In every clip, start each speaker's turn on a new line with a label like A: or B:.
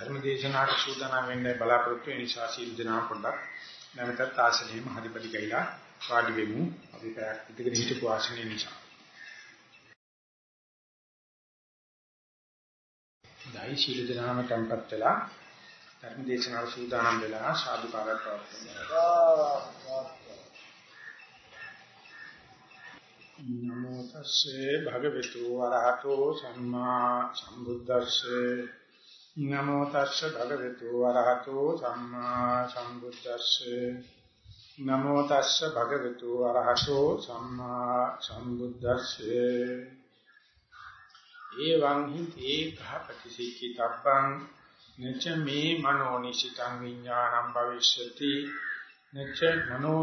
A: ධර්මදේශනාට සූදානම් වෙන්න බලාපොරොත්තු වෙන නිසා සීල දනා පොඩ්ඩක් නැවතත් ආසනෙම හදිපදි ගිලා වාඩි වෙමු. අපි පැයක් ඉඳගෙන හිටපු ආසනෙ නිසා. දයි සීල දනාම tempත් වෙලා ධර්මදේශනාට සූදානම් වෙලා සාදු කාර්යයක් පවත්වනවා. නමෝ තස්සේ භගවතු වරහතෝ සම්මා සම්බුද්දස්සේ නමෝ තස්සේ භගවතු වරහතෝ සම්මා සම්බුද්දස්සේ. නමෝ තස්සේ භගවතු වරහතෝ සම්මා සම්බුද්දස්සේ. එවං හි ඒකපති සික්ඛිතබ්බං නච මේ මනෝනිසිතං විඥානං භවිෂ්‍යති. නච්ච මනෝ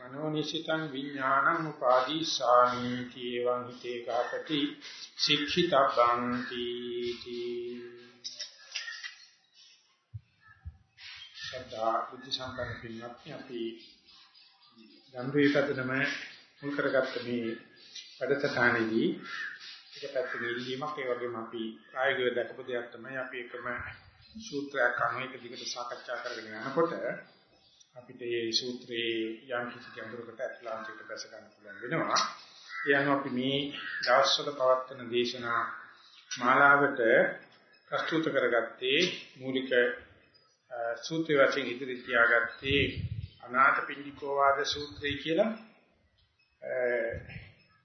A: මනෝනිසිතං විඥානං උපාදීසාමි තීවං හිතේ කාපති සික්ඛිතබ්බං තීති සදා බුද්ධ සම්පන්න පින්වත්නි අපි ගම්භීරකදම මුල් කරගත්ත මේ වැඩසටහනේදී එක පැත්තකින් ඉල්ලීමක් ඒ වගේම අපි ප්‍රායෝගිකව දැකපු දෙයක් තමයි අපි එකම සූත්‍රයක් අනුව එක දිගට සාකච්ඡා කරගෙන යනකොට අපිට මේ සූත්‍රයේ යම් කිසි ගැඹුරකට ඇතුළාන්තයට බැස ගන්න පුළුවන් වෙනවා. ඒ අනුව අපි මේ දවස්වල පවත්වන දේශනා මාලාවට ප්‍රස්තුත කරගත්තේ මූලික සූත්‍ර වශයෙන් ඉදිරි තියාගත්තේ අනාථ පිණ්ඩිකෝ වාද සූත්‍රය කියලා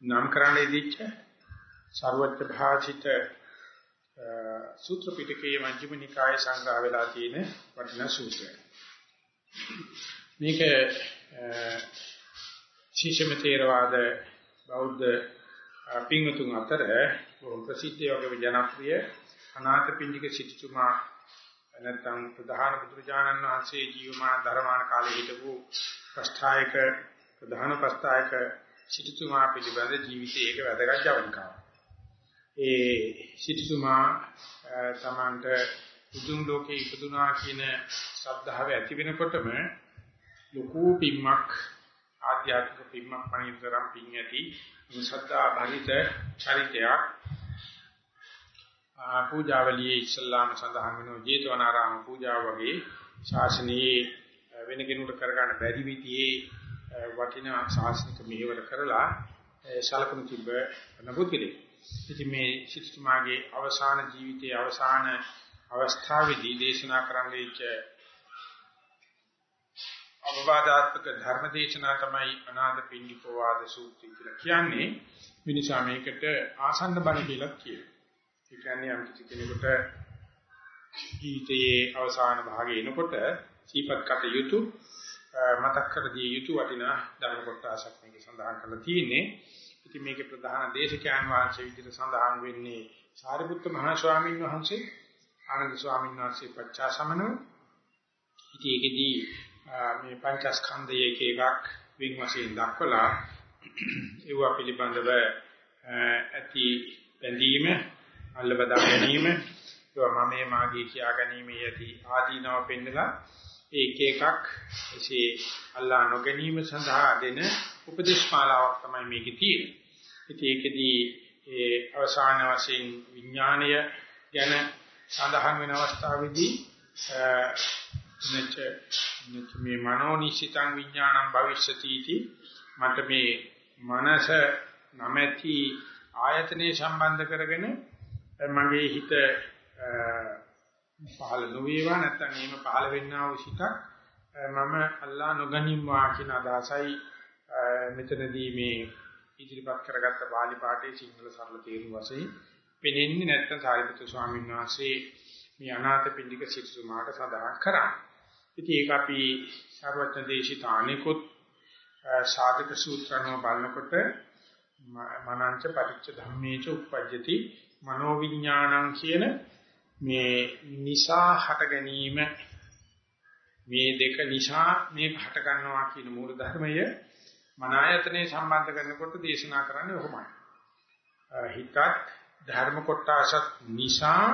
A: නම් කරන්නේ දීච්ච ਸਰවඥ භාෂිත සූත්‍ර පිටකයේ මජ්ක්‍ධිම නිකායේ සංග්‍රහ වෙලා තියෙන වටිනා සූත්‍රයක්. මේක ශිෂ්‍යම තේරවාද බෞද්ධ පින්වතුන් අතර ප්‍රසිද්ධ යෝග ජනප්‍රිය අනාථපිණ්ඩික සිටුතුමා නැත්නම් ප්‍රධාන පුදුරජානන් වහන්සේ ජීවමාන ධර්මාන කාලේ හිටපු ප්‍රස්ථායක ප්‍රධාන ප්‍රස්ථායක සිටුතුමා පිළිබඳ ජීවිතයේ ඒක වැදගත් ජවනිකාවක්. ඒ සිටුතුමා තමන්ට බුදුන් ලෝකේ ඉපදුනා කියන ශ්‍රද්ධාව ඇති වෙනකොටම ලොකු පිම්මක් ආධ්‍යාත්මික පිම්මක් පණිතරම් පිං ඇති ශ්‍රද්ධා භරිත චරිතයක් පූජාවලියේ ඉස්ලාම සඳහන් වෙන ජේතවනාරාම පූජාව වගේ ශාසනයේ වෙන කෙනෙකුට කරගන්න බැරි විදිහේ වටිනා ශාසනික මෙහෙවර කරලා ශලකමු තිබ්බ නබුද්ගලේ. ඉතින් මේ සිතුමාගේ අවසාන ජීවිතයේ අවසාන අවස්ථාවේදී දේශනා කරන්නේච්ච අවවාදාත්මක ධර්ම දේශනා තමයි අනාථ පිණ්ඩිකෝ වාද සූත්‍රය කියලා කියන්නේ. මිනිසා මේකට ආසන්න බණ කියලා කියනවා. ඒ කියන්නේ යම් කිසි කෙනෙකුට ජීවිතයේ අවසාන භාගයේ එනකොට සීපත් කට යුතු මතක් කර දිය යුතු වටිනා ධර්ම කොටසක් මේක සඳහන් කරලා තියෙන්නේ. ඉතින් මේකේ ප්‍රධාන දේශකයන් වහන්සේ විදිහට සඳහන් වෙන්නේ සාරිපුත්ත මහ ස්වාමීන් වහන්සේ ආනන්ද ස්වාමීන් වහන්සේ පච්චාසමන ඉතින් ඒකෙදී මේ පංචස්කන්ධයේ එක එකක් වින් වශයෙන් දක්වලා ඒව පිළිබඳව ඇති බැඳීම අල්ලබදා ගැනීම ඒව මමයේ මාගේ කියා ගැනීම යටි ආදීනව පෙන්නලා ඒක එකක් එසේ අල්ලා නොගැනීම සඳහා දෙන උපදේශමාලාවක් තමයි මේකේ තියෙන්නේ. ඉතින් ඒකෙදී ඒ අවසාන වශයෙන් විඥාණය ගැන සඳහන් වෙන අවස්ථාවේදී නච මේ මනෝනිසිතං විඥානං භවිෂ්‍යති इति මට මේ මනස නැමැති ආයතනේ සම්බන්ධ කරගෙන මගේ හිත පහළ නොවේවා නැත්නම් එහෙම පහළ වෙන්නා වූ සිතක් මම අල්ලා නොගනිම්වා කියන අදහසයි මෙතනදී මේ ඉදිරිපත් කරගත්ත පාලි පාඨයේ සිංහල සරල තේරුම වශයෙන් පෙනෙන්නේ නැත්නම් සාරිපුත්‍ර ස්වාමීන් වහන්සේ මේ අනාථ පින්ඩික සිටුමාට සඳහන් කරා. ඉතින් ඒක අපි සර්වඥ දේශිත අනිකුත් සාධක සූත්‍රණව බලනකොට මනංච පටිච්ච ධම්මේච උප්පජ්ජති මනෝවිඥාණං කියන මේ නිසා හට ගැනීම මේ දෙක නිසා මේක හට ගන්නවා කියන මූල ධර්මය මන ආයතනේ සම්බන්ධ කරනකොට දේශනා කරන්නේ ඔහොමයි. හිතත් ධර්ම කොටසක් නිසා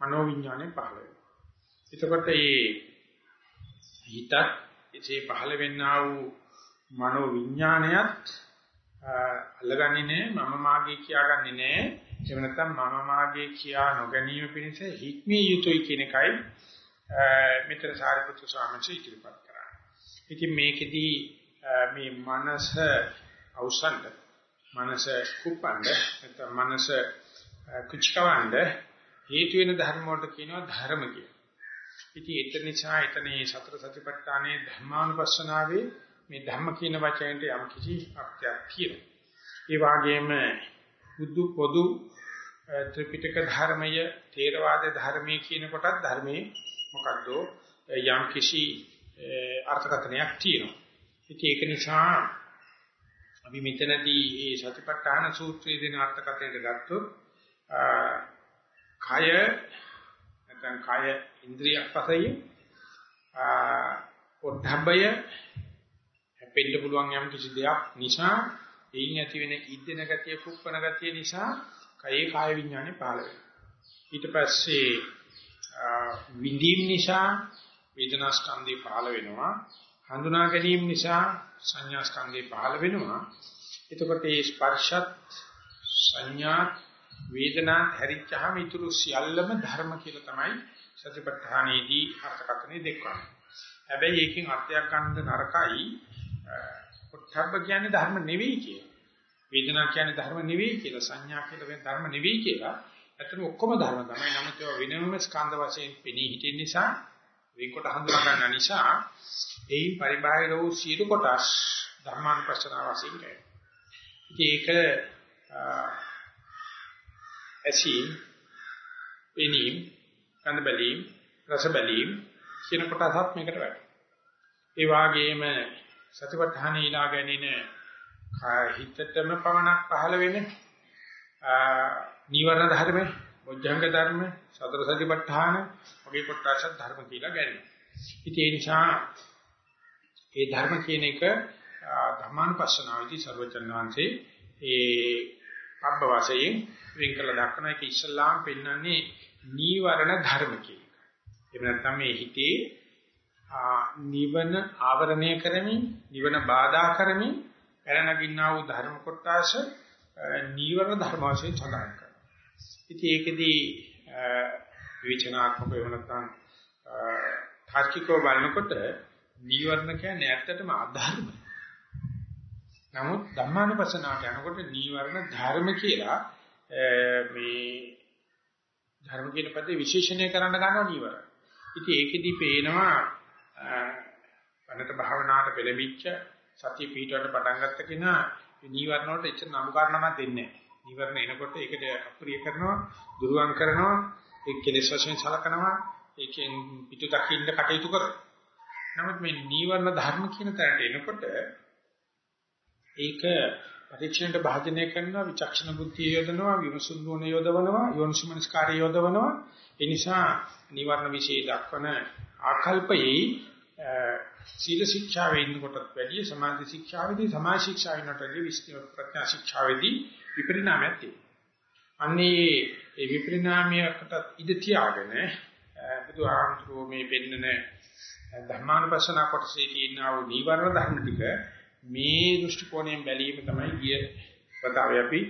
A: මනෝවිඥානේ පහළ වෙනවා. එතකොට මේ හිතත් ඒ පහළ වෙන්නා වූ මනෝවිඥානයත් අල්ලගන්නේ නැහැ මම මාගේ කියාගන්නේ නැහැ එහෙම නැත්නම් මම මාගේ කියා නොගැනීම පිණිස හික්මිය යුතුයි කියන එකයි මෙතන සාරිපුත්‍ර ස්වාමීන් වහන්සේ ඉදිරිපත් කරන්නේ. ඉතින් මේකෙදී මේ මනස අවසන්ද මනස කුප්පණ්ඩ නැත්නම් මනස කුචකවණ්ඩ හේතු වෙන ධර්ම වලට කියනවා ධර්ම කියලා. ඉතින් ඒතර නිසා එතනේ සතර සතිපට්ඨානයේ ධර්මානුපස්සනාවේ මේ ධම්ම කියන වචනයට යම් කිසි අර්ථයක් තියෙනවා. ඒ වගේම බුදු පොදු ත්‍රිපිටක ධර්මය, ථේරවාද ධර්මයේ කියන කොටත් ධර්මයේ මොකද්ද යම් කිසි අර්ථකථනයක් තියෙනවා. ඉතින් ඒක නිසා අපි මෙතනදී මේ සතිපට්ඨාන සූත්‍රයේ දෙන අර්ථකථනයට ගත්තොත් කය නැත්නම් කය ඉන්ද්‍රියක් වශයෙන් පොඩ්ඩබය හැපෙන්න පුළුවන් යම් කිසි දෙයක් නිසා එයින් ඇති වෙන ඉද්දෙන ගතිය කුප්පන ගතිය නිසා කයේ කාය විඥානේ පහළ වෙනවා ඊට පස්සේ විඳීම් නිසා වේදනා ස්කන්ධේ පහළ වෙනවා හඳුනා ගැනීම නිසා සංඥා ස්කන්ධේ පහළ වෙනවා එතකොට මේ ස්පර්ශත් සංඥා වේදනා හැරිච්චාම ඊටු සියල්ලම ධර්ම කියලා තමයි සතිපට්ඨානයේදී අර්ථකථනය දෙක්වන්නේ. හැබැයි ඒකෙන් අර්ථයක් ගන්න නරකයි. පොට්ටබ්බ කියන්නේ ධර්ම නෙවෙයි කියලා. වේදනා කියන්නේ ධර්ම නෙවෙයි කියලා. සංඥා කියලා ධර්ම නෙවෙයි කියලා. ඇත්තට ඔක්කොම ධර්ම තමයි. නමුත් ඒවා වෙනම ස්කන්ධ වශයෙන් පෙනී හිටින නිසා වෙන්කොට හඳුනා ගන්න නිසා එයින් පරිබාහිර වූ සියලු කොටස් ධර්මානුපස්සන වශයෙන් ගන්නවා. ඒක ඇසීම්, පෙනීම්, කන බැලීම්, රස බැලීම් කියන කොටසත් මේකට වැටෙනවා. ඒ වාගේම සතිපට්ඨාන ඊලා ගැනීම හිතටම පමණක් පහළ වෙන නීවරණ ධර්ම, බොජ්ජංග ධර්ම, සතර සතිපට්ඨාන වගේ කොටසක් ධර්ම කියලා ගැනීම. ඉතින් ඒ නිසා ඒ ධර්ම කියන එක ධර්මානුපස්සනාවේදී සර්වචන් වහන්සේ ඒ අබ්බ වශයෙන් වෙන් කළ දක්වන එක ඉස්සල්ලාම පෙන්වන්නේ නීවරණ ධර්ම කියන එක. එහෙම නැත්නම් මේ හිතේ නිවන ආවරණය කරමින් නිවන බාධා කරමින් පැනනගින්නා වූ ධර්ම කොටස නීවරණ ධර්ම වශයෙන් සඳහන් කරනවා. ඉතින් ඒකෙදී විචනාත්මක එහෙම නැත්නම් තාර්කිකව බලනකොට නීවරණ කියන්නේ ඇත්තටම අධර්ම. නමුත් ධම්මානුපස්සනාවට යනකොට නීවරණ ධර්ම කියලා මේ ධර්ම කියන පදේ විශේෂණය කරන්න ගන්නවා නීවරණ. ඉතින් ඒකෙදි පේනවා අනත භාවනාවට පෙළඹිච්ච සතිය පිටවට පටන් ගත්ත කෙනා නීවරණ වලට එච්චර නමුකාරණමක් දෙන්නේ නැහැ. නීවරණ එනකොට ඒකට අප්‍රිය කරනවා, දුරුවන් කරනවා, ඒ කෙලෙස් වශයෙන් සලකනවා, ඒකෙන් පිටු දකින්න කටයුතු කරනවා. නමුත් මේ නීවරණ ධර්ම කියන තැනට එනකොට ඒක පරීක්ෂණයට භාජනය කරනවා විචක්ෂණ බුද්ධිය යොදනවා විමසුම් නුවණ යොදවනවා යෝනිසමනස්කාරය යොදවනවා ඒ නිසා නිවර්ණ વિશે දක්වන ආකල්පයේ සීල ශික්ෂාවේ ඉන්නකොටත් වැඩිය සමාධි ශික්ෂාවේදී සමාජ ශික්ෂාවෙන්නට වැඩිය විස්තර ප්‍රඥා ශික්ෂාවේදී විපරිණාමයක් තියෙනවා. අන්නේ ඒ විපරිණාමයකට ඉඳ තියාගෙන බුදුහාමුදුරුවෝ මේ පෙන්නන ධර්මානුපස්සන කොටසේ තියෙනා වූ නීවරණ ධර්ම ටික මේ දෘෂ්ටි කෝණයෙන් බැලීම තමයි ගිය වතාවේ අපි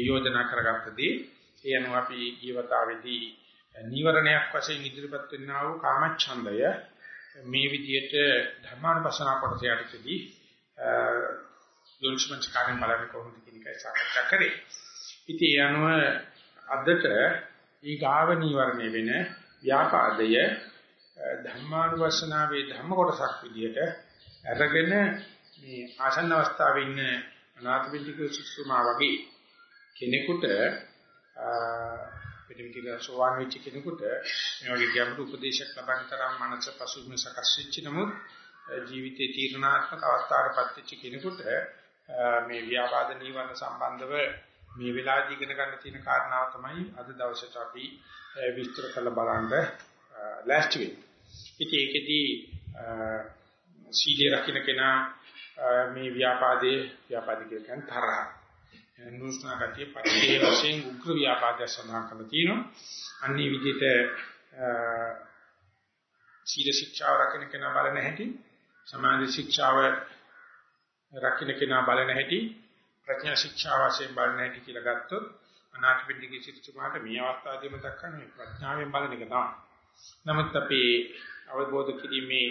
A: යෝජනා කරගත්තදී. ඒ අනුව අපි ගිය වතාවේදී නීවරණයක් වශයෙන් ඉදිරිපත් වෙනා වූ කාමච්ඡන්දය මේ විදිහට ධර්මානුපස්සනා කොටස යටතේදී යොන්ස්මන්ස් කාර්යය බලන්න කොහොමද කියන එකයි සාකච්ඡා කරේ. ඉතින් ඒ අනුව අදට ඊ ගාව නීවරණය වෙන ව්‍යාපාදය ධර්මානුපස්සනාවේ ධර්ම කොටසක් විදිහට අරගෙන මේ ආසන්න අවස්ථාවේ ඉන්න අනාථපිණ්ඩික සුසුමා වගේ කෙනෙකුට පිටින් කියලා සෝවාන් වෙච්ච කෙනෙකුට මේ වගේ ගැඹුරු උපදේශයක් ලබන තරම් මනස පසුබිම සකස් වෙච්ච නමුත් ජීවිතේ තීරණාත්මක අවස්ථාවකටපත් වෙච්ච කෙනෙකුට මේ ව්‍යාපාද නීවරණ සම්බන්ධව මේ වෙලාවදී ඉගෙන ගන්න තියෙන කාරණාව තමයි අද දවසට අපි විස්තර කරලා බලන්න ලෑස්ති වෙන්නේ. ඉතින් ඒකෙදී සීලය රකින්න කෙනා මේ ව්‍යාපාදයේ ව්‍යාපාදික කියන්නේ තරහ. නුස්නා ගතිය පරිදේ වශයෙන් උග්‍ර ව්‍යාපාදය සඳහන් කරලා තියෙනවා. අන්නේ විදිහට සීල ශික්ෂාව රකින්න කෙනා බලන හැටි, සමාධි ශික්ෂාව රකින්න කෙනා බලන හැටි, ප්‍රඥා ශික්ෂාව වශයෙන් බලන හැටි කියලා ගත්තොත් අනාථපිණ්ඩිකේ සිටුමාට මේ අවස්ථාවේදී මතක් කරන්නේ ප්‍රඥාවෙන් බලන එක තමයි. නමුත් අපි අවබෝධ කිරීමේ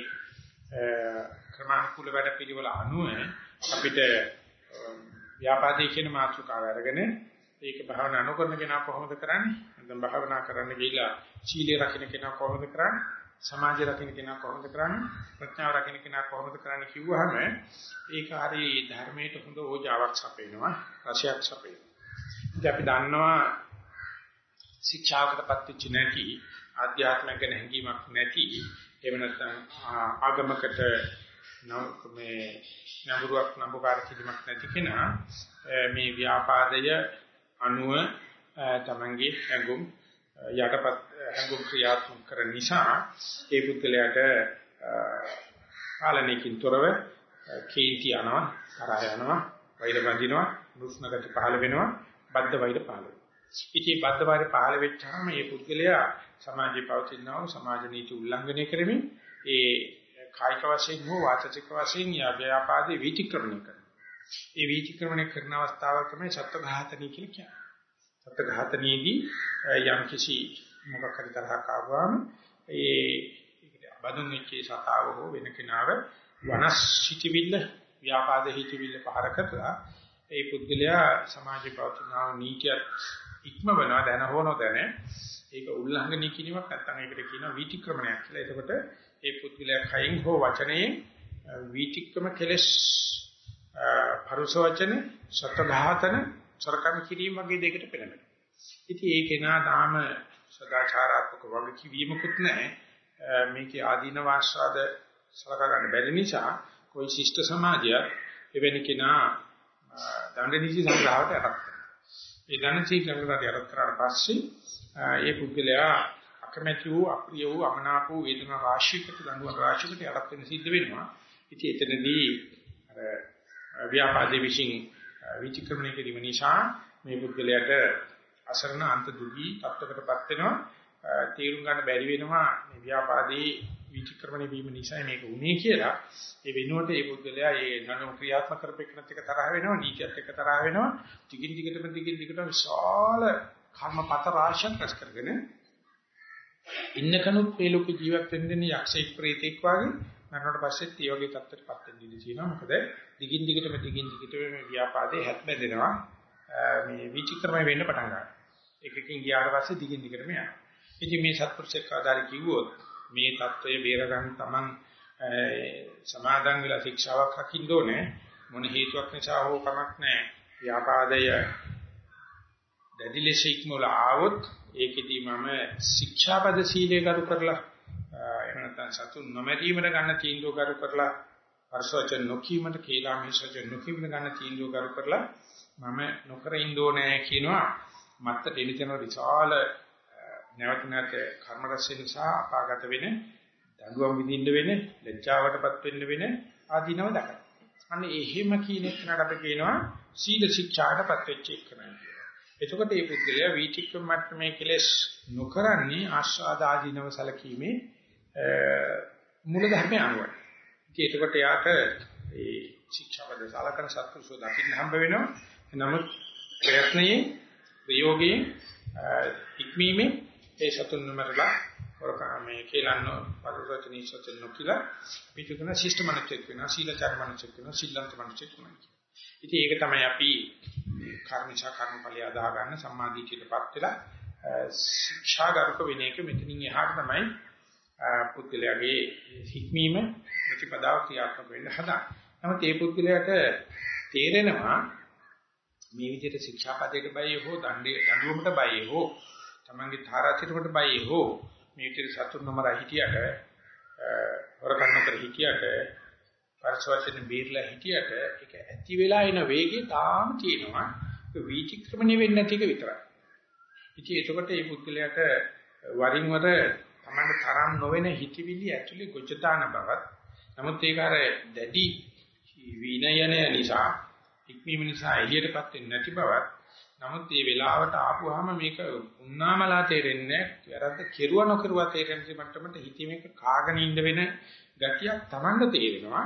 A: ක්‍රමානුකූල වැඩ පිළිවෙල අනුව අපිට ව්‍යාපාදේ කියන මාතෘකාව අරගෙන ඒක භාවනා නොකරන කෙනා කොහොමද කරන්නේ? නැත්නම් භාවනා කරන්න ගිහිලා සීලය රකින්න කෙනා කොහොමද කරන්නේ? සමාජය රකින්න කෙනා කොහොමද කරන්නේ? ප්‍රඥාව රකින්න කෙනා කොහොමද කරන්නේ කිව්වහම ඒක හරි ධර්මයට හොඳ ඕජාවක් සපේනවා, රසයක් සපේනවා. ඉතින් අපි දන්නවා ශික්ෂාවකටපත් වෙච්ච නැති ආධ්‍යාත්මික ගැන හැඟීමක් නැති එහෙම නැත්නම් ආගමකට මේ නඹුරුවක් නඹුකාර කිරීමක් නැති කෙනා මේ ව්‍යාපාදය අනුව තමන්ගේ හැඟුම් යටපත් හැඟුම් ක්‍රියාත්මක කරන නිසා ඒ පුද්ගලයාට පාලනයකින් තොරව කීටි යනවා කරා යනවා වෛර බඳිනවා නුස්නගත පහළ වෙනවා බද්ධ වෛර පහළ වෙනවා. ඉතින් බද්ධ වෛර පහළ වෙච්චාම මේ පුද්ගලයා සමාජයේ පවතිනව සමාජ නීති උල්ලංඝනය කරමින් ඒ කායික වශයෙන් හෝ වාචික වශයෙන් ව්‍යාපාදේ විචක්‍රමණය කරනවා. ඒ විචක්‍රමණය කරන අවස්ථාව තමයි සත්ත්වඝාතනී කියලා කියන්නේ. සත්ත්වඝාතනීයදී යම් කිසි මොකක් හරි තරහක් ආවම ඒ බඳුන් වෙච්ච සතාව හෝ වෙන කෙනාව වනස්සිතවිල්ල ව්‍යාපාද හිතවිල්ල පහර කරලා ඒ පුද්ගලයා සමාජයේ පවතින නීතියත් ඉක්මවනවා දැන හෝ නොදැන ඒක උල්ලංඝනය කිරීමක් නැත්නම් ඒකට කියනවා විතික්‍රමණයක් කියලා. එතකොට ඒ පුද්ගලයා කයින් හෝ වචනයෙන් විතික්‍රම කෙලස් පරුස වචන සත්‍ඝාතන සරකම් කිරීම වගේ දෙයකට පෙළඹෙනවා. ඉතින් ඒ කෙනා තාම සදාචාරාත්මක වගකීමකුත් නැහැ. මේකේ ආදීන වාස්වාද සලකා ගන්න බැරි නිසා કોઈ ශිෂ්ට සමාජයක් එවැනි කෙනා දඬ නීති සංග්‍රහවට යටත් කරනවා. ඒ දඬ නීති සංග්‍රහයට යටත් කරාට පස්සේ ඒ පුද්ගලයා අකමැති වූ අප්‍රිය වූ අමනාප වූ වේදනා රාශියකට දඬුවම් රාශියකට යටත් වෙන සිද්ධ වෙනවා. ඉතින් එතනදී අර ව්‍යාපාදේ විශ්ින් විචක්‍රමණය කිරීම නිසා මේ පුද්ගලයාට අසරණ අන්ත දුගී තත්වයකටපත් වෙනවා. තීරුම් ගන්න බැරි වෙනවා මේ ව්‍යාපාදේ විචක්‍රමණය වීම නිසා මේක උනේ කියලා. ඒ වෙනුවට මේ පුද්ගලයා ඒ නනෝ ක්‍රියාත්මක කරපෙන්නත් එක තරහ වෙනවා, නීතියත් එක්ක තරහ වෙනවා. ටිකින් ටිකටම ටිකින් ටිකට විශාල කර්මපත රාශියක් රැස් කරගෙන ඉන්න කෙනුත් මේ ලෝකේ ජීවත් වෙන්නේ යක්ෂයෙක් ප්‍රේතෙක් වගේ මරණයට පස්සෙත් ඒ වගේ තත්ත්වයකටපත් වෙන්න ඉඩ තියෙනවා. මොකද දිගින් දිගටම දිගින් දිගටම මේ ව්‍යාපාදේ හැත්බැඳෙනවා. මේ විචිත්‍රමය වෙන්න පටන් ගන්නවා. එකකින් ගියාට පස්සේ දිගින් දිගටම යනවා. ඉතින් මේ සත්පුරුෂයෙක් ආදාරි කිව්වොත් මේ தত্ত্বය බේරගන්න Taman සමාදන් වෙලා ශික්ෂාවක් හකින්න ඕනේ. මොන හේතුවක් නිසා හෝ කමක් නැහැ. ව්‍යාපාදය දැඩි ලෙස ඉක්මවල ආවොත් ඒකෙදී මම ශික්ෂාපද සීලය කරු කරලා එහෙම නැත්නම් සතුන් නොමැරීමට ගන්න තීන්දුව කරු කරලා පරිසවචන නොකීමට කේලා මිසවචන නොකීමට ගන්න තීන්දුව කරු කරලා මම නොකර ඉන්න ඕනේ කියනවා මත්ත දෙනිතන විශාල නැවත නැවත කර්ම රැස් නිසා අපාගත වෙන දඬුවම් විඳින්න වෙන ලැජ්ජාවටපත් වෙන්න වෙන ආදීනව දක්වනවා. අන්න එහෙම කියන එකට අපි කියනවා සීල ශික්ෂාටපත් වෙච්ච එක නෑ. එතකොට මේ පුද්ගලයා වීතික්‍රම මට්ටමේ කෙලස් නොකරන්නේ ආස්වාද ආදීනව සලකීමේ මූල ධර්මය අනුවයි. ඉතින් එතකොට යාට ඒ ශික්ෂාපද සලකන සත්පුරුෂෝ දකින්න හම්බ වෙනවා. නමුත් ප්‍රයත්නයේ ප්‍රයෝගයේ ඉක්මීමේ ඒ සතුන් නමරලා වරකාමේ කියලාන පරිවර්තනී සත්‍ය නොකිලා පිටුකන ශිෂ්ට මනසෙක් වෙනවා සීලචාර මනසෙක් වෙනවා සීලන්ත මනසෙක් වෙනවා. ඉතින් ඒක තමයි අපි කර්මශා කර්මඵලය අදා ගන්න සම්මාදිටියටපත් වෙලා ශික්ෂාගරුක වෙන එක මෙතනින් එහාට තමයි පුද්ගලයාගේ හික්මීම ප්‍රතිපදාව ක්‍රියාත්මක වෙන්න හදා. නමුත් මේ පුද්ගලයාට තේරෙනවා මේ විදිහට ශික්ෂාපදයට බයයි හෝ දඬේ දඬුවමට බයයි හෝ තමන්ගේ තාරාතිරමට බයයි හෝ මේ විදිහට සතුන් නමර හිටියට වරකන්න කර හිටියට පරිසවචන බීරලා හිටියට ඒක ඇති වෙලා එන වේගය තාම තියෙනවා. ඒක වීතික්‍රමණය වෙන්නේ නැති එක විතරයි. ඉතින් එතකොට මේ පුද්ගලයාට වරින් වර තමන්ට තරම් නොවන හිතවිලි ඇතුලේ ගොජ දාන බවත් නමුත් ඒක අර දැඩි විනයන නිසා ඉක්මීම නිසා එළියටපත් වෙන්නේ නැති බවත් නමුත් මේ වෙලාවට ආපුවාම මේක උන්නාමලා තේරෙන්නේ නැහැ. වැරද්ද කෙරුවා නොකරුවා තේරෙන මට්ටමට හිතීමේක කාගෙන ඉන්න වෙන ගතියක් Tamanට තේරෙනවා.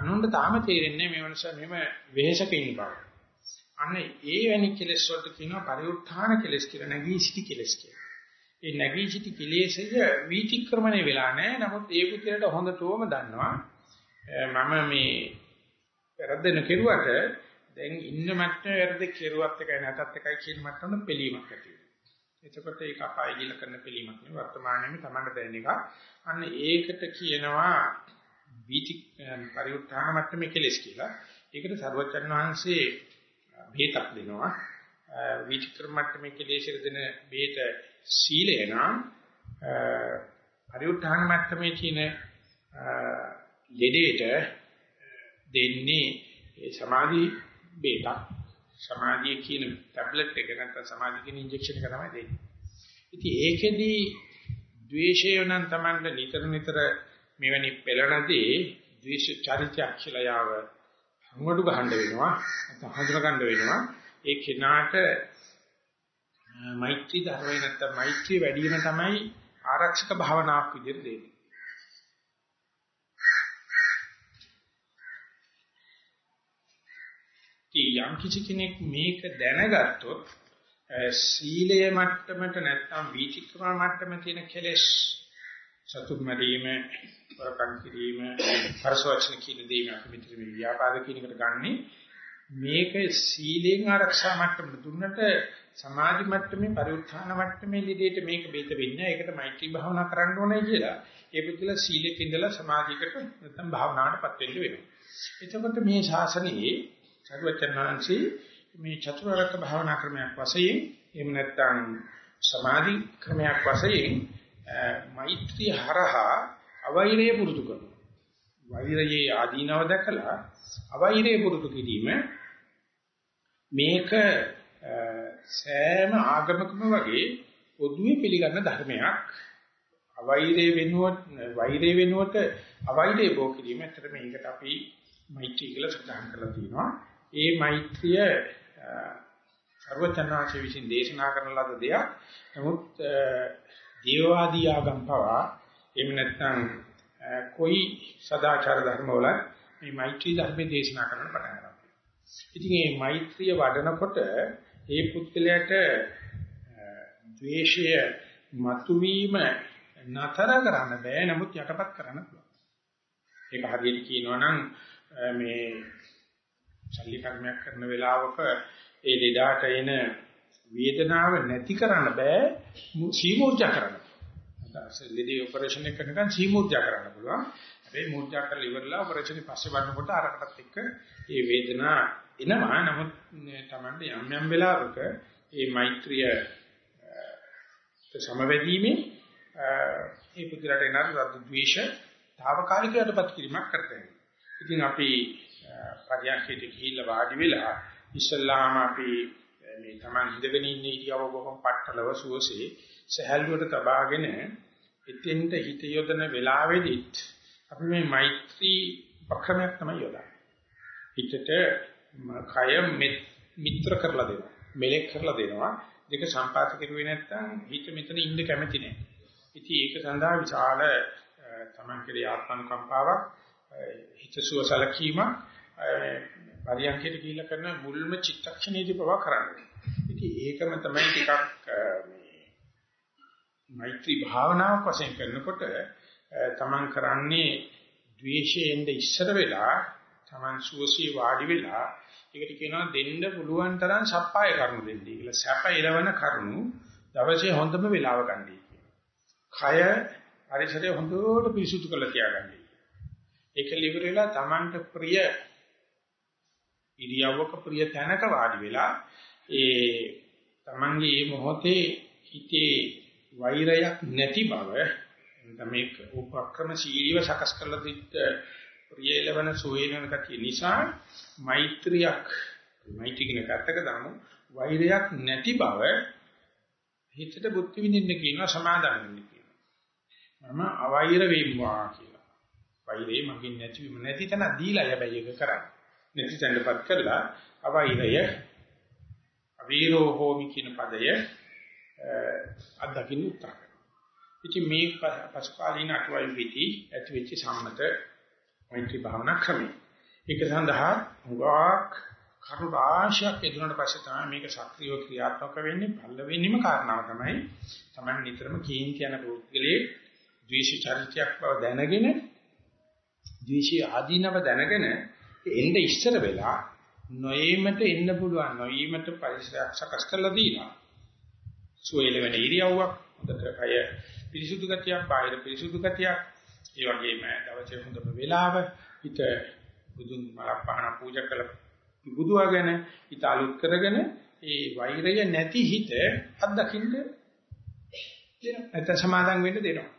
A: අනුන්ට තාම තේරෙන්නේ මේ මනුස්සයා මෙහෙම වෙහෙසක ඉන්න බව. අන්න ඒ වැනි කෙලෙස් වලට කියනවා පරිඋත්ථාන කෙලෙස් කියලා නැගී සිටි කෙලෙස් කියලා. ඒ නැගී සිටි කෙලෙස්ය වීතික්‍රමණය වෙලා නැහැ. නමුත් ඒ පුතේට හොඳටම දන්නවා. මම මේ වැරද්දන කෙරුවට දැන් ඉන්න මට්ටමේ වැරද්ද කෙරුවත් එකයි නැතත් එකයි කියන මට්ටමන පිළීමක් ඇති එතකොට ඒක අපාය ගිල කරන පිළීමක් නෙවෙයි වර්තමානයේම තමන්ට දැනෙන එක. අන්න ඒකට කියනවා වීති පරිඋත්ථාන මට්ටමේ කෙලෙස් කියලා. ඒකට සර්වචන් වහන්සේ බේතක් දෙනවා. වීතික්‍රම මට්ටමේ කෙලෙස් දෙන බේත සීලය නම් පරිඋත්ථාන මට්ටමේ තියෙන ලෙඩේට දෙන්නේ සමාධි බේතක්. සමාධිය කියන ටැබ්ලට් එක නැත්නම් සමාධිය කියන ඉන්ජෙක්ෂන් එක තමයි දෙන්නේ. ඉතින් ඒකෙදි ද්වේෂය නම් Tamanට නිතර නිතර මෙවැනි පෙළනදී ද්වේෂ චරිතයක් කියලා යාව හංගඩු ගහන්න වෙනවා නැත්නම් හඳුන ගන්න වෙනවා ඒ කෙනාට මෛත්‍රී ධර්මය නැත්නම් මෛත්‍රී වැඩි වෙන තමයි ආරක්ෂක භාවනාවක් විදිහට දෙන්නේ. යම් කිසි කෙනෙක් මේක දැනගත්තොත් සීලය මට්ටමට නැත්නම් වීතික්‍රම මට්ටමේ තියෙන කෙලෙස් සතුන් මරීම වරකම් කිරීම පරසවචන කියන දේ අපි මෙතන මේ ව්‍යාපාද කියන එකට ගන්නෙ. මේක සීලෙන් ආරක්ෂා මට්ටම දුන්නට සමාධි මට්ටමේ පරිඋත්ථාන මට්ටමේ ලිදේට මේක බේත වෙන්නේ ඒකට මෛත්‍රී භාවනා කරන්න ඕනේ කියලා. ඒ පිටුල සීලෙක ඉඳලා සමාධියකට නැත්නම් භාවනාවටපත් වෙන්න වෙනවා. එතකොට මේ ශාසනයේ සර්වචනාංශී මේ චතුරාර්ය භාවනා ක්‍රමයක් වශයෙන් එහෙම නැත්නම් සමාධි ක්‍රමයක් වශයෙන් මෛත්‍රී හරහා අවෛරය පුරුදු කරනවා. වෛරයේ ආදීනව දැකලා අවෛරය පුරුදු කිරීම මේක සෑම ආගමකම වගේ පොදුවේ පිළිගන්න ධර්මයක්. අවෛරය වෙනුවට වෛරය වෙනුවට අවෛරය බෝ කිරීම. ඇත්තට මේකට අපි මෛත්‍රී කියලා සඳහන් කරලා තියෙනවා. ඒ මෛත්‍රිය සර්වචනාංශ විසින් දේශනා කරන ලද දෙයක්. නමුත් දේවවාදී ආගම් පවා එහෙම නැත්නම් કોઈ සදාචාර ධර්මවල මේ මෛත්‍රී ධර්මයේ දේශනා කරන්න පටන් ගන්නවා. ඉතින් මේ මෛත්‍රිය වඩනකොට ඒ පුද්ගලයාට ද්වේෂය මතුවීම නතර කරන්න බෑ නමුත් යටපත් කරන්න පුළුවන්. ඒක හරියට කියනවා නම් මේ ශල්‍ය කර්මයක් කරන වෙලාවක ඒ ලෙඩාට එන වේදනාව නැති කරන්න බෑ සීමෝර්ජා කරන්න. ලෙඩේ ඔපරේෂන් එක කරනකන් සීමුර්ජා කරන්න පුළුවන්. හැබැයි මුර්ජා කරලා ඉවරලා ඔපරේෂන් පස්සේ බලනකොට අරකටත් එක්ක ඒ වේදනා එනවා. නමුත් Tamande යම් යම් වෙලාවක මේ මෛත්‍රිය සමවැදීමේ ඒ පුදුරට එන රද්ද ද්වේෂ తాවකාලිකවටපත් කිරීමක් කරතේ. ඉතින් අපි පරියන්කයට ගිහිල්ලා වාඩි වෙලා ඉස්සල්ලාම අපි මේ Taman හිටගෙන ඉන්න ඉරියව බොහොම පටලව සුවසේ සහැල්ලුවට තබාගෙන එතෙන්ට හිත යොදන වෙලාවෙදිත් අපි මේ මෛත්‍රී ප්‍රක්‍රමයක් තමයි යොදන්නේ. හිතට කය මිත්‍ර කරලා දෙනවා. මෙලෙක් කරලා දෙනවා. දෙක සම්පාත කරුවේ නැත්නම් හිත මෙතන ඉන්න කැමති නැහැ. ඉතින් ඒක සඳහා විශාල Taman කෙරේ ආත්මනුකම්පාවක් හිතසුව සලකීම පරියන්කයට කියලා කරන මුල්ම චිත්තක්ෂණයේදී පවා කරන්නේ. ඉතින් ඒකම තමයි ටිකක් මේ මෛත්‍රී භාවනාවක් වශයෙන් කරනකොට තමන් කරන්නේ ද්වේෂයෙන්ද ඉස්සර වෙලා තමන් සුවසී වාඩි වෙලා ඒකට කියනවා දෙන්න පුළුවන් තරම් සප්පාය කරුණු දෙන්නයි කියලා. සැප ඉරවන කරුණු දවසේ හොඳම වෙලාව ගන්නයි කියනවා. කය පරිසරය හොඳට පිරිසුදු කරලා තියාගන්නයි. ඒක liver වෙලා තමන්ට ප්‍රිය ඉරියව්වක ප්‍රිය තැනක වාඩි වෙලා ඒ තමන්ගේ මේ මොහොතේ හිතේ වෛරයක් නැති බව තමයි උපක්‍රමශීලීව සකස් කරලා දිත් ප්‍රියලවන සෝයනන ගතිය නිසා මෛත්‍රියක් මෛත්‍රී කියන කර්තක දාමු වෛරයක් නැති බව හිතට බුද්ධ විඳින්න කියනවා සමාදාන වෙන්න කියනවා. මම අවෛර වෙම්වා කියලා. වෛරේ මගින් නැති වීම නැති තැන දීලා හැබැයි ඒක කරන්නේ. නැති තැනටපත් කරලා අවෛරය අවීරෝ හෝමි කියන පදය අත්දකින්න උත්සාහ කරනවා. ඉතින් මේ පසුකාලීන අටවයි විදි ඇති වෙච්ච සම්මත මෛත්‍රී භාවනා ක්‍රමය. ඒක සඳහා හුඟක් කරු රාශියක් එදුනට පස්සේ තමයි මේක සක්‍රියව ක්‍රියාත්මක වෙන්නේ පල්ල වෙන්නේම කාරණාව තමයි Taman නිතරම කේන්ති යන පුද්ගලයේ ද්වේෂ චරිතයක් බව දැනගෙන ද්වේෂී ආදීනව දැනගෙන එන්න ඉස්සර වෙලා නොයීමට එන්න පුළුවන් නොයීමට පරිසරයක් සකස් කරලා දීලා සුවේල වෙන ඉරියව්වක් හොඳට කය පිරිසුදු ගතියක් බාහිර පිරිසුදු ගතියක් ඒ වගේම දවසේ හොඳම වේලාව හිත බුදුන් මලක් පහන පූජා කළ බුදුවගෙන හිත අලුත් කරගෙන ඒ වෛරය නැති හිත අත්දකින්න දෙනවා. නැත්නම් සමාදම් වෙන්න දෙනවා.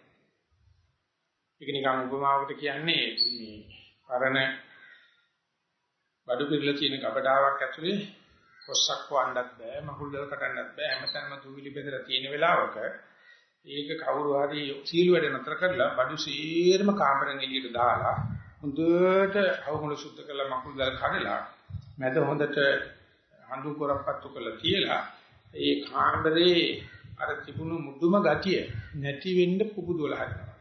A: ඒක නිකන් උපමාවකට කියන්නේ මේ පරණ බඩු පිරලා තියෙන ගබඩාවක් ඇතුලේ කොස්සක් වණ්ඩත් බෑ මකුල් දල් කටන්නත් බෑ. හැමතැනම දුවිලි බෙදලා තියෙන වෙලාවක ඒක කවුරු හරි සීළු වැඩ නතර කරලා බඩු සීරම කාමරෙන් එළියට දාලා හොඳට අවුමුල සුද්ධ කරලා මකුල් දල් කඩලා මැද හොඳට හඳු කොරප්පත්තු කරලා තියලා ඒ කාමරේ අර තිබුණු මුදුම ගතිය නැති වෙන්න පුබුදුවලා හරිනවා.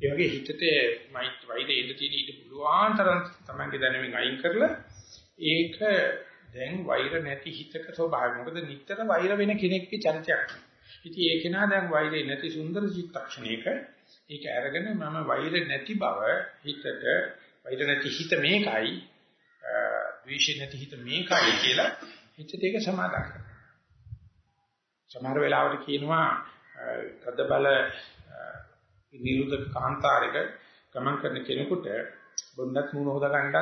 A: ඒ වගේ හිතට මයිත් වෛරය එන්න තියෙන ඊට පුළුවන් තරම් තමන්ගේ දැනුමින් අයින් කරලා ඒක දැන් වෛර නැති හිතක ස්වභාවය. මොකද නිතර වෛර වෙන කෙනෙක්ගේ චරිතයක්. ඉතින් ඒක නා දැන් වෛරය නැති සුන්දර චිත්තක්ෂණයක ඒක අරගෙන මම වෛර නැති බව හිතට වෛර නැති හිත මේකයි ද්වේෂ නැති හිත මේකයි කියලා හිතට ඒක සමාදන් කරනවා. සමහර වෙලාවට කියනවා තද බල නිරුද්ධ කාන්තාරයක ගමන් කරන කෙනෙකුට බොන්නත් මූණ හොදා ගන්නත්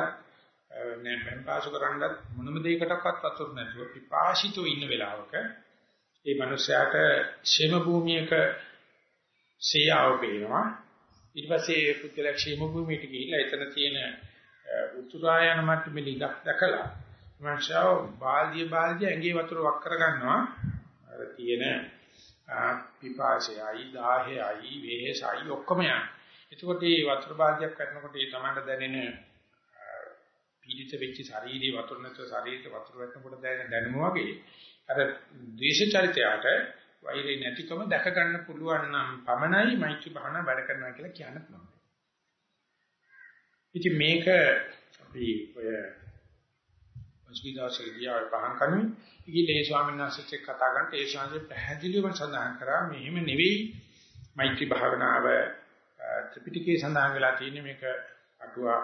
A: නෑ මෙන් පාසු කරන්නත් මොනම දෙයකටවත් අතුරු නැතුව පිපාසිතෝ ඉන්න වෙලාවක ඒ මනුස්සයාට ෂේම භූමියක සේයාව පේනවා ඊට පස්සේ ඒ පුද්ගලයා ෂේම භූමියට ගිහිල්ලා එතන තියෙන උතුරායන මට්ටමේ ඉඳක් දැකලා මනුස්සයා බාල්දිය බාල්දිය ඇඟේ වතුර වක් කරගන්නවා අර තියෙන පිපාසයයි දාහයයි වෙහෙසයි ඔක්කොම යන. එතකොට මේ වතුර බාල්දියක් කරනකොට ඒ තමන්ට දැනෙන පීඩිත වෙච්ච ශරීරයේ වතුර නැතුව ශරීරයට වතුර වැටෙනකොට දැනෙන දැනුම වගේ අර ද්වේෂ චරිතයට වෛරය නැතිකම දැක ගන්න පුළුවන් නම් පමණයි මෛත්‍රී භාවනා වැඩ කරනවා කියලා කියන්න පුළුවන්. ඉතින් මේක අපි ඔය පසුගියදවසේදී ආව පහන් කන්නේ ඉගිලේ ස්වාමීන් වහන්සේත් එක්ක කතා කරනකොට ඒ ස්වාමීන් පැහැදිලිවම සඳහන් කරා මෙහෙම නෙවෙයි මෛත්‍රී භාවනාව ත්‍රිපිටකයේ සඳහන් වෙලා තියෙන්නේ මේක අටුවා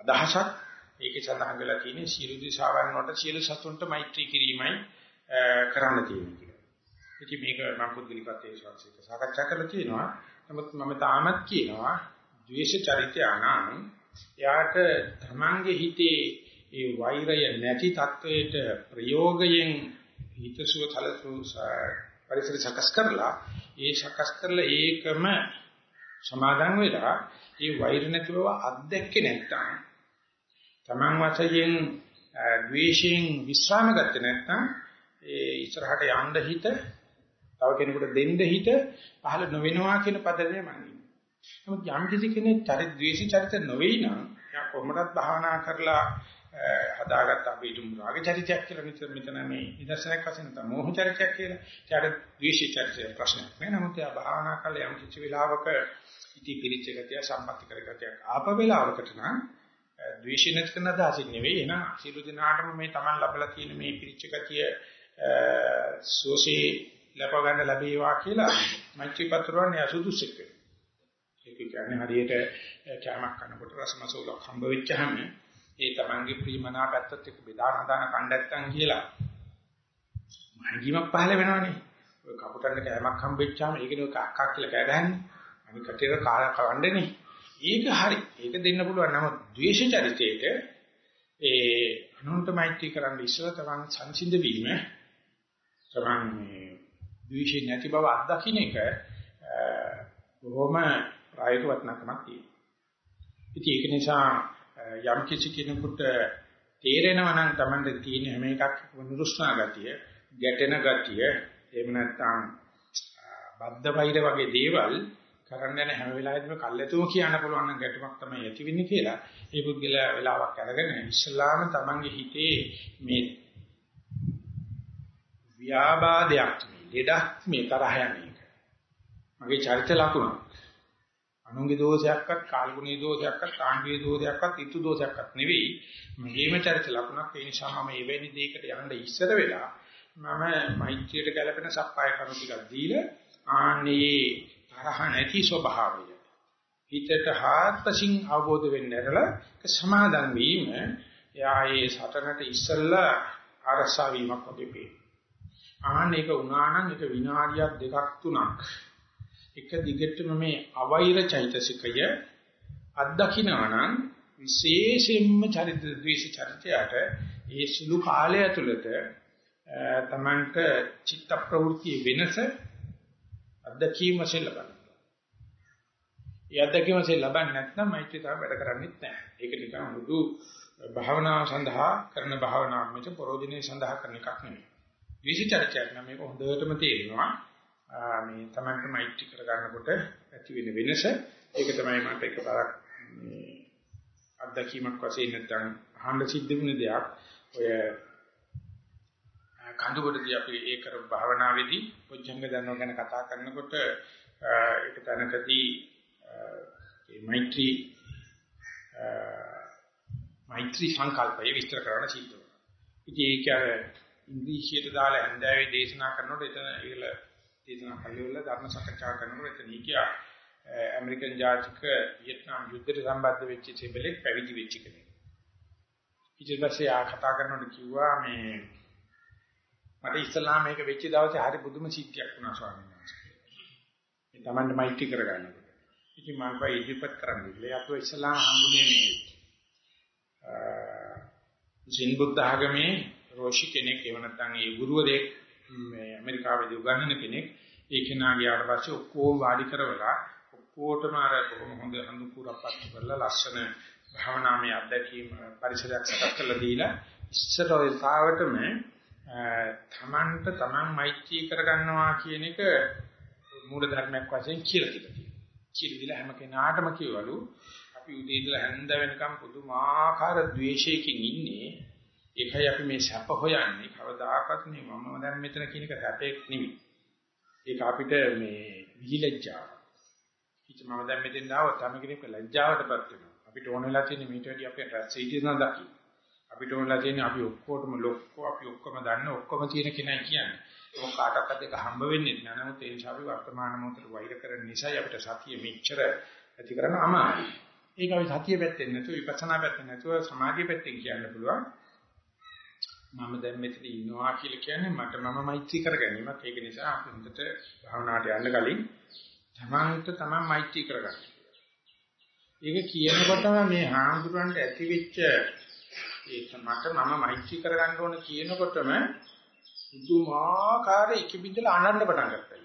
A: අදහසක් ඒකේ සඳහන් වෙලා තියෙන්නේ සියලු දිශාවන් වලට සියලු සතුන්ට මෛත්‍රී කිරීමයි කරන්න තියෙන්නේ කියලා. ඉතින් මේක මම පුදුලිකත් ඒ ශාස්ත්‍රික සාකච්ඡා කරලා තියෙනවා. නමුත් මම තාමත් කියනවා ද්වේෂ චරිතය අනං එයාට තමන්ගේ හිතේ ඒ වෛරය නැති තත්වයට ප්‍රයෝගයෙන් හිතසුව කලසු පරිසර සකස් කරලා ඒ සකස් කරලා ඒකම සමාදන් වෙලා ඒ වෛර නැති බව අත්දැක්කේ නැත්නම් Taman වශයෙන් ද්වේෂයෙන් විස්්‍රාම ගත්තේ නැත්නම් ඒ ඉස්සරහට යන්න හිත තව කෙනෙකුට දෙන්න හිත පහළ නොවෙනවා කියන පදේ මනින්න. නමුත් යම් කිසි කෙනෙක් චරිත ද්වේෂී චරිත නොවේ නම් යා කොහොමදත් භාවනා කරලා හදාගත්ත අපි හිතමු රාග චරිතයක් කියලා මෙතන මෙතන මේ නිදර්ශනයක් වශයෙන් තමයි මෝහ චරිතයක් කියලා. ඒකට ද්වේෂී චරිතය ප්‍රශ්නයක් නෑ. නමුත් එයා භාවනා කරලා යම් කිසි වෙලාවක ඉති පිළිච්ච ගතිය සම්පත්‍ති කරගතියක් ආප වෙලාවකට නම් ද්වේෂී නැති කරන අදහසින් නෙවෙයි එන සියලු දිනාටම මේ Taman ලබලා තියෙන මේ පිළිච්ච ගතිය සෝසේ ලබ ගන්න ලැබේවා කියලා මෛත්‍රී පත්‍රවන්නේ අසුදුසුක් වෙනවා. ඒක කියන්නේ හරියට කැමක් කනකොට රසමසෝලක් හම්බ වෙච්චහම ඒ තමන්ගේ ප්‍රියමනා පැත්තත් එක්ක බෙදා හදාන කණ්ඩත්තම් කියලා මහගීමක් පහළ වෙනවනේ. ඔය කපුටන්න කෑමක් හම්බෙච්චාම ඒකනේ කක්කක් කියලා කෑ ගහන්නේ. අනික කටේට කාල කවන්නේනේ. ඒක හරි. ඒක දෙන්න පුළුවන්. නමුත් ද්වේෂ චරිතයේට ඒ අනුන්ට මෛත්‍රී කරන්න ඉස්සර තමන් සංසිඳ වීම තමන් මේ ද්වේෂ නැති බව අත්දකින්න එක බොහොම ප්‍රායෝගික වටිනාකමක් තියෙනවා. ඉතින් ඒක නිසා යම් කිසි කෙනෙකුට තේරෙනවා නම් Tamande තියෙන හැම එකක් නුරුස්නා ගතිය, ගැටෙන ගතිය, එහෙම නැත්නම් බද්ධ වෛර වගේ දේවල් කරන්න යන හැම වෙලාවෙදිම කල්ැතුම කියන්න පුළුවන් නම් ගැටුමක් තමයි ඇති වෙන්නේ කියලා. ඒ පුද්ගලයා වෙලාවක් අරගෙන ඉස්ලාම තමන්ගේ හිතේ මේ ව්‍යාබාධයක් මේ ලෙඩක් මේ තරහ යන එක. මගේ චරිත ලකුණක්. අනුන්ගේ දෝෂයක්වත් කාල්ගුණී දෝෂයක්වත් කාණ්ඩීය දෝෂයක්වත් ඊතු දෝෂයක්වත් නෙවෙයි මෙහෙම චරිත ලකුණක් ඒ නිසා මම එවැනි දෙයකට යන්න ඉස්සර වෙලා මම මෛත්‍රියට ගැලපෙන සප්පාය කරුණු ටිකක් දීලා ආන්නේ තරහ නැති ස්වභාවය හිතට හාත්පසින් අවබෝධ වෙන්න ඇරලා සමාදන් වීම එයා ඒ සටනට ඉස්සෙල්ලා ආරසා වීමක් වගේ පේනවා. ආන්න ඒක වුණා නම් ඒක විනාඩියක් දෙකක් තුනක් එක දිගටම මේ අවෛර චෛතසිකය අත්දකින්නා නම් විශේෂයෙන්ම චරිත ද්වේෂ චරිතයට ඒ සුළු කාලය ඇතුළත තමන්ට චිත්ත ප්‍රවෘත්ති වෙනස අත්දැකීම වශයෙන් ලබනවා. ඒ අත්දැකීම වශයෙන් ලබන්නේ නැත්නම් මෛත්‍රී තාම වැඩ කරන්නේ නැහැ. ඒක නිකන් මුදු භාවනාව සඳහා කරන භාවනාවක් මෙච්ච පරෝධිනේ සඳහා කරන එකක් නෙමෙයි. විශේෂචර්යයක් නම් මේක හොඳටම තේරෙනවා. මේ තමන්ට මෛත්‍රී කර ගන්නකොට ඇති වෙන වෙනස ඒක තමයි මට එකපාරක් මේ අත්දැකීමක් වශයෙන් නැත්නම් අහන්න සිද්ධ වෙන දෙයක්. ඔය කඳුකොටදී අපි ඒ කර භාවනාවේදී පොච්චංග දන්නව ගැන කතා කරනකොට ඒක තැනකදී මේ මෛත්‍රී මෛත්‍රී සංකල්පය විස්තර කරන්න සිද්ධ වෙනවා. ඉතින් ඒක අර ඉංග්‍රීසියට දාලා හන්දෑවේ දේශනා කරනකොට එතන ඒල දේශනා කළේවල ධර්ම සාකච්ඡා කරනකොට එතන කියා ඇමරිකන් ජාතික වියට්නාම් යුද්ධයට සම්බන්ධ වෙච්ච තිබෙලෙක් පැවිදි වෙච්ච කෙනෙක්. ඊට පස්සේ ආ කතා කරනකොට කිව්වා මේ මට ඉස්ලාම මේක වෙච්ච දවසේ හරි බුදුම සිද්ධියක් වුණා ස්වාමීන් වහන්සේ. ඒ Tamanne මෛත්‍රී කරගන්නකොට. ඉතින් මම කයි ඉදිරිපත් කරන්නේ. අපෝ ඉස්ලාම හම්බුනේ මේ සින් බුද්ධ ආගමේ රෝෂි කෙනෙක් එහෙම නැත්නම් ඒ ගුරුවරයෙක් මේ ඇමරිකාවේදී උගන්වන කෙනෙක් ඒ කෙනා ගියාට පස්සේ ඔක්කොම වාඩි කරවලා ඔක්කොටම අර බොහොම හොඳ හඳු කුරක් පත්තු කරලා ලස්සන භාවනාමය අත්දැකීම් පරිසරයක් සකස් කරලා දීලා ඉස්සර ඔය තාවටම තමන්ට තමන් මෛත්‍රී කරගන්නවා කියන එක මූල ධර්මයක් වශයෙන් කියලා තිබෙනවා. කියලා දීලා හැම කෙනාටම කියවලු අපි උදේ ඉඳලා හැන්ද වෙනකම් පුදුමාකාර ද්වේෂයකින් ඉන්නේ. ඒකයි අපි මේ සැප හොයන්නේ. කවදාකවත් මේ මම දැන් මෙතන කියන එක සැපයක් නෙවෙයි. ඒක අපිට මේ විහිලැජ්ජාව. හිත මම දැන් මෙතෙන් ආවොත් තම කෙනෙක් ලැජ්ජාවටපත් වෙනවා. අපිට ඕන වෙලා තියෙන්නේ මීට වැඩි අපේ රැස් ඉතින දකි. අපිට ඕන වෙලා තියෙන්නේ අපි ඔක්කොටම ලොක්කෝ අපි ඔක්කොම දන්න ඔක්කොම තියෙන කෙනයි කියන්නේ. ඒක කාටවත් එක හම්බ වෙන්නේ නැහැ. නමුත් ඒ නිසා අපි වර්තමාන මොහොතේ වෛර කරන නිසා අපිට සතිය මෙච්චර ඇති කරන්න අමාරුයි. ඒක අපි සතිය පැත්තෙන් නැතුව විපස්සනා පැත්තෙන් නැතුව සමාධිය පැත්තෙන් කියන්න පුළුවන්. මම දැන් මෙතන ඉන්නවා කියලා කියන්නේ මට මම මෛත්‍රී කර ගැනීමක්. ඒක නිසා අපි හොඳට භාවනාවට යන්න කලින් තමන්ට තමන් මෛත්‍රී කරගන්න. ඒක කියනකොටම මේ හාමුදුරන්ට ඇති වෙච්ච ඒක මට මම මෛත්‍රී කරගන්න ඕන කියනකොටම පුදුමාකාර ඉකිබින්දලා ආනන්ද පටන් ගත්තා.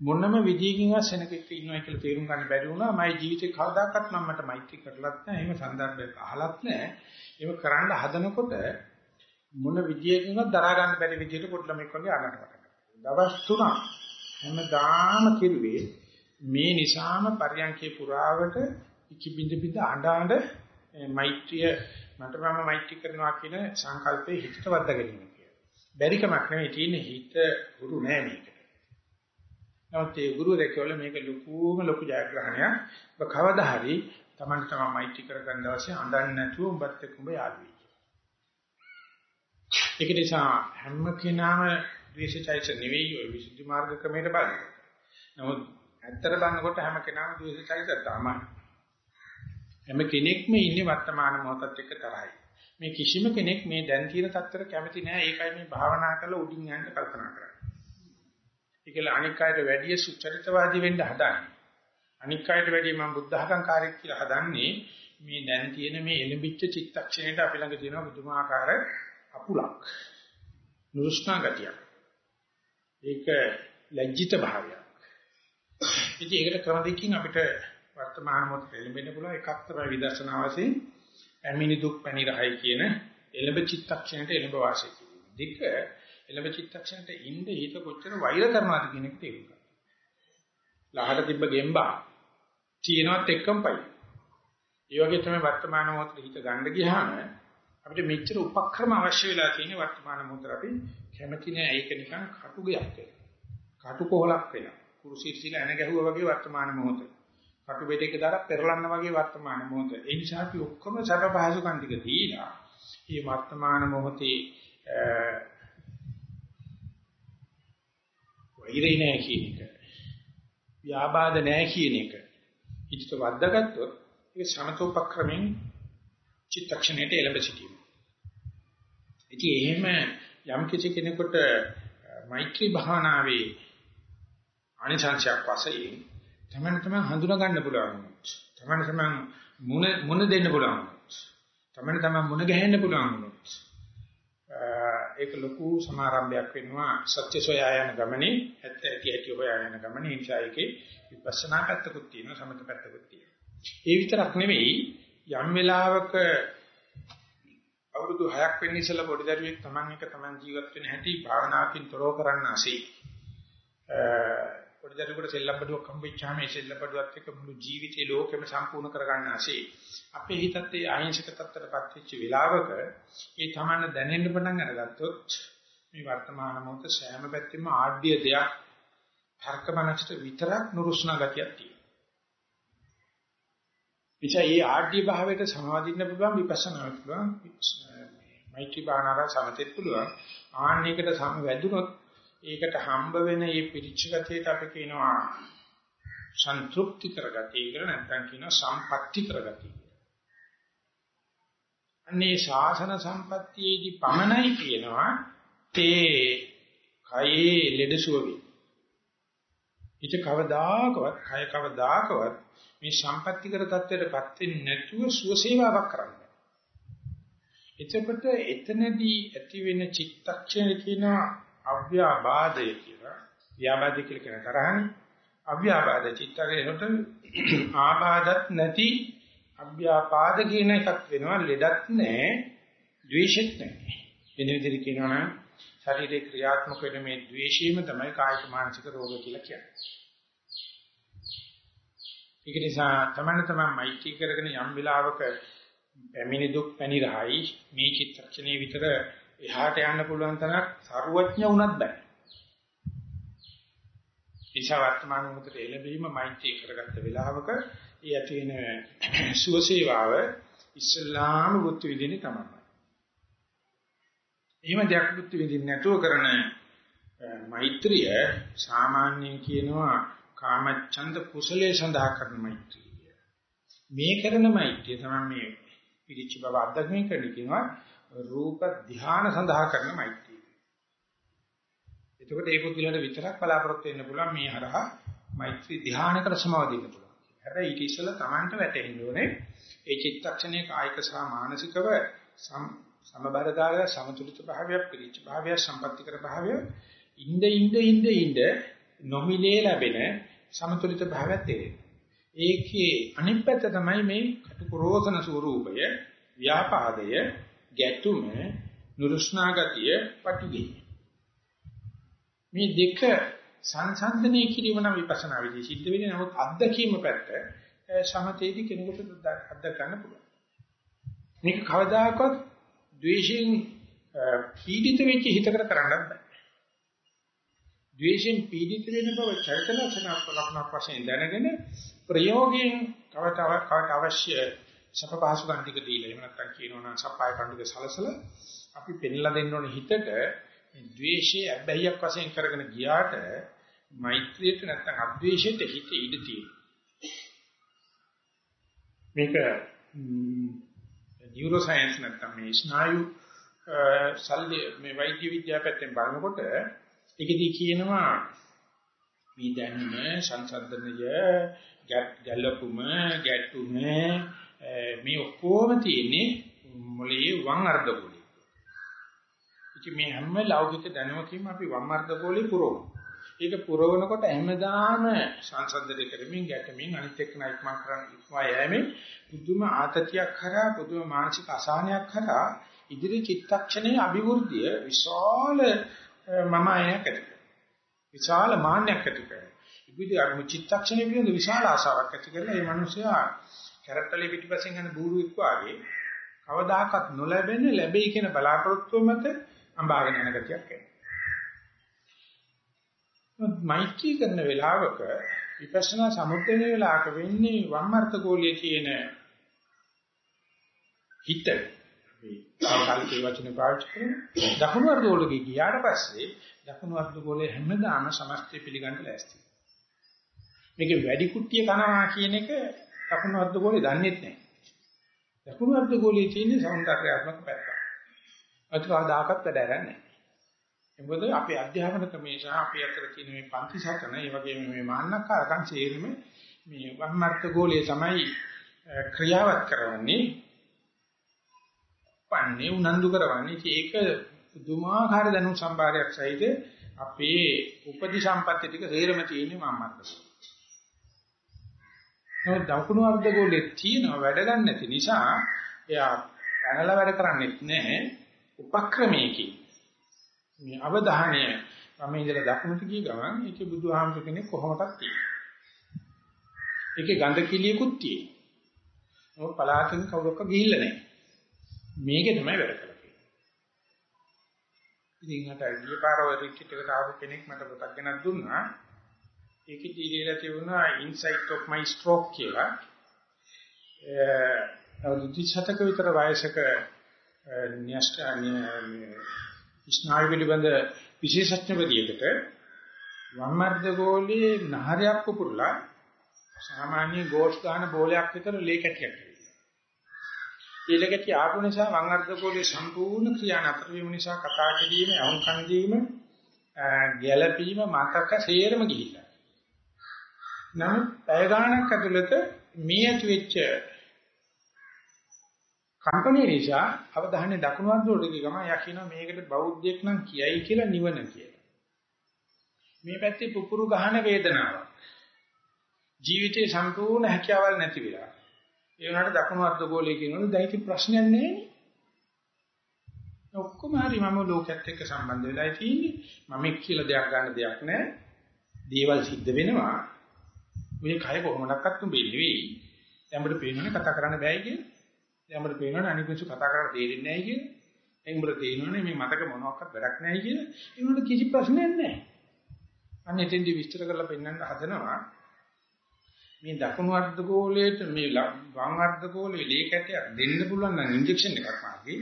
A: මොනම විදියකින්වත් සෙනගෙක් ඉන්නවා කියලා තේරුම් ගන්න බැරි වුණා. මගේ ජීවිතේ කවදාකවත් මම මට මෛත්‍රී කරලත් නැහැ. එහෙම සන්දර්භයක් අහලත් නැහැ. ඒක කරන්න හදනකොට මොන විදියකින්වත් දරා ගන්න බැරි විදියට පොඩි ළමෙක් වගේ ආනන්ද පටන් ගත්තා. දවස් තුනක් හැමදාම කිරුවේ මේ නිසාම පරියන්කේ පුරාවට ඉකිබින්ද බින්ද අඬ අඬ මෛත්‍රිය මට මම මෛත්‍රී කරනවා කියන සංකල්පේ හිතට වද්දා ගැනීම කියලා. බැරි කමක් නෙවෙයි තියෙන්නේ හිත ගුරු නෑ මේකට. නමුත් ඒ ගුරුවරයා කියවල මේක ලොකුම ලොකු ජයග්‍රහණයක්. ඔබ කවදා හරි Taman තමයි මෛත්‍රී කරගන්න අවශ්‍ය අඬන්නේ නැතුව උඹත් එක්ක උඹ යාළු වෙයි. ඒක නිසා හැම කෙනාම ද්වේෂයිස නෙවෙයි ඔය විසුද්ධි මාර්ග ක්‍රමයට බලනවා. නමුත් ඇත්තට බලනකොට හැම කෙනාම ද්වේෂයිස තමයි. හැම කෙනෙක්ම ඉන්නේ වර්තමාන මොහොතත් එක්ක තරහයි. මේ කිසිම කෙනෙක් මේ දැන් තියෙන තත්ත්වයට කැමති නෑ. ඒකයි මේ භාවනා කරලා උඩින් යන්න කල්පනා කරන්නේ. ඒකල අනික් අයට වැඩිය සුචරිතවාදී වෙන්න හදන්නේ. අනික් අයට වැඩිය මම බුද්ධ අහංකාරයක් කියලා හදන්නේ මේ දැන් තියෙන මේ එළඹිච්ච චිත්තක්ෂණයට අපි ළඟ තියෙන බුදුමාකාර අපුලක්. නුරුස්නා ගතියක්. ඒක ලැජ්ජිත භාවයක්. ඉතින් ඒකට ක්‍රම දෙකකින් අපිට වර්තමාන මොහොතේ එළඹෙන්න පුළුවන් එකක් තමයි විදර්ශනා වශයෙන් ඇමිනි දුක් පැණි රහයි කියන එළඹ චිත්තක්ෂණයට එළඹ වාසය කිරීම. දෙක එළඹ චිත්තක්ෂණයට ඉන්න හිත කොච්චර වෛර කරනවද කියන එක තේරුම් ගන්න. ලහට තිබ්බ ගෙම්බා තියෙනවත් එක්කම පයි. ඒ වගේ තමයි වර්තමාන මොහොතේ හිත ගන්න ගියාම අපිට මෙච්චර උපක්‍රම අවශ්‍ය වෙලා තියෙන වර්තමාන මොහොතේ අපි කැමති නෑ ඒක නිකන් කටුගයක් වෙනවා. කටුකොහලක් වෙනවා. කුරුසිරිසිල එන ගැහුවා වගේ වර්තමාන මොහොත. කටු බෙදයක දාලා පෙරලන්න වගේ වර්තමාන මොහොත. ඒ නිසා අපි ඔක්කොම සැප පහසුකම් ටික දීලා මේ වර්තමාන මොහොතේ වෛරේ නැහැ කියන එක. ව්‍යාබාධ නැහැ කියන එක. හිතට වද්දාගත්තොත් ඒක සමතෝපක්‍රමෙන් චිත්තක්ෂණයට එළඹ සිටීම. ඉතින් එහෙම යම් කිසි කෙනෙකුට මෛත්‍රී භාවනාවේ අනිසංශයක් වශයෙන් තමයි තමයි හඳුනා ගන්න පුළුවන්. තමයි තමයි මුණ මුණ දෙන්න පුළුවන්. තමයි තමයි මුණ ගැහෙන්න පුළුවන්. ඒක ලොකු සමාරම්භයක් වෙනවා සත්‍ය සොයා යන ගමනේ ඇත්ත ඇති ඇති හොයා යන ගමනේ නිසා ඒකේ විපස්සනා පැත්තකුත් තියෙනවා සමත පැත්තකුත් තියෙනවා. ඒ විතරක් නෙවෙයි යම් වෙලාවක අවුරුදු 6ක් වෙන්න ඉස්සෙල්ලා පොඩි දරුවෙක් Taman එක Taman ජීවත් වෙන හැටි භාවනාවකින් තොරව කරන්න ASCII. පොඩි දරුවෙකුට සෙල්ලම් බඩුවක් හම්බෙච්චාම ඒ සෙල්ලම් බඩුවත් එක්ක මුළු ජීවිතේ ලෝකෙම සම්පූර්ණ කරගන්න ASCII. අපේ හිතත් ඒ අහිංසක තත්ත්වයටපත් වෙච්ච වෙලාවක ඒ Taman දැනෙන්න පටන් අරගත්තොත් මේ වර්තමාන මොහොත සෑම පැත්තෙම ආඩ්‍ය දෙයක් තර්කමනසට විතරක් නුරුස්නා ගතියක් තියෙනවා. එචා මේ ආඩ්‍ය භාවයට සමාදින්න පුළුවන් විපස්සනාට පුළුවන් මෛත්‍රී භාවනාව සමතෙත් පුළුවන් ආන්නයකට සම වැදුනොත් ඒකට හම්බ වෙන මේ පිරිච්ච ගතියට අපි කියනවා සන්තුෂ්ටි කරගතිය කියලා නැත්නම් කියනවා සම්පatti කරගතිය අනේ ශාසන සම්පත්තියේදී පමණයි කියනවා තේ කයේ ලෙඩසුව වේ. ඊට කවදාකවත් කය කවදාකවත් මේ සම්පත්‍ති කර தත්වයටපත් වෙන්නේ නැතුව සුවසේවාවක් කරන්න. එතකොට එතනදී ඇති වෙන චිත්තක්ෂණ කියන අව්‍යාබාධය කියලා. ව්‍යාබාධය කියලා කියන තරහනේ. අව්‍යාබාධ චිත්තරේනොට ආබාධත් නැති අභ්‍යාපාද කියන එකක් වෙනවා. ලෙඩක් නැහැ. ද්වේෂෙත් නැහැ. වෙන විදිහට කියනවා නම් ශරීරේ ක්‍රියාත්මක වෙන මේ ද්වේෂයම තමයි කායික මානසික රෝග කියලා කියන්නේ. ඒක නිසා තමයි තමයි මෛත්‍රී කරගෙන යම් වෙලාවක පැමිණි දුක් පැනිරහයි. මේ චිත්තක්ෂණේ විතර එහාට යන්න පුළුවන් තරක් සරුවඥ වුණත් බෑ. ඉෂා වර්තමාන මොහොතේ එළඹීම මෛත්‍රී කරගත්ත වෙලාවක ඒ ඇති වෙන සුවසේවාව ඉස්ලාම වෘත්ති විදිහේ තමයි. එහෙම දෙයක් වෘත්ති විදිහින් නැතුව කරන මෛත්‍රිය සාමාන්‍යයෙන් කියනවා කාමච්ඡන්ද කුසලයේ සඳහා කරන මෛත්‍රිය. මේ කරන මෛත්‍රිය තමයි මේ පිළිච්ච බව අත්දැකීම් කරන කියනවා රූප ධානය සඳහා කරන මෛත්‍රිය. එතකොට ඒ පුදුලට විතරක් බලාපොරොත්තු වෙන්න පුළුවන් මේ හරහා මෛත්‍රී ධානයකට සමාදින්න පුළුවන්. හැබැයි ඊට ඉස්සෙල්ලා Tamanට වැටෙන්න ඕනේ ඒ චිත්තක්ෂණයේ කායික සහ මානසිකව සමබරතාවය සමතුලිත භාවය පිළිච්ච භාවය සම්පත්‍තිකර භාවය ඉnde ඉnde ඉnde ඉnde නොමිලේ ලැබෙන සමතුලිත භාවයක් තේරෙනවා. ඒකේ අනිත් පැත්ත තමයි මේ කටුකරෝසන ස්වરૂපය, ව්‍යාපාදය, ගැටුම, නුරුස්නාගතිය, පටිගය. මේ දෙක සංසන්දනය කිරීම නම් විපස්සනා විදිහට සිද්ධ වෙන්නේ නමුත් අත්දැකීම පැත්ත සමතේදී කෙනෙකුට අත්දැක ගන්න පුළුවන්. මේක කවදාකවත් ද්වේෂයෙන් පීඩිත වෙච්ච හිතකට කරන්නත් බෑ. ද්වේෂයෙන් පීඩිත වෙන බව චරිත ලක්ෂණක් ලක්ෂණක් වශයෙන් දැනගෙන ප්‍රයෝගයෙන් කවතාවක් කවට අවශ්‍ය සපපහසු ගන්තික දීලා එහෙම නැත්නම් කියනවා නම් සප්පාය කණ්ඩුක සලසල අපි පෙන්ලා දෙන්න ඕනේ හිතට මේ ද්වේෂයේ අබ්බැහියක් වශයෙන් කරගෙන ගියාට මෛත්‍රියට නැත්නම් අද්වේෂයට හිත ඉඳ තියෙනවා. මේක නියුරෝ සයන්ස් නැත්නම් මේ ස්නායු සල්ලි මේ වෛද්‍ය විද්‍යාව පැත්තෙන් බලනකොට ඒකෙදි කියනවා මේ දැනුම සංසන්දනය ගැලපුම ගැටුම මේ ඔක්කොම තියෙන්නේ මොළයේ වම් අර්ධගෝලයේ. ඉතින් මේ හැම ලෞකික දැනුමකින්ම අපි වම් අර්ධගෝලේ පුරවනවා. ඒක පුරවනකොට හැමදාම සංසන්දනය කරමින් ගැටමින් අනිත් එක්ක නයික්මන් කරන් ඉක්මවා යෑමේ පුදුම ආතතියක් කරා පුදුම මානසික අසහනයක් කරා ඉදිරි චිත්තක්ෂණයේ අභිවෘද්ධිය විශාල මම අයකට විශාල මාන්නයක් ඇති කරනවා. ඉදිරි අර චිත්තක්ෂණයේ පිළිබඳ විශාල ආශාවක් ඇති කරලා මේ මිනිසයා කැරට්ටලේ පිටිපස්සෙන් යන බූරුවෙක් වාගේ කවදාකවත් නොලැබෙන ලැබෙයි කියන බලාපොරොත්තුව මත අඹාගෙන යන ගතියක් එනවා. මෛත්‍රී කරන වෙලාවක විපස්සනා සමුද්දේ වෙලාවක වෙන්නේ වම්මර්ථ ගෝලියේ තියෙන හිත මේ කාලිකේ වචන පාවිච්චි කරන දකුණු අර්ධ ගෝලකේ ගියාට පස්සේ දකුණු අර්ධ ගෝලයේ හැමදාම සමස්තය පිළිගන්න ලෑස්ති. මේකේ වැඩි කුට්ටිය කනවා කියන එක දකුණු අර්ධ ගෝලේ දන්නේ නැහැ. දකුණු අර්ධ ගෝලයේ තියෙන සෞන්දර්යාත්මක පැත්ත. අද කවදාකවත් වැඩ කරන්නේ මොකද අපේ අධ්‍යාපන ක්‍රමයේ සහ අපේ අතර තියෙන මේ පන්ති සටන, ඒ වගේම මේ මාන්නකාරකම් සේරම මේ වම්මර්ථ ගෝලයේ තමයි ක්‍රියාවත් කරන්නේ. පන්නේ උනන්දු කරවන්නේ. ඒක පුදුමාකාර දැනුම් සම්භාරයක් සහිත අපේ උපදි සම්පත්‍ය ටික සේරම තියෙන්නේ වම්මර්ථ. නමුත් දකුණු අර්ධ ගෝලයේ තියෙන වැඩ ගන්න නැති නිසා එයා පැනලා වැඩ කරන්නේ නැහැ. උපක්‍රමයකින් මේ අවධානය මම ඉඳලා දකුණට ගිය ගමන් ඒකේ බුදුහාමුදුර කෙනෙක් කොහොමදක් තියෙනවා. ඒකේ ගඳ කිලියකුත් තියෙනවා. ඔය පලාතෙන් කවුරක්ක ගිහිල්ලා නැහැ. මේකේ තමයි වැඩ කරන්නේ. ඉතින් අට ගිය පාර ඔය රිට්‍රීට් එකට ආපු කෙනෙක් මට පොතක් ගෙනත් දුන්නා. ඒකේ දීලා තිබුණා insight of my stroke කියලා. ඒ අවුරුදු 27ක විතර වයසක න්‍යෂ්ඨාන්‍ය ස්නායු පිළිබඳ විශේෂඥවදියකට වම්මර්ධ ගෝලයේ නහරයක් පුපුරලා සාමාන්‍ය ගෝස් ගන්න බෝලයක් විතර ලේ කැටියක් ඒ ලේකැටි ආපු නිසා වම්මර්ධ ගෝලයේ සම්පූර්ණ ක්‍රියා නතර වීම නිසා කතා කිරීම අවුන්කන් දීම ගැළපීම මතක සේරම ගිහිල්ලා නමුත් පැය ගාණක් ඇතුළත මේ ඇති වෙච්ච කම්පණය නිසා අවධානය දකුණු අද්දෝට ගිය ගමන් යා කියනවා මේකට බෞද්ධයෙක් නම් කියයි කියලා නිවන කියලා. මේ පැත්තේ පුපුරු ගහන වේදනාවක්. ජීවිතේ සම්පූර්ණ හැකියාවල් නැති වෙලා. ඒ වුණාට දකුණු අර්ධ ගෝලයේ කියනවනේ දැන් ඉතින් ප්‍රශ්නයක් නැහැ ඔක්කොම හරි මම ලෝකයේත් එක්ක සම්බන්ධ වෙලා තියෙන්නේ. මම කියලා දෙයක් ගන්න දෙයක් නැහැ. දේවල් සිද්ධ වෙනවා. මේ කය කොහොමඩක්වත් උඹේ නෙවෙයි. දැන් අපිට පේනවනේ කතා කරන්න බෑයි කියලා. දැන් අපිට පේනවනේ අනිත් මිනිස්සු කතා කරලා තේරෙන්නේ නැහැ කියලා. දැන් උඹට තේරෙනවනේ මේ මතක මොනවාක්වත් වැඩක් නැහැ කියලා. ඒ වුණාට කිසි ප්‍රශ්නයක් නැහැ. අන්න එතෙන්දි විස්තර කරලා පෙන්වන්න හදනවා. මේ දකුණු අර්ධ ගෝලයට මේ වම් අර්ධ ගෝලයේ ලේ කැටයක් දෙන්න පුළුවන් නම් ඉන්ජෙක්ෂන් එකක් මාගේ.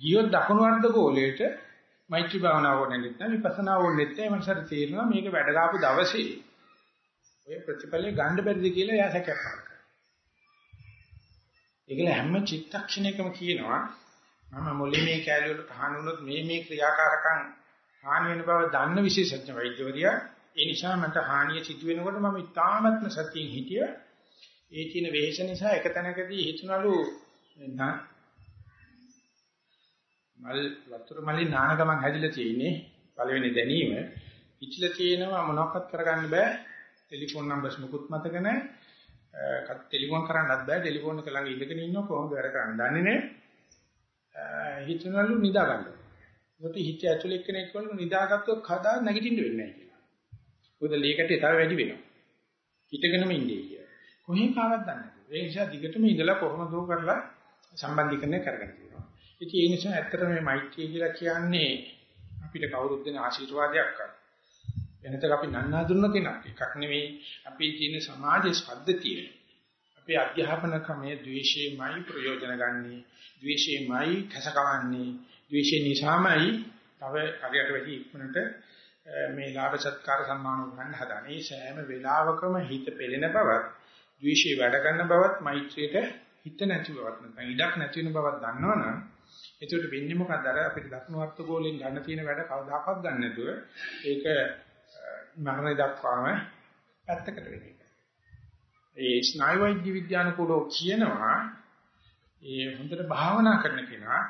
A: ගියොත් දකුණු අර්ධ ගෝලයට මෛත්‍රී භාවනාව ඕනේ නැත්නම් විපස්සනා ඕනේ නැත්නම් මනසට තේරෙනවා මේක වැඩ ගාපු දවසේ ඔය ප්‍රතිඵලය ගන්න බැරිද කියලා එයා සැකයක් කරනවා. ඒකල හැම චිත්තක්ෂණයකම කියනවා මම මොලේ මේ කැලිය වල පහන වුණොත් මේ මේ ක්‍රියාකාරකම් හානි වෙන බව දන්න විශේෂඥ වෛද්‍යවරියා ඒ නිසා මට හානිය සිදු වෙනකොට මම ඉතාමත්ම සතියෙන් හිටිය. ඒ කියන වෙහෙස නිසා එක තැනකදී හිතනලු මල් වතුර මලේ නාන ගමන් හැදිලා තියෙන්නේ. පළවෙනි දැනීම. ඉච්චිලා තියෙනවා මොනවක්වත් කරගන්න බෑ. ටෙලිෆෝන් නම්බර්ස් මුකුත් මතක නැහැ ටෙලිෆෝන් කරන්නත් බෑ ටෙලිෆෝන් එක ළඟ ඉඳගෙන ඉන්නව කොහොමද වැඩ කරන්නේ දන්නේ නැහැ හිතනලු නිදා ගන්න. මොකද හිත ඇතුලේ එක්කෙනෙක් වළු නිදාගත්තොත් කදා නැගිටින්න වෙන්නේ නැහැ කියලා. මොකද ලේකට තව වැඩි වෙනවා. හිතගෙනම ඉන්නේ කියලා. කොහෙන් කාවත් දන්නේ නැහැ. ඒ නිසා දිගටම ඉඳලා කොහොමද කරලා සම්බන්ධීකරණය කරගෙන තියෙනවා. ඉතින් ඒ නිසා ඇත්තට මේ මෛත්‍රිය කියලා කියන්නේ අපිට කවුරුත් දෙන ආශිර්වාදයක් කරා. එනතක අපි නන්නාඳුන කෙනෙක් එකක් නෙවෙයි අපි තියෙන සමාජයේ පද්ධතිය අපේ අධ්‍යාපන ක්‍රමයේ ද්වේෂයමයි ප්‍රයෝජන ගන්නේ ද්වේෂයමයි කසකවන්නේ. ද්වේෂය නිසාමයි තව හරියට වැඩි ඉක්මනට මේ ලාභ සත්කාර සම්මාන ගන්න හදනේ සෑම වෙලාවකම හිත පෙළෙන බවත් ද්වේෂය වැඩ ගන්න බවත් මෛත්‍රියට හිත නැති බවත් නැත්නම් ඉඩක් නැති වෙන බවත් දන්නවනම් එතකොට වෙන්නේ මොකද අර අපිට දක්න වර්ත ගෝලෙන් ගන්න තියෙන වැඩ කවදාකවත් ගන්න නැතුව ඒක මරණය දක්වාම පැත්තකට වෙන එක. ඒ ස්නායු වෛද්‍ය විද්‍යානුකූලව කියනවා ඒ හොඳට භාවනා කරන කෙනා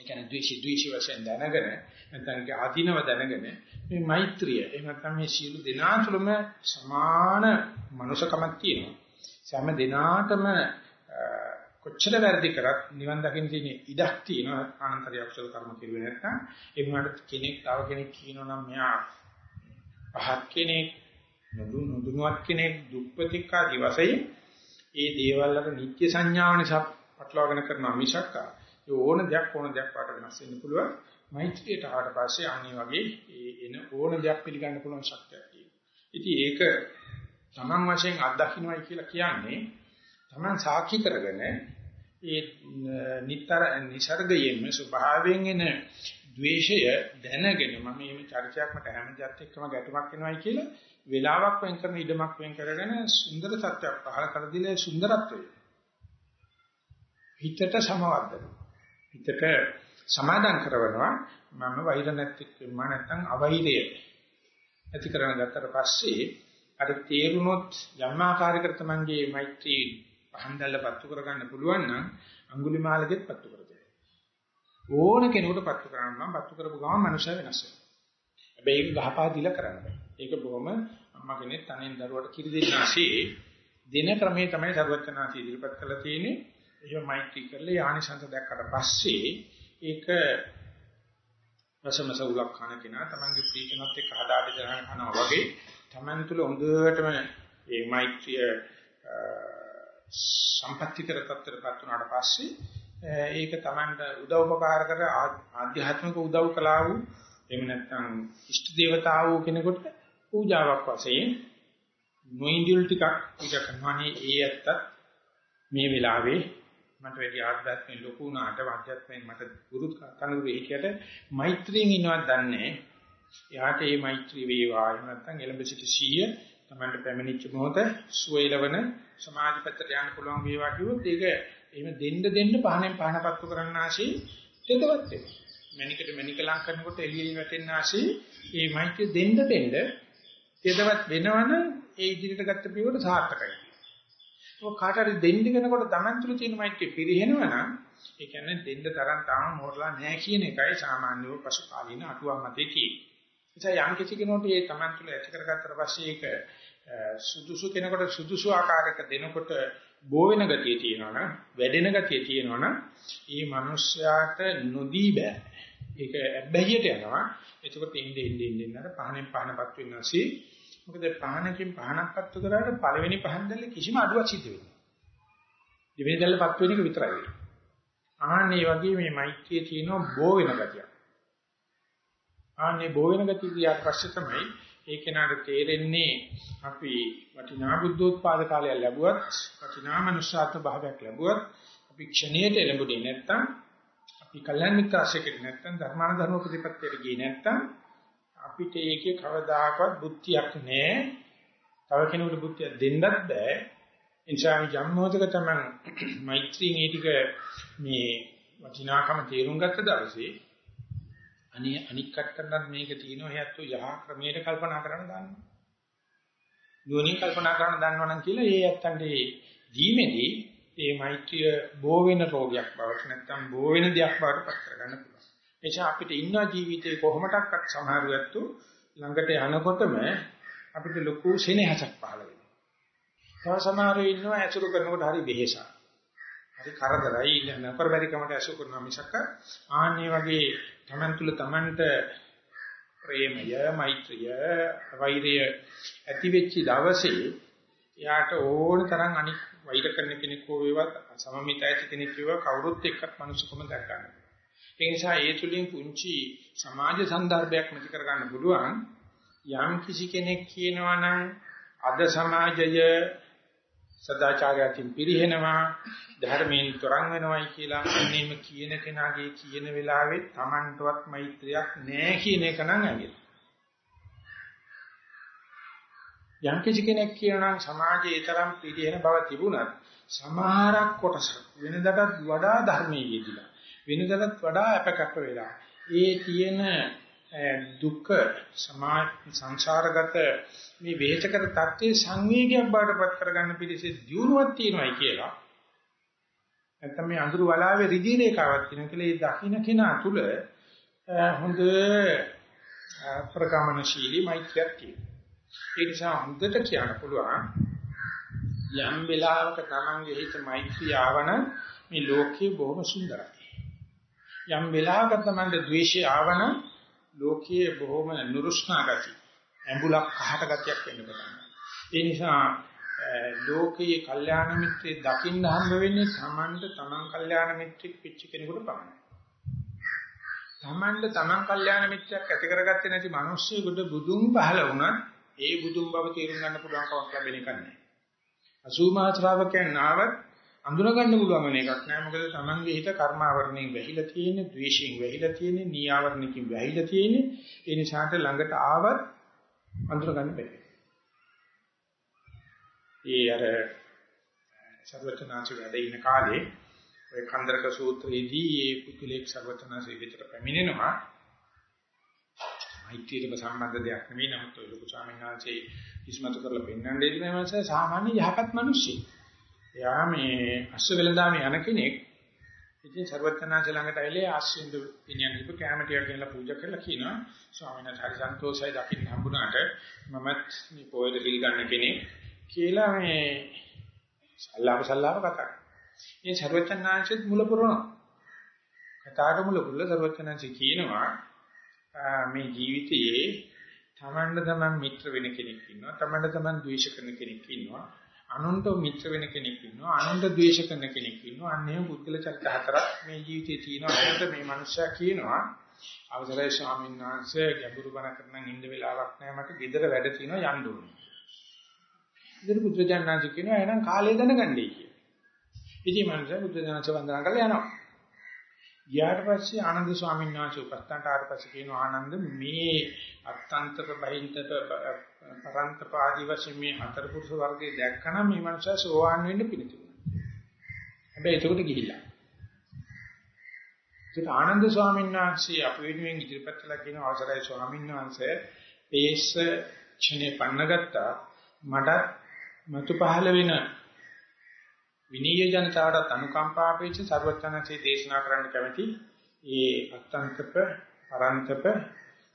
A: ඒ කියන්නේ ද්වේෂ ද්වේෂ වශයෙන් දැනගෙන නැත්නම් ඒක ආධිනව දැනගෙන මේ මෛත්‍රිය එහෙම නැත්නම් මේ සීල දෙනා තුළම සමාන මනුෂකමක් තියෙනවා. සෑම දිනාටම කොච්චර වැරදි කරත් නිවන් දකින්න තියෙන ඉඩක් තියෙනවා ආනන්තරිය අකුසල කර්ම කෙරුවේ නැත්නම් ඒ වුණාට කෙනෙක් තව කෙනෙක් කියනවා නම් මෙයා පහත් කෙනෙක් නොදුනුවත් කෙනෙක් දුප්පතික ආදි වශයෙන් ඒ දේවල් වල නිත්‍ය සංඥාව නිසා පටලවාගෙන කරන මිසක් ඒ ඕන දෙයක් ඕන දෙයක් පාට වෙනස් වෙන්න පුළුවන් මෛත්‍රියට ආවට පස්සේ අනිත් වගේ ඒ එන ඕන දෙයක් පිළිගන්න පුළුවන් ශක්තියක් තියෙනවා. ඉතින් ඒක Taman වශයෙන් අත්දකින්නයි කියලා කියන්නේ Taman සාක්ෂි කරගෙන ඒ නිතර නිසර්ගයෙන්ම ස්වභාවයෙන් එන ද්වේෂය දැනගෙන මම මේ චර්චයක් මට හැමදේත් එක්කම ගැටුමක් වෙනවයි කියලා වෙලාවක් වෙන් කරන ඉඩමක් වෙන් කරගෙන සුන්දර සත්‍යයක් පහල කර දීලා සුන්දරත්වය හිතට සමවද්දන හිතට සමාදම් කරනවා මම වෛර නැතිකම නැත්නම් අවෛරය ඇති කරගෙන ගත්තට පස්සේ අර තේරුනොත් යම් ආකාරයකට තමන්ගේ මෛත්‍රී පහන්දල්ල පත්තු කරගන්න පුළුවන් නම් අඟුලිමාලගෙත් පත්තු කරගන්න. ඕන කෙනෙකුට පත්තු කරන්න නම් පත්තු කරපු ගමන් මනුෂ්‍ය වෙනස් වෙනවා. හැබැයි ඒක ගහපා දීලා කරන්න බෑ. ඒක බොහොම අම්මා කෙනෙක් තනින් දරුවට කිරි දෙන්නාසේ දින ක්‍රමයේ තමයි සර්වඥාන්සේ ඉදිරිපත් කරලා තියෙන්නේ. එහෙම මෛත්‍රී කරලා යානිසංස දැක්කට පස්සේ ඒක රසමස උලක් කන කෙනා තමන්ගේ ප්‍රීතනත් එක්ක හදාට දරන කනවා වගේ තමන් තුළ හොඳටම මේ මෛත්‍රිය සම්පත්‍ති කර තත්ත්වයටපත් වුණාට පස්සේ ඒක තමන්ට උදව් උපකාර කර ආධ්‍යාත්මික උදව් කළා වූ එහෙම නැත්නම් ඉෂ්ට දේවතාවෝ කෙනෙකුට පූජාවක් වශයෙන් නොඉන්දියල් ටිකක් පූජා කරනවානේ ඒ ඇත්ත මේ වෙලාවේ මට වැඩි ආධ්‍යාත්මික ලොකු උනාට ආධ්‍යාත්මයෙන් මට ගුරු කනුරු හිටියට මෛත්‍රියෙන් ඉන්නවත් දන්නේ එයාට මේ මෛත්‍රී වේවා. එහෙම නැත්නම් එළඹ සිට සීය තමන්ට පැමිණිච්ච මොහොත සුවයලවන සමාධිපත්‍ර යන්න පුළුවන් වේවා කිව්වොත් ඒක එහෙම දෙන්න දෙන්න පහනෙන් පහනපත්තු කරන්න ආශී දෙදවත් වෙනවා මණිකට මණික ලං කරනකොට එළියෙන් වැටෙන්න ආශී මේ මෛත්‍රිය දෙන්න දෙන්න දෙදවත් වෙනවනම් ඒ ඉදිරියට ගත්ත පියවර සාර්ථකයි ඔය කාට හරි දෙන්න කෙනකොට තමන්තුළු තියෙන මෛත්‍රිය පිරිහෙනවා නම් ඒ කියන්නේ දෙන්න තරම් තාම මෝරලා නැහැ කියන එකයි සාමාන්‍යව පසුකාලීන අටුවා මතේ තියෙන්නේ. එතැයි යම් කිසි කෙනෙකුට මේ තමන්තුළු ඇති කරගත්තට පස්සේ ඒක සුදුසු කෙනෙකුට සුදුසු ආකාරයක දෙනකොට බෝ වෙන ගතිය තියෙනවනම් වැඩෙන ගතිය තියෙනවනම් ඒ මිනිස්යාට නොදී බෑ. ඒක ඇබ්බැහියට යනවා. එතකොට ඉන්නේ ඉන්නේ ඉන්නේ නේද පහනෙන් පහනපත් වෙනසී මොකද පහනකින් පහනක් පත්තු කරාට පළවෙනි පහන් දැල්ල කිසිම අඩුවක් සිද්ධ වෙන්නේ නැහැ. දෙවෙනි දැල්ල පත්තු වෙන එක විතරයි වෙන්නේ. ආන්නේ වගේ මේ මෛත්‍රියේ තියෙන බෝ වෙන ගතිය. ආන්නේ බෝ වෙන ගතිය කියාට පස්සේ තමයි ඒ කෙනාට තේරෙන්නේ අපි වටිනා බුද්ධෝත්පාද කාලයක් ලැබුවත් වටිනා මනුෂ්‍යාත්ම භාවයක් ලැබුවත් අපි ක්ෂණයට එළඹුණේ නැත්තම් අපි කල්යනා මිත්‍රාශයකට නැත්තම් ධර්මාන ධර්ම ප්‍රතිපත්තියට ගියේ නැත්තම් අපිට ඒකේ කවදාකවත් බුද්ධියක් නැහැ. තව කෙනෙකුට බුද්ධියක් දෙන්නත් බෑ. එනිසා ජම්මෝදක තමයි මෛත්‍රී නීතික මේ වටිනාකම තේරුම් ගත්ත දවසේ අනේ අනික් කට්ටන්නත් මේක තියෙනවා හේතු යහ ක්‍රමයට කල්පනා කරන්න ගන්නවා. නුවණින් කල්පනා කරන්න දන්නවනම් කියලා ඒ ඇත්තන්ට දීමේදී මේ මෛත්‍රිය බෝ වෙන රෝගයක් බවට නැත්නම් බෝ වෙන දෙයක් බවට පත් කරගන්න පුළුවන්. එනිසා අපිට ඉන්න ජීවිතේ කොහොමඩක්වත් සමහර වෙලාවට ළඟට යනකොටම අපිට ලොකු සෙනෙහසක් පහළ වෙනවා. තව සමහරව ඉන්නවා ඇසුරු කරනකොට හරි වෙහෙසක්. හරි කරදරයි ඉන්න නපර බැරි කමට ඇසුරු කරනවා මිසක් ආන්නේ වගේ Taman තුල Tamanට ප්‍රේමය, මෛත්‍රිය, වෛරය ඇති වෙච්ච දවසේ එයාට ඕන තරම් අනික් වෛර කරන කෙනෙක් හෝ වේවත් සමමිතයිති කෙනෙක් වේවා කවුරුත් එක්කත් මනුස්සකම දැක් ගන්නවා. ඒ නිසා ඒ තුලින් පුංචි සමාජ සංදර්භයක් නැති කර ගන්න පුළුවන් යම් කිසි කෙනෙක් කියනවා නම් අද සමාජය සදාචාරයෙන් පිරිහෙනවා ධර්මයෙන් තොරන් වෙනවයි කියලා අන්නේම කියන කෙනාගේ කියන වෙලාවේ Tamanටවත් මෛත්‍රියක් නැහැ කියන එක නම් ඇඟිලි. යම් කිසි කෙනෙක් කියනවා සමාජයේ තරම් පිරිහෙන බව තිබුණත් සමහරක් කොටස වෙනදටත් වඩා ධර්මයේ යෙදিলা වෙනදටත් වඩා අපකප්ප වෙලා ඒ තියෙන දුක්ඛ සමා සංසාරගත මේ වේචකර தත්ත්වයේ සංවේගයක් බාටපත් කරගන්න පිළිසෙ දියුණුවක් තියෙනවායි කියලා. නැත්නම් මේ අඳුරු වලාවේ රිදී රේඛාවක් තියෙනවා කියලා ඒ දකින්න කෙනා තුල හොඳ ප්‍රගමනශීලී මෛත්‍රියක් තියෙනවා. ඒ නිසා හොඳට කියන්න පුළුවන් යම් වෙලාවක තමන්ගේ හිත මෛත්‍රිය ආවන මේ ලෝකේ බොහොම සුන්දරයි. යම් වෙලාවක තමයි ද්වේෂය ආවන ලෝකයේ බොහොම නුරුස්නා ගති ඇඹුලක් කහට ගතියක් වෙන්න පටන් ඒ නිසා ලෝකයේ කල්යාණ මිත්‍රේ දකින්න හම්බ වෙන්නේ Tamanට Taman කල්යාණ මිත්‍රෙක් පිච්ච කෙනෙකුට පමණයි. තමන්ට තමන් කල්යාණ මිත්‍යක් ඇති කරගත්තේ නැති මිනිස්සුෙකුට බුදුන් පහල වුණත් ඒ බුදුන් බව තේරුම් ගන්න පුළුවන් කමක් ලැබෙන එක නෑ. අසූමා ශ්‍රාවකයන් ආවත් අඳුන ගන්න පුළුවන් එකක් නෑ. මොකද තමන්ගේ හිත කර්මාවරණයෙන් වැහිලා තියෙන්නේ, ද්වේෂයෙන් වැහිලා තියෙන්නේ, නීආවරණකින් වැහිලා තියෙන්නේ. ඒ නිසාට ළඟට ආවත් අඳුන ගන්න බැහැ. ඒ අර සර්වචනාචි වැඩ ඉන කාලේ ඔය කන්දරක සූත්‍රයේදී මේ පුදුලෙක් සර්වචනාචි විතර පැමිණෙනවා මෛත්‍රියටම සම්බන්ධ දෙයක් නෙවෙයි නමුත් ඔය ලොකු ස්වාමීන් වහන්සේ ඉස්මතු කරලා පෙන්වන්නේ ඉන්නේ මනස සාමාන්‍ය යහපත් මිනිස්සෙක්. එයා මේ අශ්ව වෙලඳාම යන කෙනෙක්. ඉතින් සර්වඥාන්ස ළඟට ඇවිල්ලා ආශ්‍රින්දු පිනියන් හිප කැමටියක් ගෙනලා පූජා කරලා කියනවා ස්වාමීන් වහන්සේ හරි සන්තෝෂයි දකින්න හම්බුණාට මමත් මේ පොයද පිළ ගන්න කෙනෙක් කියලා මේ සල්ලාප සල්ලාප කතා කරනවා. මේ සර්වඥාන්සෙත් මුල පුරනවා. කතාවට මුල පුරලා සර්වඥාන්ස කියනවා මේ ජීවිතයේ තමන්ට තමන් මිත්‍ර වෙන කෙනෙක් ඉන්නවා තමන්ට තමන් ද්වේෂ කරන කෙනෙක් ඉන්නවා අනුන්ට මිත්‍ර වෙන කෙනෙක් ඉන්නවා අනුන්ට ද්වේෂ කරන කෙනෙක් ඉන්නවා අන්නේම පුද්ගල චරිත හතරක් මේ ජීවිතේ තියෙනවා ඒකට මේ මනුස්සයා කියනවා අවසරයි ස්වාමීන් වහන්සේ ගැඹුරු බණ කරන ඉන්න වෙලාවක් නැහැ මට ගෙදර වැඩ තියෙනවා යන්න ඕනේ. ඉතින් බුදුජානනාංශ කියනවා එහෙනම් කාලය දැනගන්නයි කියලා. ඉතින් මනුස්සයා බුදුජානනාංශ වන්දනා කරලා යනවා. ගියාට පස්සේ ආනන්ද ස්වාමීන් වහන්සේ උපස්ථානට ආවට පස්සේ කියනවා ආනන්ද මේ අත්තන්තර බහින්තර පරන්තප ආදි වශයෙන් මේ හතර පුරුෂ වර්ගයේ දැක්කනම් මේ මනුස්සයා සෝවාන් වෙන්න පිළිතුරු. හැබැයි එතකොට ගිහිල්ලා. ඒක ආනන්ද ස්වාමීන් වහන්සේ අප වෙනුවෙන් ඉදිරිපත් කළා කියන අවසරයි ස්වාමීන් වහන්සේ පේස ක්ෂණේ පන්නගත්තා මට මතු පහළ වෙන විනීය ජනතාවට අනුකම්පා වෙච්ච ਸਰවඥාන්සේ දේශනා කරන්න කැමති ඒ අත්තන්තප පරන්තප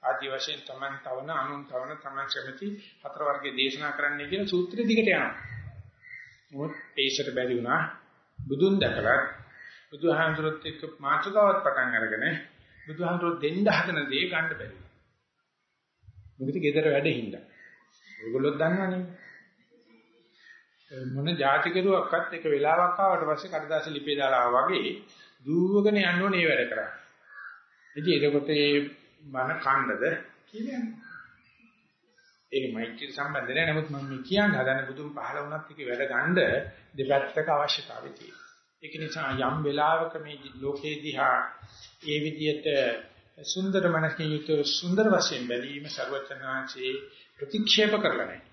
A: ආදි වශයෙන් තමන් තවන අනුන් තවන තමන් කැමති හතර වර්ගයේ දේශනා කරන්නයි කියන සූත්‍රෙ දිගට යනවා. මොකද ඒසට බැරි වුණා බුදුන් දැකලා බුදුහාමුදුරුත් එක්ක මාතෘකාවත් පටන් අරගෙන බුදුහාමුදුරුත් දෙන්න හදන දේ ගන්න බැරි. මොකද ගෙදර වැඩ හින්දා. ඒගොල්ලොත් දන්නවනේ. මොන જાති කෙරුවක්වත් එක වෙලාවක් ආවට පස්සේ කඩදාසි ලිපේ දාලා ආවා වගේ දූවගෙන යන්න ඕනේ ඒ වැඩ කරා. ඉතින් ඒකකොට ඒ මන කණ්ඩද කියන්නේ. ඒක මෛත්‍රී සම්බන්ධ නෑ නමුත් මම මේ කියන්න හදන බුදුන් පහල වුණත් ඒක වැඩ ගන්න දෙපැත්තක අවශ්‍යතාවය තියෙනවා. ඒක නිසා යම් වෙලාවක මේ ලෝකේ දිහා ඒ විදිහට සුන්දර මනසකින් යුතුව සුන්දර වශයෙන් බැලීම ਸਰවචනාචේ ප්‍රතික්ෂේප කරලා නැහැ.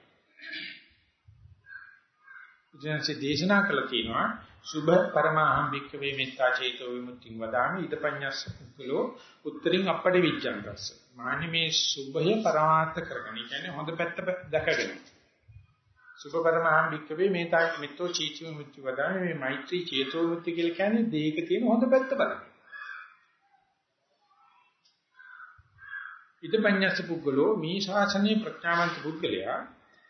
A: බුදුන්සේ දේශනා කළා තියෙනවා සුභ පරමාහම් භික්ඛවේ මෙත්තා චේතෝ විමුක්තිං වදාමි. ඊතපඤ්ඤස්ස කුලෝ උත්තරින් අපඩ විඥානකස්ස මානි මේ සුභය පරමාර්ථ කරගෙන කියන්නේ හොඳ පැත්ත දැකගෙන. සුභ පරමාහම් භික්ඛවේ මෙත්තා මෙත්තෝ චේතෝ විමුක්ති වදාමි. මේ මෛත්‍රී චේතෝ විමුක්ති කියලා කියන්නේ දෙයක තියෙන හොඳ පැත්ත බලන්න. ඊතපඤ්ඤස්ස පුද්ගලෝ මේ ශාසනයේ ප්‍රඥාවන්ත පුද්ගලයා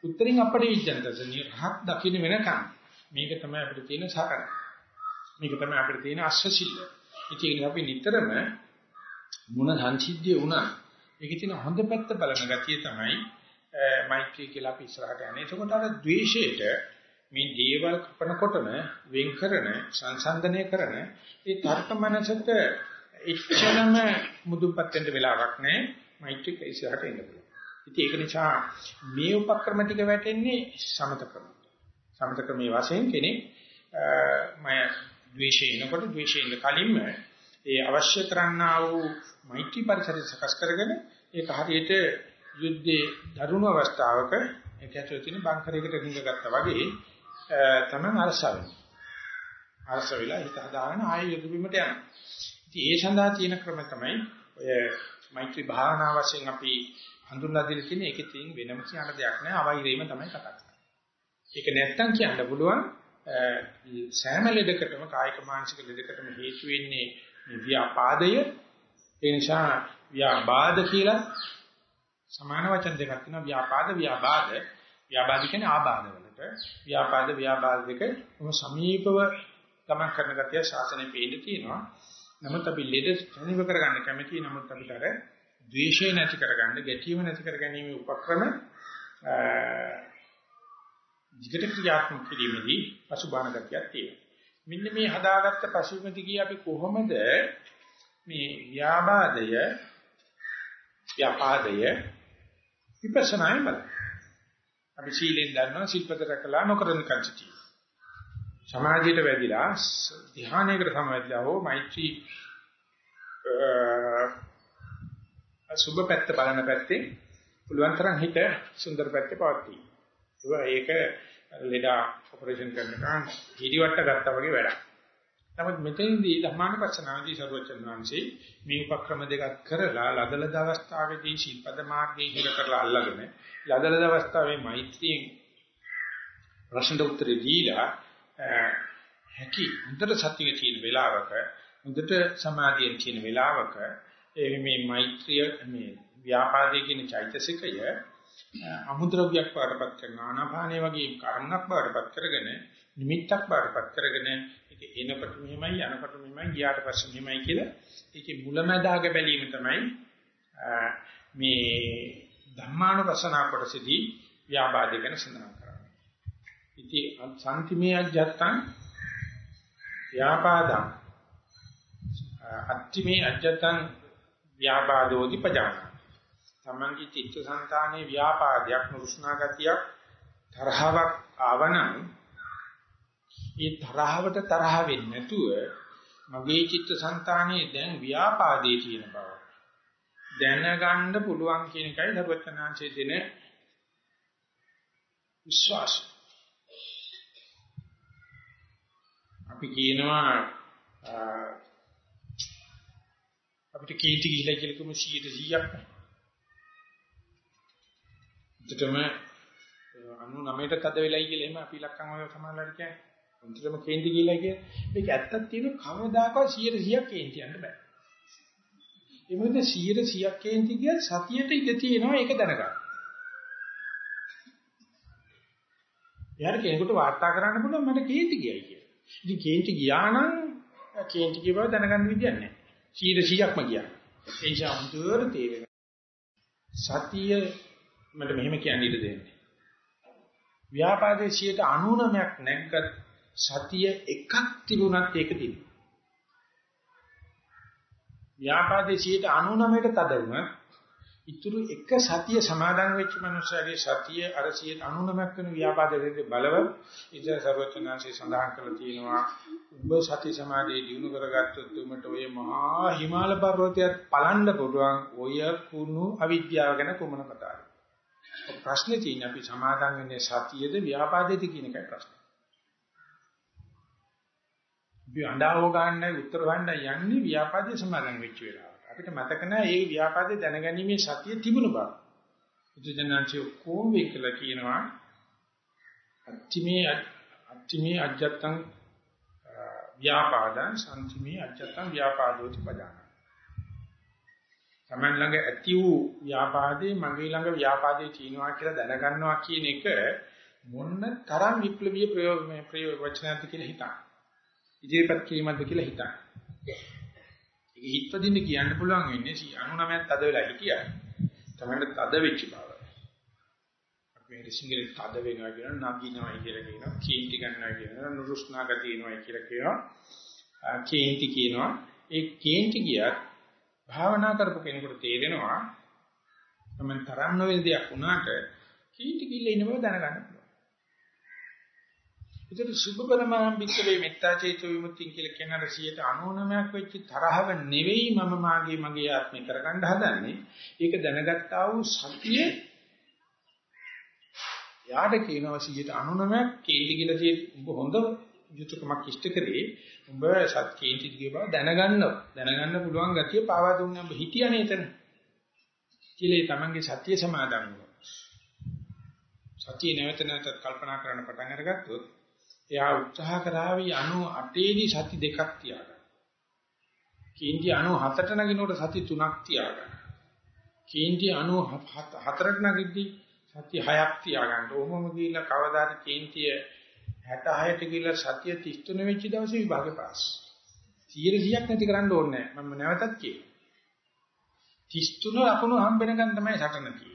A: උත්තරින් අපට විඥානදස නිරහත් දකින්න වෙනකම් මේක තමයි අපිට තියෙන සාකර. මේක තමයි අපිට තියෙන අශ්වසිල්ල. ඉතින් අපි නිතරම මොන සංසිද්ධිය වුණා ඒකේ තියෙන හොඳ පැත්ත බලන ගතිය තමයි මෛත්‍රී කියලා අපි ඉස්සරහට යන්නේ. එතකොට අර ද්වේෂයට මේ දේවල් කපනකොටම වෙන් කරන සංසන්දනය කරන ඒ තර්ක මනසට එච්චරම මුදුන්පත් වෙන්න වෙලාවක් නැහැ. මෛත්‍රී ඉස්සරහට එන්න පුළුවන්. ඉතින් ඒක නිසා මේ උපක්‍රම ටික වැටෙන්නේ සමත ක්‍රම. සමත ක්‍රමයේ වශයෙන් කෙනෙක් මම ද්වේෂය එනකොට ද්වේෂයෙන් කලින්ම ඒ අවශ්‍ය කරන්නා වූ මෛත්‍රී පරිසරය සකස් කරගෙන ඒක හරියට යුද්ධයේ දරුණු අවස්ථාවක ඒක ඇතුළේ තියෙන බංකරයකට රිංගගත්තා වගේ තමයි අරසවෙන්නේ. අරස වෙලා හිත හදාගෙන ආයෙ යුද බිමට යනවා. ඉතින් ඒ සඳහා තියෙන ක්‍රම තමයි ඔය මෛත්‍රී භාවනා වශයෙන් අපි හඳුන්ලා දෙන්න තියෙන එකේ තියෙන වෙනම කියන දෙයක් නෑ අවෛරේම තමයි කතා කරන්නේ. ඒක නැත්තම් කියන්න පුළුවන් සෑම ලෙඩකටම කායික මානසික ලෙඩකටම හේතු වෙන්නේ මේ ව්‍යාපාදය. ඒ නිසා ව්‍යාබාධ කියලා සමාන වචන දෙකක් තියෙනවා ව්‍යාපාද ව්‍යාබාධ. ව්‍යාබාධ කියන්නේ ආබාධ වලට. ව්‍යාපාද ව්‍යාබාධ දෙක සමීපව ගමන් කරන ගතිය ශාසනයේ පේන්න තියෙනවා. නමුත් අපි ලෙඩ සනීප කරගන්න කැමතියි. නමුත් අපිට අර ද්වේෂය නැති කරගන්න, ගැටීම නැති කරගැනීමේ උපක්‍රම විකට ක්‍රියාත්මක කිරීමේදී පසුබාහන ගතියක් තියෙනවා. මෙන්න මේ හදාගත්ත පසුබිමදී අපි කොහොමද මේ ව්‍යාපාදය ව්‍යාපාදය විපස්සනායි බලන්න. අපි සීලෙන් දන්නවා සිල්පද රැකලා නොකරන කල්චටි. සමාජයට වැදිලා ධ්‍යානයකට සමවැදලා හෝ මෛත්‍රී සුබ පැත්ත බලන පැත්තේ පුළුවන් තරම් හිත සුන්දර පැත්තේ පවත්වි. ඒක ලෙඩා ඔපරේෂන් කරනකන් හිරිවට ගත්තා වගේ වැඩක්. නමුත් මෙතෙන්දී ධර්මානුපස්සනාවේදී සරුවචන් වහන්සේ මේ උපක්‍රම දෙකක් කරලා ලදලද අවස්ථාවේදී ශිල්පද මාර්ගයේ හිර කරලා අල්ලගෙන ලදලද අවස්ථාවේ මෛත්‍රියෙන් ප්‍රශ්න උත්තර දීලා හැකි හොඳට සතියේ තියෙන වෙලාවක හොඳට සමාධියෙන් තියෙන වෙලාවක මේ මෛත්‍රිය මේ ව්‍යාපාදයේ කියන චෛතසිකය අමුද්‍රව්‍යයක් වඩපත් කරන ආනාපානිය වගේ කර්ණක් වඩපත් කරගෙන නිමිත්තක් වඩපත් කරගෙන ඒක එනකොට මෙහෙමයි යනකොට මෙහෙමයි ගියාට පස්සේ මෙහෙමයි කියලා ඒකේ මුලැමැදාග බැලීම තමයි මේ ධම්මානුපස්සනා කොටසදී ව්‍යාපාදය ගැන සඳහන් කරන්නේ. ඉතින් සම්තිමේ අජත්තං ව්‍යාපාදං අත්තිමේ අජත්තං ව්‍යාපාදෝදි පජාන. තමන්ගේ චිත්තසංතානයේ ව්‍යාපාදයක් නුරුස්නා ගතියක් තරහවක් ආවනම් ඒ තරහවට තරහ වෙන්නේ නැතුව මගේ චිත්තසංතානයේ දැන් ව්‍යාපාදේ තියෙන බව දැනගන්න පුළුවන් කියන එකයි දරුවචනාංශයේ දෙන විශ්වාසය. අපි කියනවා අපිට කීටි ගිහිලා කියලා කොහොම 100ක් උදේටම 99ට තද වෙලයි කියලා එහෙම අපි ලක්කම් වල සමානලාට කියන්නේ. උදේටම කේන්ති ගිහිලා කියන්නේ. මේක ඇත්තක් තියෙන කවදාකවත් 100ක් කේන්ති යන්න බෑ. ඒ මොකද 100ක් කේන්ති කිය සතියට ඉඳ තියෙනවා ඒක දැනගන්න. යාර කෙනෙකුට වාර්තා කරන්න පුළුවන් මට කේන්ති ගියයි කියලා. ඉතින් කේන්ති ගියා නම් කේන්ති කියව දැනගන්න විදියක් නැහැ. 100ක්ම ගියා. ඒ නිසා හුදුවර තේරෙන. සතිය මට මෙහෙම කියන්න ඉඩ දෙන්නේ. ව්‍යාපාදයේ 99ක් නැග්ගත් සතිය එකක් තිබුණත් ඒක තිබුණා. ව්‍යාපාදයේ 99ට තද වුණා. ඉතුරු එක සතිය සමාදන් වෙච්ච මනුස්සයගේ සතිය අර 99ක් වෙන ව්‍යාපාදයේ බලව ඉතින් සර්වචනාංශේ සඳහන් කරලා තියෙනවා ඔබ සති සමාධිය දිනු කරගත්තොත් උඹට ඔය මහා හිමාල පර්වතයත් පලන්න පුළුවන් ඔය කුණු අවිද්‍යාව ගැන කොමන කතාවද ප්‍රශ්නේ තියෙන්නේ අපි සමාදන් වෙන්නේ සතියේද ව්‍යාපාදයේද කියන එකයි ප්‍රශ්නේ. අපි අඬාව ගන්න උත්තර ගන්න යන්නේ ව්‍යාපාදයේ සමාදන් වෙච්ච වෙලාවට. අපිට මතක නැහැ මේ ව්‍යාපාදයේ දැනගැනීමේ සතිය තිබුණ බව. බුදුජනනාංශය කොහොම වෙකලා කියනවා අත්තිමේ අත්තිමේ අජත්තං ව්‍යාපාදං සම්තිමේ අජත්තං ව්‍යාපාදෝති පදාන. Taman ළඟ ඇති වූ ව්‍යාපාදේ මගේ ළඟ ව්‍යාපාදේ තියෙනවා කියලා දැනගන්නවා කියන එක මොන්න තරම් විප්ලවීය ප්‍රයෝග මේ ප්‍රයෝග වචනයක්ද කියලා හිතන්න. ඉදිරිපත් කිරීමක්ද කියලා හිතන්න. ඒක හිතපදින්න කියන්න පුළුවන් වෙන්නේ 99ක් තද වෙලා හිටියා. තමයි තද වෙච්ච බව. අපි සිංහලෙන් තද වෙනවා කියන නගිනවා කියලා කියනවා, කීන්ති ගන්නවා කියනවා, නුරුස්නා ගතියනවා කියලා කියනවා. කීන්ති කියනවා. ඒ කීන්ති කියත් භාවනා කරපු කෙනෙකුට තේරෙනවා තමයි තරම් නොවන දෙයක් වුණාට කීටි කිල්ල ඉන්න බව දැනගන්න පුළුවන්. ඒකට සුභපරමහම් වික්කවේ මෙත්තා චේතෝ විමුක්තිය කියලා කියන අර 99ක් වෙච්ච තරහව නෙවෙයි මම මාගේ මගේ ආත්මය කරගන්න හදන්නේ. ඒක දැනගත්තා වූ සතිය යාට කියනවා 99ක් කීටි කියලා තියෙ උඹ හොඳ යුතුයකමක් ඉෂ්ට කරේ. උඹ සත් කේන්ති දිගේ බව දැනගන්නවා. දැනගන්න පුළුවන් ගතිය පාවා දුන්නේ උඹ හිතියනේ එතන. කියලා තමන්ගේ සත්‍ය සමාදන් වෙනවා සත්‍ය නැවත නැවත කල්පනා කරන්න පටන් අරගත්තොත් එයා උත්සාහ කරાવી 98 දී සති දෙකක් තියාගන්න. කේන්ති 94ට නගිනකොට සති තුනක් තියාගන්න. කේන්ති 94ට නගිද්දී සති හයක් තියාගන්න ඕමම ගිහිල්ලා කවදාද කේන්තිය 66ට ගිහලා සතිය 33 වෙච්ච දවසේ විභාගේ පාස්. 100ක් නැති කරන්න ඕනේ නැහැ. මම නැවතත් කියනවා. 33 ලකුණු හම්බෙනකන් තමයි සටන තියෙන්නේ.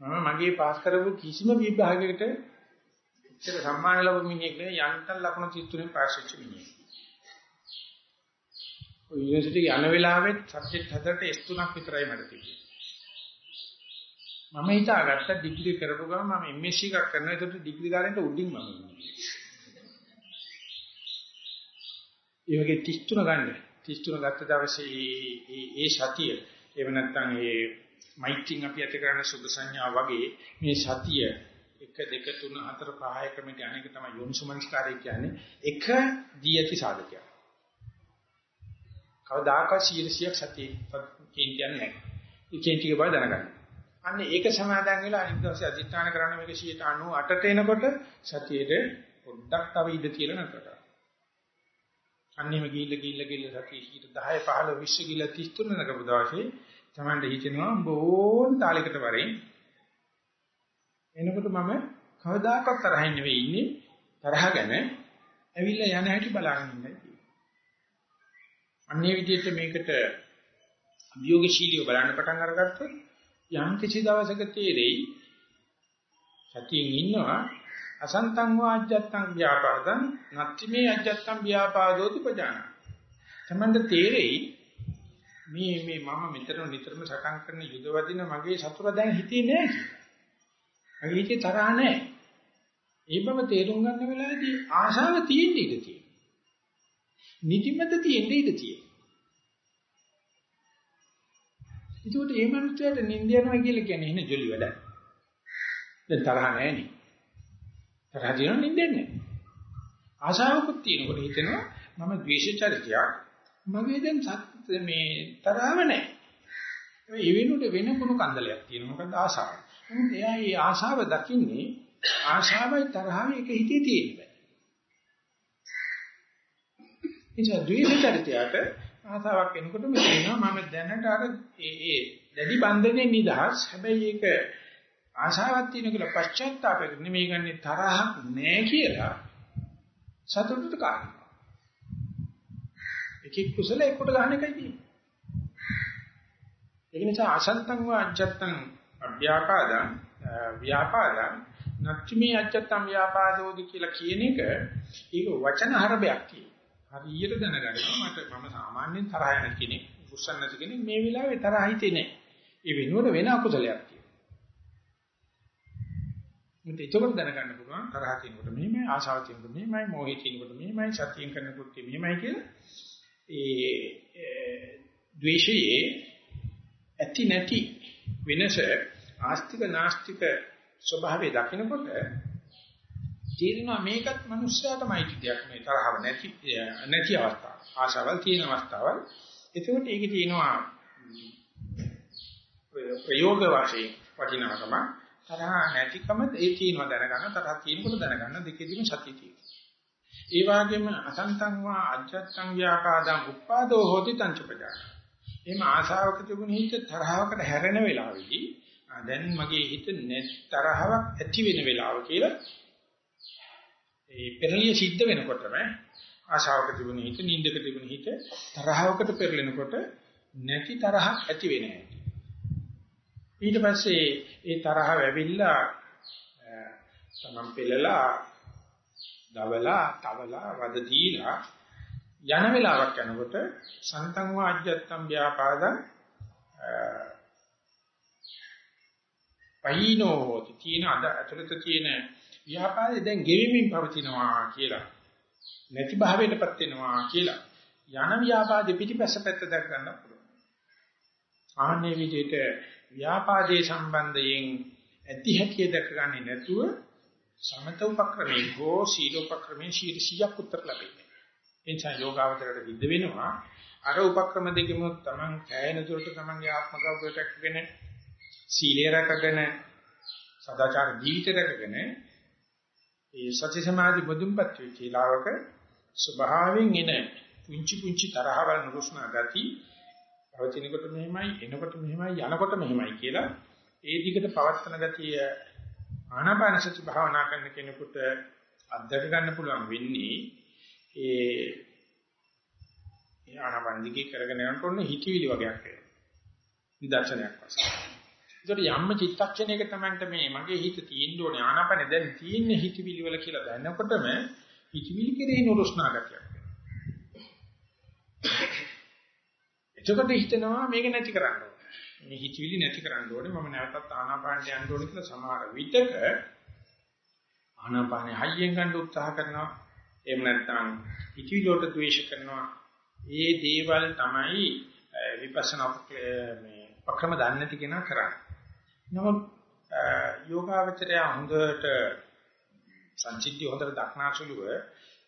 A: මම මගේ පාස් කරපු කිසිම විභාගයකට ඉතර සම්මාන ලැබු මිනිහෙක් නෙවෙයි යන්තම් ලකුණු 33 පාස් වෙච්ච මිනිහෙක්. ඔය යුනිවර්සිටි යන වෙලාවෙත් සබ්ජෙක්ට් හතරට S3ක් විතරයි මට තිබුණේ. මම හිතාගත්ත ඩිග්‍රී කරපු ගමන් මම MSc එකක් කරනවා ඒකට ඩිග්‍රී ගානට උඩින් මම ඉන්නේ. ඒ වගේ 33 ගන්න 33 ගත්ත දවසේ ඒ ඒ සතිය එහෙම නැත්නම් ඒ මෛත්‍රියෙන් අපි ඇති කරන සුභ සංඥා වගේ මේ සතිය 1 2 3 4 5 ක්‍රමයට අනේක තමයි යොන්සුමනස්කාරය කියන්නේ එක දී ඇති සාධකයක්. කවදාකවත් 100ක් සතිය කියන්නේ නැහැ. ඒ කේන්තික බව දැනගන්න. අන්න ඒක සමාදන් වෙලා අනිත් දවසේ අධිෂ්ඨාන කරන්න මේක 98ට එනකොට සතියේට පොඩ්ඩක් තව ඉඳ තියලා නතර කරා. අන්නේම ගිහිල්ල ගිහිල්ල ගිහිල්ල සතිය 10 15 20 ගිහිල්ල 33 නකපු දවසේ තමන්ට හිතෙනවා බෝන් තාලයකට වරෙන් එනකොට මම කවදාකවත් තරහින් නෙවෙයි ඉන්නේ තරහගෙන ඇවිල්ලා යන හැටි බලාගෙන ඉන්නයි අන්නේ විදිහට මේකට අභියෝගශීලීව බලන්න පටන් අරගත්තොත් යම් කිසි දවසක තීරෙයි සතියෙන් ඉන්නවා අසන්තං වාජ්ජත්තං ව්‍යාපාදං නත්ති මේ අජ්ජත්තං ව්‍යාපාදෝති පජාන තමන්ට තේරෙයි මේ මේ මම මෙතන නිතරම සටන් කරන යුද වදින මගේ සතුර දැන් හිතේ නෑ කියලා. මගේ හිතේ තරහ නෑ. ඒ බව තේරුම් ගන්න වෙලාවේදී ආශාව තියෙන්න ඉඩ තියෙනවා. නිදිමත තියෙන්න ඉඩ තියෙනවා. ඒකට මේ මනුස්සයාට නිින්ද යනවා කියලා කියන්නේ එන්නේ ජොලි වැඩක්. දැන් තරහ නෑනේ. තරහ දිනන නිින්දෙන්නේ නෑ. ආශාවකුත් තියෙනකොට හිතෙනවා මම ද්වේෂ චරිතයක් මගේ දැන් මේ තරහව නැහැ. ඒ වෙනුවට වෙන කුණු කන්දලයක් තියෙනවා. මොකද ආශාව. නමුත් එයා මේ ආශාව දකින්නේ ආශාවයි තරහවයි එක හිතේ තියෙන බෑ. එනිසා ද්වේෂ චරිතයට ආශාවක් එනකොට මේ කියනවා මම දැනට අර ඒ ඒ දැඩි බන්ධනේ නිදහස්. හැබැයි ඒක ආශාවක් තියෙන කියලා පශ්චාත්තාපයක් නෙමෙයි ගන්නේ තරහක් නෑ කියලා සතුටට කාරණා. එකෙක් කුසල එක්කට ගන්න එකයි තියෙන්නේ. ඒක නිසා අසන්තං වා අජත්තං අභ්‍යාපාදං ව්‍යාපාදං නච්චමේ අජත්තං ව්‍යාපාදෝදි කියලා කියන එක ඒක වචන හරබයක් තියෙනවා. හරියට දැනගන්නවා මට මම සාමාන්‍යයෙන් තරහ යන කෙනෙක්, උස්සන්න නැති කෙනෙක් මේ වෙලාවේ තරහ හිතේ නැහැ. ඒ වෙනුවට වෙන අකුසලයක් තියෙනවා. මුත් ඒකවල දැනගන්න පුළුවන් තරහ තියෙනකොට මෙහෙමයි, ආශාව තියෙනකොට මෙහෙමයි, මෝහය තියෙනකොට මෙහෙමයි, සතියෙන් කරනකොට මෙහෙමයි කියලා ඒ ද්වේෂයේ ඇති නැති වෙනස ආස්තික නාස්තික ස්වභාවය දකිනකොට තේරෙනවා මේකත් මනුස්සයාටමයි දෙයක් මේ තරහව නැති නැති අවස්ථාව. ආශාවල් තියෙන අවස්ථාවල්. එතකොට ඒකේ තියෙනවා ප්‍රයෝග වශයෙන් වටිනාකම. තරහ නැතිකම ඒ තියෙනවා දැනගන්න තරහ තියෙනකොට දැනගන්න දෙකෙදිම සතිය තියෙනවා. ඒ වගේම අසංතං වා අජත්තං ව්‍යාපාදං උප්පාදෝ හෝති තංචපජා. එහෙම ආශාවක තිබුණ හිත තරහවකට හැරෙන වෙලාවෙදී දැන් මගේ හිත තරහවක් ඇති වෙන වෙලාව කියලා ඒ පෙරලිය සිද්ධ වෙනකොටම ආශාවක තිබුණ හිත නින්දක තිබුණ හිත තරහවකට පෙරලෙනකොට නැති තරහක් ඇති වෙන හැටි. ඊට පස්සේ ඒ තරහ වැවිලා තමන් පෙළලා දවලා, තවලා, වද දීලා යන වෙලාවක් යනකොට සන්තං වාජ්‍යත්තම් ව්‍යාපාදං පයින්ෝ හොති තියෙන අද ඇතුළත තියෙන ව්‍යාපාරය දැන් ගෙවිමින් පවතිනවා කියලා නැති භාවයටපත් වෙනවා කියලා යන ව්‍යාපාදෙ පිටිපස්ස පැත්ත දැක් ගන්න පුළුවන්. ආන්නේ විදිහට ව්‍යාපාදයේ සම්බන්ධයෙන් ඇති හැකිය දැක ගන්නේ නැතුව සමත උපක්‍රමයේ හෝ සීල උපක්‍රමයේ 100ක් උත්තර ලැබෙන්නේ. එනිසා යෝගාවචරයට විද්ද වෙනවා අර උපක්‍රම දෙකෙම තමන් කෑයන දුරට තමන්ගේ ආත්ම ගෞරවයට රැකගෙන සීලය රැකගෙන සදාචාර ජීවිත රැකගෙන ඒ සත්‍ය සමාධි මුදුන්පත් වෙච්ච ඊලාවක ස්වභාවයෙන් එන පුංචි පුංචි තරහවල් නුරුස්නා ගති පවතිනකොට මෙහෙමයි එනකොට මෙහෙමයි යනකොට මෙහෙමයි කියලා ඒ දිගට පවත්තන ගතිය ආනාපාන සති භාවනා කරන කෙනෙකුට අත්දැක ගන්න පුළුවන් වෙන්නේ ඒ ඒ ආනාපාන දිගේ කරගෙන යනකොට හිතවිලි වගේක් වෙනවා. නිදර්ශනයක් වශයෙන්. ඒකට යම්ම චිත්තක්ෂණයක තමයි මේ මගේ හිත තියෙන්න ඕනේ ආනාපාන දැන් තියෙන හිතවිලි වල කියලා දැනනකොටම හිතවිලි කෙරේ නුරුස්නා ගතියක් වෙනවා. එතකොට හිතනවා මේක නැති කරන්න ඕනේ. මේ හිතවිලි නැති කරන්න ඕනේ. මම නැවතත් ආනාපානට යන්න ඕනේ කියලා සමහර විටක ආනාපානෙ හයියෙන් ගන්න උත්සාහ කරනවා. එහෙම නැත්නම් හිතවිලි වලට ද්වේෂ කරනවා. ඒ දේවල් තමයි විපස්සනා මේ පක්‍රම දන්නේ නැති කෙනා කරන්නේ. නමුත් යෝගාවචරය හොඳට සංචිත්‍ය හොඳට දක්නාසුලුව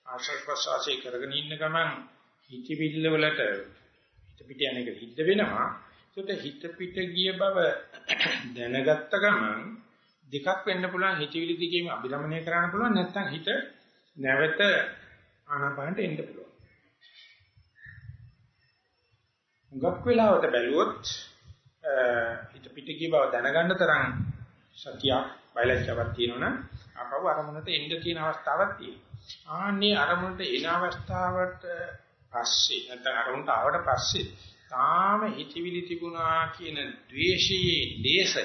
A: ආශ්‍රව ප්‍රසවාසයේ කරගෙන ඉන්න ගමන් හිතවිල්ල වලට හිත පිට යන එක හිත වෙනවා. ඒකට හිත පිට ගිය බව දැනගත්ත ගමන් දෙකක් වෙන්න පුළුවන් හිතවිලි දිගේම අභිරමණය කරන්න පුළුවන් නැත්නම් හිත නැවත ආනාපානට එන්න පුළුවන්. හුඟක් වෙලාවට බැලුවොත් හිත පිට ගිය බව දැනගන්න තරම් සතියක් බයලජ්ජාවක් තියෙනවනම් අපව අරමුණට එන්න තියෙන අවස්ථාවක් තියෙනවා. ආන්නේ අරමුණට එන අවස්ථාවට පස්සේ නැත්නම් අරමුණට ආවට පස්සේ තාම හිතවිලි තිබුණා කියන ද්වේෂයේ දේශය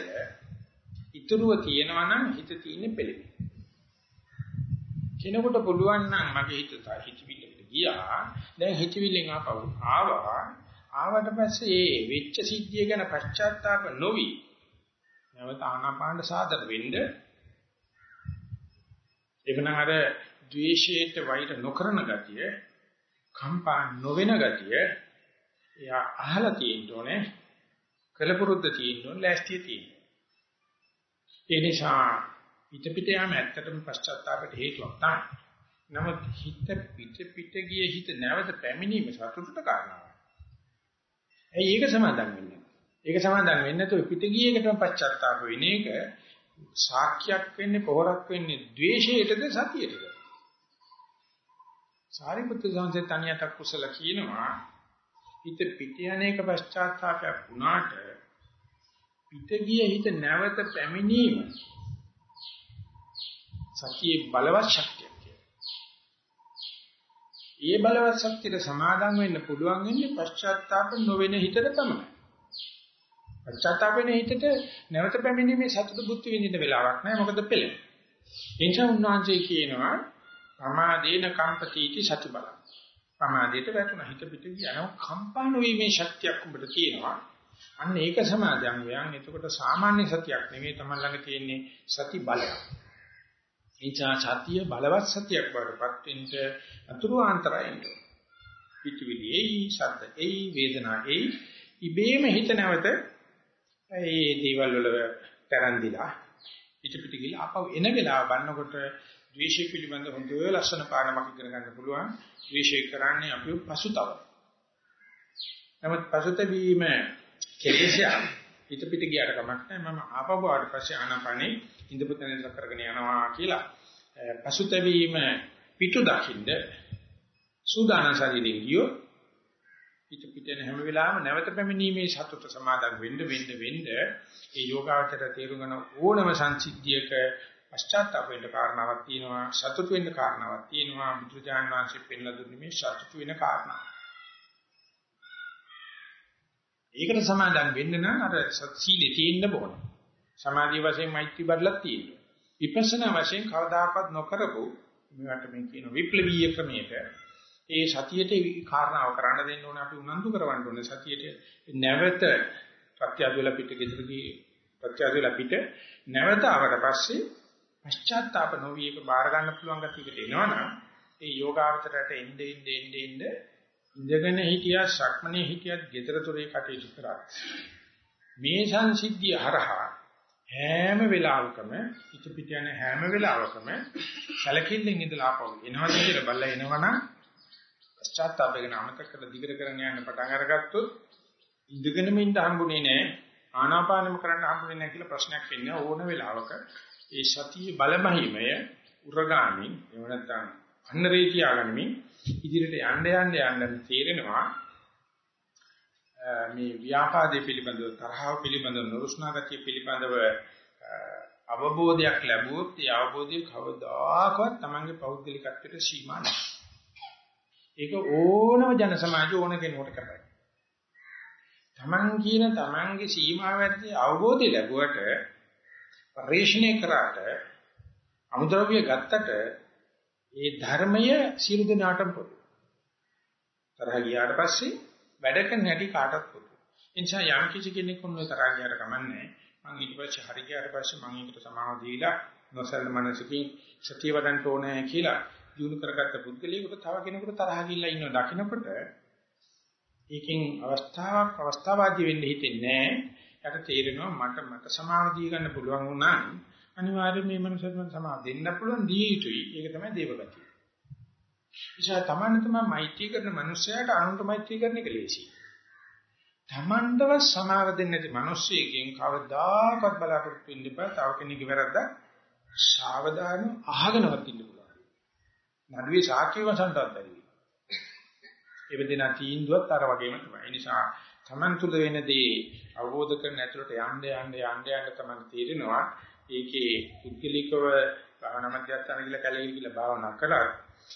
A: ඉතුරුව තියෙනවා නම් හිත තියෙන්නේ පෙළෙමි. කෙනෙකුට පුළුවන් නම් මගේ හිත හිතවිල්ලකට ගියා දැන් හිතවිල්ලෙන් ආපහු ආවා ආවට පස්සේ ඒ වෙච්ච සිද්ධිය ගැන පශ්චාත්තාප නොවි. නැවත ආනාපාන සාධක වෙන්න. එවනම් අර ද්වේෂයට වෛර නොකරන ගතිය කම්පා නොවෙන ගතිය එයා අහලා තියෙන්න ඕනේ කලපුරුද්ද තියෙන්න ඕනේ ලෑස්තිය තියෙන්න ඒ නිසා පිට පිට යාම ඇත්තටම පශ්චාත්තාපයට හේතුවක් තමයි. නමුත් හිත පිට පිට ගිය හිත නැවත පැමිණීම සතුටට කාරණාවක්. ඇයි ඒක සමාදම් වෙන්නේ? ඒක සමාදම් වෙන්නේ නැතුව පිට ගිය එකටම පශ්චාත්තාප වෙන එක සාක්ෂියක් වෙන්නේ පොහොරක් වෙන්නේ ද්වේෂයටද සතියටද? සාරිපුත්‍ර සංසේ තනියට කුසල කියනවා හිත පිට යන්නේක පශ්චාත්තාපයක් වුණාට පිට ගිය හිත නැවත පැමිණීම සතියේ බලවත් ශක්තිය. ඒ බලවත් ශක්තියට සමාදම් වෙන්න පුළුවන් වෙන්නේ පශ්චාත්තාප නොවෙන හිතට තමයි. පශ්චාත්තාප වෙන හිතට නැවත පැමිණීමේ සතුට බුද්ධ විඳින්න වෙලාවක් නැහැ මොකද පෙළෙන. එනිසා උන්වහන්සේ කියනවා ප්‍රමාදේන කම්පතිටි සති බලං. ප්‍රමාදයට වැටුණ හිත පිට යනවා කම්පා නොවීමේ ශක්තියක් උඹට තියෙනවා. අන්න ඒක සමාදම් වෙයන්. එතකොට සාමාන්‍ය සතියක් නෙමෙයි තමයි ළඟ තියෙන්නේ සති බලයක්. එනිසා සතිය බලවත් සතියක් වඩපත් වෙන්න අතුරු ආන්තරයෙන් පිටුවිලි එයි ශබ්ද එයි වේදනා එයි. ඉබේම හිත නැවත ඒ දේවල් වල තරන්දිලා පිට පිට ගිහලා අපව එන වෙලාව බannකොට ද්වේෂය පිළිබඳ හොඳ ලස්සන පාඩමක් ඉගෙන ගන්න පුළුවන්. ද්වේෂය කරන්නේ අපිව පසුතව. නමුත් පසුතැවීම කෙලෙසයක්. පිට පිට ගියාට කමක් නැහැ. මම ආපහු ආවට පස්සේ ආනාපානේ ඉඳපු තැන කරගෙන යනවා කියලා. පසුතැවීම පිටු දකින්ද සූදානම් ශරීරයෙන් ගියෝ පිට පිටන හැම වෙලාවෙම නැවත පැමිණීමේ සතුට සමාදන් වෙන්න වෙන්න වෙන්න ඒ යෝගාචර තේරුම් ගන්න ඕනම සංසිද්ධියක පශ්චාත්තාප වෙන්න කාරණාවක් තියෙනවා සතුට වෙන්න කාරණාවක් තියෙනවා. බුදුජාන විශ්ේ පෙන්ලා දුන්නේ මේ සතුට වෙන කාරණා. ඒකට සමාදන් වෙන්න නම් අර සීලේ තියෙන්න ඕනේ. සමාධිය වශයෙන් මෛත්‍රී බඩලක් තියෙනවා. විපස්සනා වශයෙන් කවදාකවත් නොකරපු මේවට මේ කියන විප්ලවීය ක්‍රමයක ඒ සතියට කාරණාව කරන්න දෙන්න ඕනේ අපි උනන්දු කරවන්න ඕනේ සතියට නැවත ප්‍රත්‍යදවල පිට ගෙදරදී ප්‍රත්‍යදවල පිට නැවත ආවට පස්සේ පශ්චාත්තාප නොවියක බාර ගන්න පුළුවන් ගතියකට එනවනම් ඒ යෝගාවචරයට එnde එnde එnde එnde ඉඳගෙන හිටියා ශක්මනේ හිටියත් gedara tore කටයුතු කරා. මේ සංසිද්ධිය හරහා හැම වෙලාවකම පිට පිට යන හැම වෙලාවකම සැලකිල්ලෙන් ඉඳලා ආපහු එනවා කියලා බලලා එනවනම් පශ්චාත්තාපයෙන් අමතක කරලා දිගට කරගෙන යන්න පටන් අරගත්තොත් ඉඳගෙනම ඉන්න හම්බුනේ නැහැ ආනාපානම කරන්න හම්බුනේ නැහැ කියලා ප්‍රශ්නයක් එන්නේ ඕන වෙලාවක ඒ සතිය බලමහිමය උරගාමින් එහෙම නැත්නම් අන්නරේ තියාගනිමින් ඉදිරියට යන්න යන්න යන්න තේරෙනවා මේ ව්‍යාපාදයේ පිළිබඳව තරහව පිළිබඳව නුරුස්නා ගතිය පිළිබඳව අවබෝධයක් ලැබුවොත් ඒ අවබෝධය කවදාකවත් Tamange පෞද්ගලිකත්වයට සීමා නැහැ. ඒක ඕනම ජන සමාජ ඕන කෙනෙකුට කරයි. Taman කියන Tamange සීමාවැද්දී අවබෝධය ලැබුවට පරිශ්‍රණය කරාට අමුද්‍රව්‍ය ගත්තට ඒ ධර්මය සියලු දෙනාටම පොදු. තරහ ගියාට පස්සේ වැඩ කරන හැටි කාටවත් පොදු. ඒ නිසා යම් කිසි කෙනෙක් උන්ව තරහ ගියට කමන්නේ මම ඊට පස්සේ හරි ගියාට පස්සේ මම ඒකට සමාව දීලා නොසල්න මනසකින් සතිය වඩන්න ඕනේ කියලා දිනු කරගත්ත පුද්ගලයෙකුට තව කෙනෙකුට තරහ ගිල්ලා ඉන්නව දකින්නකොට ඒකෙන් අවස්ථාවක් අවස්ථාවාදී වෙන්න හිතෙන්නේ නැහැ. යට තේරෙනවා මට මට සමාව දී ගන්න පුළුවන් වුණා අනිවාර්යයෙන් මේ මනුස්සයන්ට සමාව දෙන්න පුළුවන් දී යුතුයි. ඒක තමයි දේවගතිය. නිසා තමන්න තමයි මෛත්‍රී කරන මනුස්සයාට අනුන්ට මෛත්‍රී කරන එක ලේසියි. තමන්ටව සමාව දෙන්නේ නැති මිනිස්සෙකින් කවදාකවත් බලාපොරොත්තු වෙන්න බෑ. තව කෙනෙක්ගේ වැරද්ද සාවධානව අහගෙනවත් ඉන්න පුළුවන්. නඩුවේ සාක්ෂි වසන්තවත් බැරි. ඒ වෙදිනා තීන්දුවත් අර වගේම තමයි. ඒ නිසා තමන් තුළ වෙන දේ අවබෝධ කරගෙන ඇතුළට යන්න යන්න යන්න යන්න තමයි තේරෙනවා. ඒකේ පුද්ගලිකව භාවනා මධ්‍යස්ථාන කියලා කැලේ කියලා භාවනා කළා.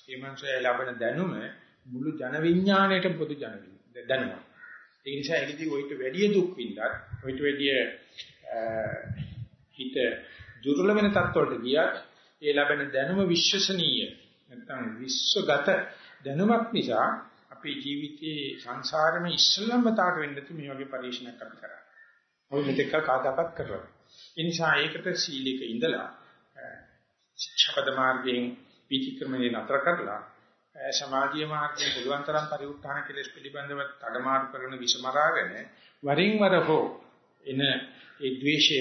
A: ඒ මනුස්සයා ලැබෙන දැනුම මුළු ජන විඥාණයට පොදු ජන දැනුම. ඒ නිසා ඒකදී ඔයිට වැඩි දුක් විඳත් ඔයිට වැඩි හිත දුර්වල වෙන තත්ත්වවලට ගියත් ඒ ලැබෙන දැනුම විශ්වසනීය නැත්නම් විශ්වගත දැනුමක් නිසා අපේ ජීවිතයේ සංසාරෙම ඉස්සලම තාට වෙන්න මේ වගේ පරිශීලනයක් අපි කරා. ඔය මෙතෙක් කාදාපත් කරලා. ඒ නිසා ඒකට සීලයක ඉඳලා ශික්ෂාපද මාර්ගයෙන් විචක්‍රමණය නතර කරලා සමාධිය මාර්ගයෙන් පුළුවන් තරම් පරිඋත්ථාන කෙලෙස් පිළිබඳව තඩමාරු කරන විසමරාගෙන වරින් වර හෝ එන ඒ ද්වේෂය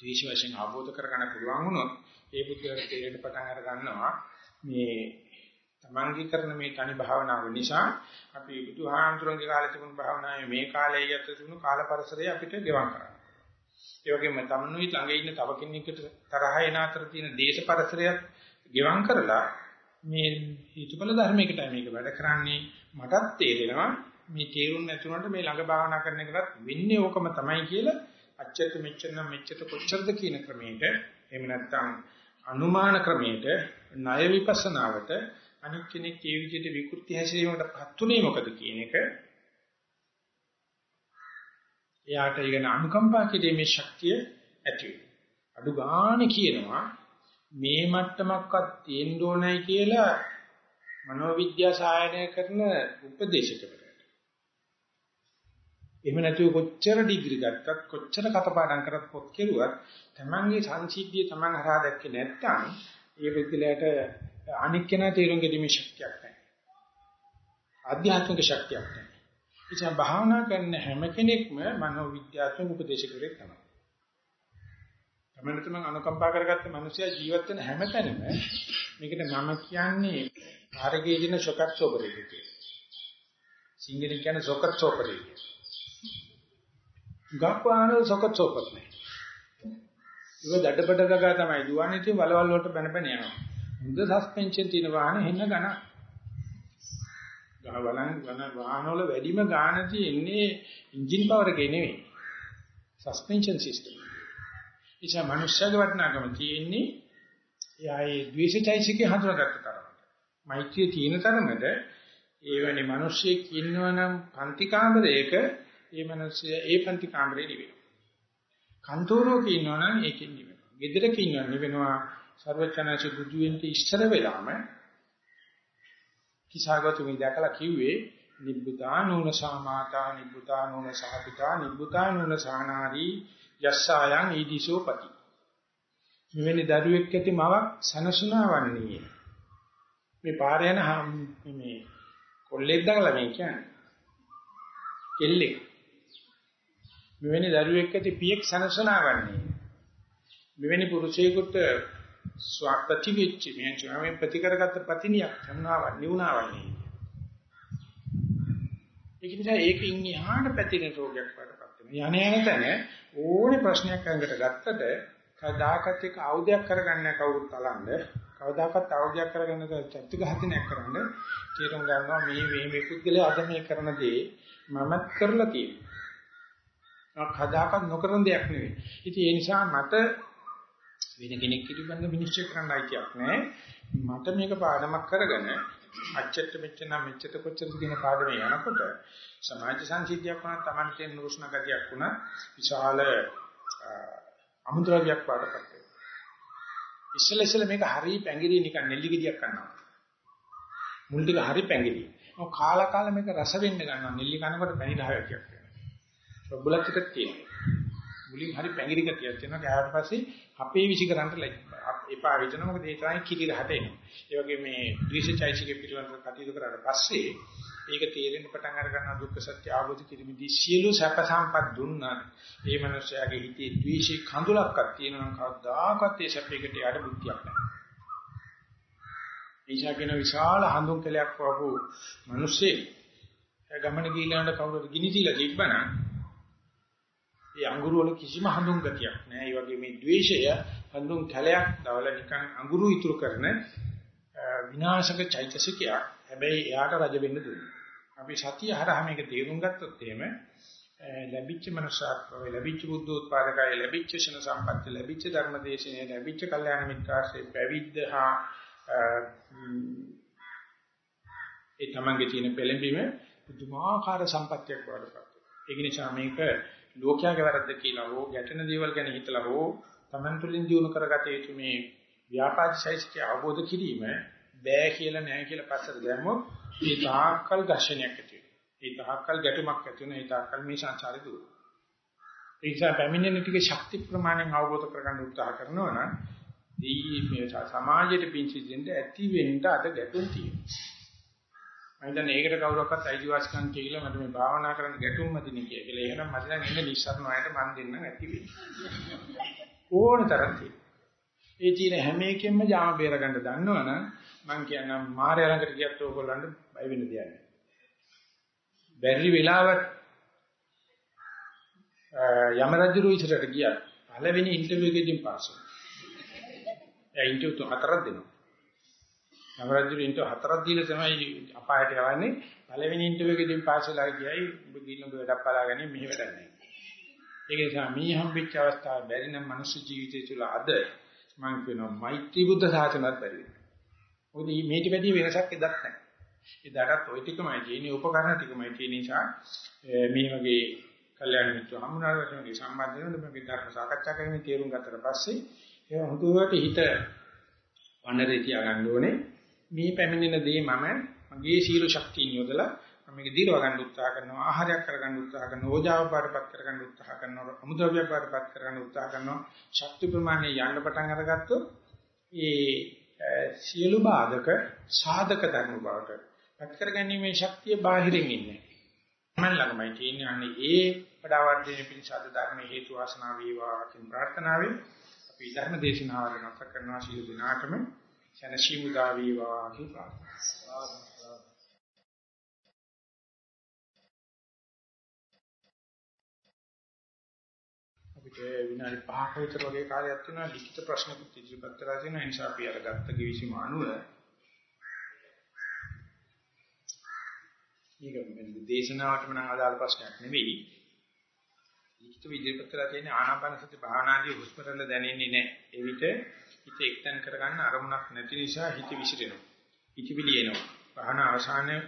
A: ද්වේෂ වශයෙන් ආબોධ කරගන්න පුළුවන් වුණොත් ඒ බුද්ධයාට තේරෙන්න පටන් අර ගන්නවා මේ තමන්ගේ කරන මේ තනි භාවනාව නිසා අපි බුදුහාමුදුරන්ගේ කාලේ තිබුණු භාවනාවේ මේ කාලේ යත් තිබුණු කාල පරිසරය අපිට ගෙවම් කරනවා. ඒ වගේම තමනුයි ළඟ ඉන්න තව කෙනෙකුට තරහ එන අතර තියෙන දේශ පරිසරයත් ගෙවම් කරලා මේ හේතුඵල ධර්මයකටයි මේක වැඩ කරන්නේ. මටත් තේරෙනවා මේ තේරුම් නැතුනට මේ ළඟ භාවනා කරන එකවත් වෙන්නේ ඕකම තමයි කියලා. අච්චත මෙච්චර නම් මෙච්චර කොච්චරද කියන ක්‍රමයට එහෙම නැත්නම් අනුමාන ක්‍රමයට ණය විපස්සනාවට අනිත් කෙනෙක් ඒ විදිහට විකෘති හැසිරීමකට පත්ුනේ මොකද කියන එක එයාට ඉගෙන අනුකම්පා කිරීමේ ශක්තිය ඇති වෙනවා. අඩු ගානේ කියනවා මේ මට්ටමක්වත් තියෙන්න ඕනයි කියලා මනෝවිද්‍යා සායනය කරන උපදේශකවරයෙක්. එහෙම නැතුව කොච්චර ඩිග්‍රී ගත්තත් කොච්චර කටපාඩම් කරත් පොත් කෙරුවත් Tamange සංසිද්ධිය Taman හරහා දැක්කේ නැත්නම් ඒ විදිලට අනික් කෙනා තේරුම් ගැනීමේ ශක්තියක් නැහැ. ආධ්‍යාත්මික ශක්තියක් නැහැ. ඒ නිසා භාවනා කරන හැම කෙනෙක්ම මනෝවිද්‍යාත්මක උපදේශකවරයෙක් තමයි. තමන්න තමන් අනුකම්පා කරගත්ත මිනිසයා ජීවත් වෙන හැමතැනම මේකට නම කියන්නේ ආරගේ දින ෂොකට් සෝපරේ කියලා. සිංහලෙන් කියන්නේ ෂොකට් සෝපරේ. ගක්වාන ෂොකට් සෝපර් නේ. ඒක දඩබඩ ගගා තමයි දුවන්නේ ඉතින් වලවල් වලට බැන බැන යනවා. හොඳ සස්පෙන්ෂන් තියෙන වාහන හෙන්න ගණ. ගහවලන් ගණ වාහන වල වැඩිම ගාණ තියෙන්නේ එන්ජින් පවර් එකේ නෙවෙයි. Suspension system. නිසා මනුෂ්‍යගේ වටිනාකම තියෙන්නේ එයාගේ ද්වේෂයිසිකේ හඳුනාගත්ත තරමට. මෛත්‍රිය තියෙන තරමට ඒ වෙනි මිනිස්සෙක් ඉන්නවනම් පන්ති කාමරයක ඒ මිනිස්සය ඒ පන්ති කාමරේ නිවෙනවා. කන්තෝරෝක ඉන්නවනම් ඒකෙන් නිවෙනවා. ගෙදරක ඉන්නවනම් නිවෙනවා සර්වචනසු බුදු වෙන්න ඉස්සර වෙලාම කිසాగතුමි දැකලා කිව්වේ නිබ්බුතා නූන සාමාතා නිබ්බුතා නූන සහපිතා නිබ්බුතා නූන සානාරී යස්සායන් ඊදිසෝපති මෙවැනි දරුවෙක් ඇති මවක් සනසුනාවන්නේ. මේ පාර යන මේ කොල්ලෙක් දාලා මේ කියන්නේ. කෙල්ලෙක්. මෙවැනි දරුවෙක් ඇති පියෙක් සනසුනාවන්නේ. මෙවැනි පුරුෂයෙකුට ස්වප්‍රතිවිච්ච මේ චාමෙන් ප්‍රතිකරගත ප්‍රතිනියක් කරනවා නිවුණාවන්නේ. ඒක නිසා ඒක ඉන්නේ ආහන පැතිරෙන රෝගයක් වඩපත් වෙනවා. යانے යන තැන ඕනේ ප්‍රශ්නයක් අඟකට ගත්තට කවදාකත් එක ආයුධයක් කරගන්න කවුරුත් තලන්න කවදාකත් ආයුධයක් කරගන්න චත්තිඝාතනයක් කරන්න තීරණ ගන්නවා මේ මේ මේ පුද්ගලයා අද මේ කරන දේ මමත් කරලා තියෙනවා. කවදාකත් නොකරන දෙයක් නෙවෙයි. ඉතින් ඒ නිසා මට වෙන කෙනෙක් පිළිබඳ විනිශ්චය කරන්න අයිතියක් නැහැ. මට මේක පාඩමක් කරගෙන අච්චට මෙච්චර නම් මෙච්චර කොච්චරද කියන පාඩමේ යනකොට සමාජ සංසිද්ධියක් වුණා Taman තියෙන නුරුස්න ගතියක් වුණා විශාල අමුද්‍රව්‍යයක් පාඩකට ඉස්සෙල්ලා ඉස්සෙල්ලා මේක හරි පැංගිරි නිකන් නෙල්ලි ගෙඩියක් කරනවා මුල් ටික හරි පැංගිරි ඔය කාලා කාලා මේක රස වෙන්න ගන්නවා. නිල්ලි කනකොට පැණි රහයක් වෙනවා. බුලත් ටිකක් තියෙනවා. මුලින් හරි පැංගිරි ගතියක් තියෙනවා. කෑවට පස්සේ අපේ විසි කරන්න එපා වෙන මොකද ඒ තරම් කිරි රහට එනවා. ඒ වගේ මේ ද්විශචෛසිකේ පිළිවෙලට කටයුතු කරාට පස්සේ ඒක තේරෙන්න පටන් අර ගන්නවා දුක්ඛ සත්‍ය අවබෝධ කිරීමේදී සියලු සැප සම්පත් දුන්නා. මේ මනුස්සයාගේ හිතේ ද්වේෂේ කඳුලක්වත් තියෙනවා නම් කවදාකවත් ඒ සැපයකට යාට බුද්ධියක් නැහැ. ඊශාගෙන විශාල හඳුන් කලයක් වපු මිනිස්සේ ගමන ගිහිලාට කවුරුද ගිනි දීලා තිබ්බනම් ඒ අඟුරු වල කිසිම හඳුන් ගතියක් නැහැ. ඒ වගේ මේ द्वේෂය හඳුන් කැලයක් දවල නිකන් අඟුරු ඉතුරු කරන විනාශක චෛතසිකයක්. හැබැයි එයාට රජ වෙන්න දුන්නා. අපි සතිය හරහා මේක තේරුම් ගත්තොත් එහෙම ලැබිච්ච මනුෂ්‍යත්වය ලැබිච්ච බුද්ධෝත්පාදකය ලැබිච්ච ශන සම්පත්තිය ලැබිච්ච ධර්මදේශනය ලැබිච්ච කල්යාණ මිත්‍රාශ්‍රය පැවිද්ද හා ඒ තමන්ගේ තියෙන පෙළඹීම පුදුමාකාර සම්පත්තියක් වඩපත්. ඒක නිසා මේක ලෝකයාගේ වැරද්ද කියලා හෝ ගැටෙන දේවල් ගැන හිතලා හෝ තමන් තුළින් දිනු කරගත යුතු මේ ව්‍යාපාරිකයිසික අවබෝධ කිරීම බෑ කියලා නෑ කියලා පස්සට දැම්මොත් ඒ තාක්කල් ඝර්ෂණයක් ඇති වෙනවා. ඒ තාක්කල් ගැටුමක් ඇති වෙනවා. ඒ තාක්කල් මේ සංසාරේ දුර. ඒ නිසා පැමිණෙන ටික ශක්ති ප්‍රමාණයෙන් අවබෝධ කරගන්න උත්සාහ කරනවා නම් දී මේ සමාජයට පිංචිදෙන්න ඇති වෙන්න අද ගැටුම් තියෙනවා. මම දැන් ඒකට කවුරක්වත් අයිතිවාසිකම් කියලා මට මේ භාවනා කරන්න ගැටුම් මතිනේ කියලා. එහෙනම් මට දැන් ඉන්න නිස්සාරණ වයයට මන් දෙන්නම් ඇති වෙන්නේ. ඕන තරම් තියෙනවා. ඒ තියෙන හැම එකෙන්ම ජාම බේර ගන්න දන්නවනම් මම කියන්නම් මාර්ය ළඟට ගියත් ඕගොල්ලන්ට බය වෙන්න දෙයක් නැහැ. බැරි වෙලාවට යම රජු ඉස්සරට ගියා. පළවෙනි ඉන්ටර්විව් එකකින් පාස් වුණා. එයා ඉන්ටර්විව් තුන හතරක් දෙනවා. යම රජු ඉන්ටර්විව් හතරක් දීලා තමයි අපායට යවන්නේ. පළවෙනි ඉන්ටර්විව් එකකින් පාස් වෙලා ගියයි ඔබ ගිහින් ඔබ වැඩක් බලාගන්නේ මෙහෙ වැඩක් නැහැ. ඒක නිසා මේ හම්බෙච්ච අවස්ථාව බැරි නම් මනුෂ්‍ය ජීවිතය තුළ අද මම කියනවා මෛත්‍රී බුද්ධ සාසනත් බැරි වෙනවා. මොකද මේ ටික වැඩි වෙනසක් එදත් නැහැ. එදාටත් ওই ටිකමයි තියෙන්නේ උපකරණ ටිකමයි තියෙන නිසා මේ වගේ කල්යාණ මිත්‍ර හමුනාවට මේ සම්බන්ධ වෙනකොට මේ ධර්ම සාකච්ඡා කරමින් තේරුම් ගත්තට පස්සේ ඒ හුදුවට හිත වන්නරේ තියාගන්න ඕනේ. මේ පැමිණෙන දේ මම මගේ සීල ශක්තිය යොදලා මම මේක දිරව ගන්න උත්සාහ කරනවා ආහාරයක් කරගන්න උත්සාහ කරනවා ඕජාව පාඩපත් කරගන්න උත්සාහ කරනවා අමුද්‍රව්‍ය පාඩපත් කරගන්න උත්සාහ කරනවා. ශක්ති ප්‍රමාණය යන්න පටන් අරගත්තොත් ඒ සියලු බාධක සාධක ධර්ම බවට පත් කරගැනීමේ ශක්තිය බාහිරින් ඉන්නේ මම ළඟමයි තියෙන්නේ. අන්නේ ඒ වඩාවර්ධනය පිණිස අද ධර්මයේ හේතු වාසනා වේවා කියන ප්‍රාර්ථනාවෙන් අපි ධර්ම දේශනාවල නැවත කරනවා. සියලු දිනාටම සනසීමුදා වේවා කියන ප්‍රාර්ථනාව අපිට විනාඩි 5ක විතර වගේ කාලයක් තියෙනවා. ලිඛිත ප්‍රශ්නකුත් ඉදිරිපත් කරලා තියෙනවා. ඒ නිසා අපි අර ගත්ත කිවිසුම අනුව මේක දේශනාවටම නම් අදාළ ප්‍රශ්නයක් නෙවෙයි. ලිඛිත ඉදිරිපත් කරලා තියෙන ආනාපාන සති භාවනාදී හුස්ම රැල්ල දැනෙන්නේ නැහැ. ඒ විට හිත එක්තෙන් කරගන්න අරමුණක් නැති නිසා හිත විසිරෙනවා. ඉතිවිලි එනවා. භාවන අවසානයේ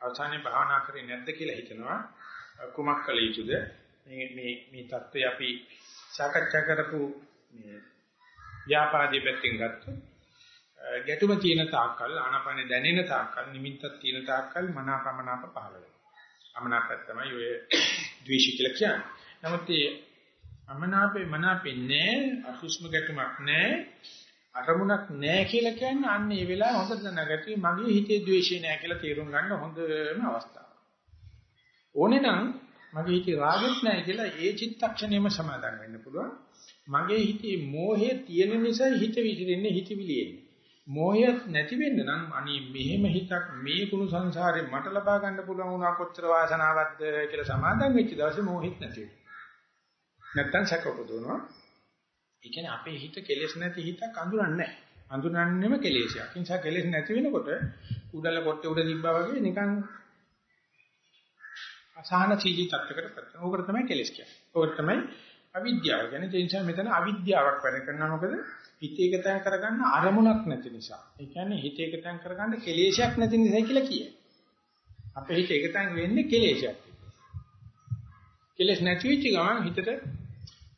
A: අවසානයේ භාවනා කරේ නැද්ද කියලා හිතනවා. කුමක් කළ යුතුද? මේ මේ මේ தත්ත්වය අපි සාකච්ඡා කරපු මේ ව්‍යාපාදී පැත්තෙන් ගත්තොත් ගැටුම තියෙන තාක්කල් ආනාපානෙ දැනෙන තාක්කල් නිමිත්තක් තියෙන තාක්කල් මනාපමනාප පහළ වෙනවා. අමනාපය තමයි ඔය ද්වේෂය කියලා කියන්නේ. නමුත් මේ අමනාපේ මනාපෙන්නේ අසුස්ම ගැටුමක් නැහැ. අරමුණක් නැහැ කියලා කියන්නේ අන්න ඒ වෙලාව හොඳට දැනගටි මගේ හිතේ ද්වේෂය නැහැ කියලා තේරුම් ගන්න හොඳම අවස්ථාව. ඕනේ නම් මගේ හිතේ රාගෙත් නැහැ කියලා ඒ චිත්තක්ෂණයම සමාදන් වෙන්න පුළුවන්. මගේ හිතේ මෝහය තියෙන නිසා හිත විසිරෙන්නේ හිතවිලි එන්නේ. මෝහයක් නැති වෙන්න නම් අනේ මෙහෙම හිතක් මේ කුණු සංසාරේ මට ලබා ගන්න පුළුවන් වුණා කොච්චර වාසනාවක්ද කියලා සමාදන් වෙච්ච දවසේ මෝහෙත් නැති වෙනවා. නැත්තම් සැකපොදුනවා. ඒ කියන්නේ අපේ හිත කෙලෙස් නැති හිතක් අඳුරන්නේ නැහැ. අඳුරන්නේම කෙලෙසයක්. ඒ නිසා කෙලෙස් නැති වෙනකොට උඩල කොට්ටේ උඩ තිබ්බා වගේ නිකන් අසහනශීලී තත්යකට පත් වෙනවා. ඕකට තමයි කෙලස් කියන්නේ. ඕකට තමයි අවිද්‍යාව කියන්නේ. ඒ නිසා මෙතන අවිද්‍යාවක් වැඩ කරනවා මොකද? හිත එකතෙන් කරගන්න අරමුණක් නැති නිසා. ඒ කියන්නේ හිත එකතෙන් කරගන්න කෙලෙසයක් නැති නිසා කියලා කියයි. අපේ හිත එකතෙන් වෙන්නේ කෙලෙසයක්. කෙලස් නැති වෙච්ච ගමන් හිතට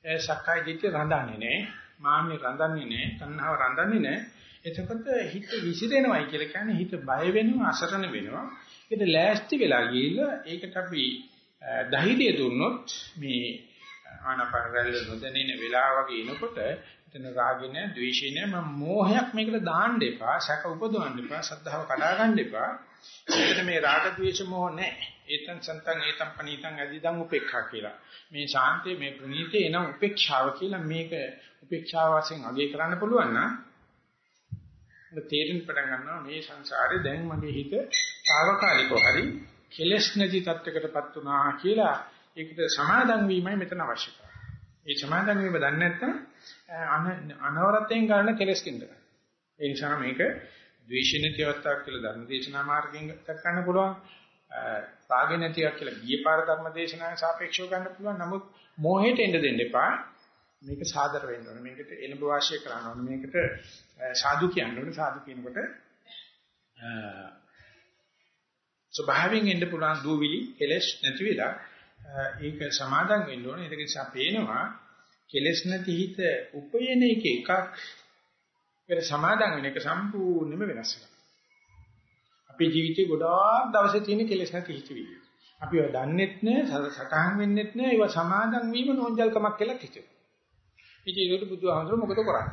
A: සක්කාය දිට්ඨිය රඳන්නේ නැහැ. මාන්නේ රඳන්නේ නැහැ. තණ්හාව රඳන්නේ නැහැ. එතකොට හිත විසිරෙනවයි කියලා කියන්නේ හිත බය වෙනවා අසරණ වෙනවා. ඒකට ලෑස්ති වෙලා ගිහිල්ලා ඒකට අපි ධෛර්යය දුන්නොත් මේ ආනපන රැල්ල නොදැනෙන වෙලාව වගේ එනකොට එතන රාගය නෑ, ද්වේෂය නෑ, මම මෝහයක් මේකට දාන්න එපා, සැක උපදවන්න එපා, සද්ධාව කඩා ගන්න එපා. ඒකට මේ රාග ද්වේෂ මෝහ නෑ. ඒතන් සන්තන් ඒතන් පනීතන් අදිදන් උපේක්ඛා කියලා. මේ ශාන්තිය මේ ප්‍රණීතේ එනම් උපේක්ෂාව කියලා මේක උපේක්ෂාව වශයෙන් අගය කරන්න පුළුවන් නම් තේරෙන්න පටන් ගන්නවා මේ සංසාරේ දැන් මගේ හිත తాවකාලිකව හරි කෙලස් නැති තත්යකටපත් වුණා කියලා ඒකට සමාදන් වීමයි මෙතන අවශ්‍ය කරන්නේ. ඒ සමාදන් වීම දන්නේ නැත්නම් අනවරතෙන් ගන්න කෙලස් කින්දර. ඒ නිසා මේක ද්වේෂ නැති අවස්ථාවක් කියලා ධර්ම දේශනා මාර්ගයෙන් දක්වන්න පුළුවන්. රාග නැතිවක් කියලා ගිය පාර ධර්ම දේශනාවෙන් සාපේක්ෂව ගන්න පුළුවන්. නමුත් මෝහයට එන්න දෙන්න එපා. මේක සාදර වෙන්න ඕනේ. මේකට එළඹ වාසිය කරන්න ඕනේ. මේකට සාදු කියන්න ඕනේ. සාදු කියනකොට ස්වභාවයෙන් එන්න පුළුවන් දූවිලි කෙලස් නැති වෙලා ඒක සමාදම් වෙන්න ඕනේ. ඒක නිසා පේනවා කෙලස් නැති හිත උපයන එක එකක් ඒක සමාදම් වෙන එක සම්පූර්ණයෙන්ම වෙනස් වෙනවා. අපේ ජීවිතේ ගොඩාක් දවසේ තියෙන කෙලස් නැති හිතවිලි. අපි ඒවා දන්නෙත් නෑ, සටහන් වෙන්නෙත් නෑ, ඒවා සමාදම් වීම නෝන්ජල්කමක් කියලා හිතෙනවා. ඉතින් ඒකට බුදුහාමුදුර මොකද කරන්නේ?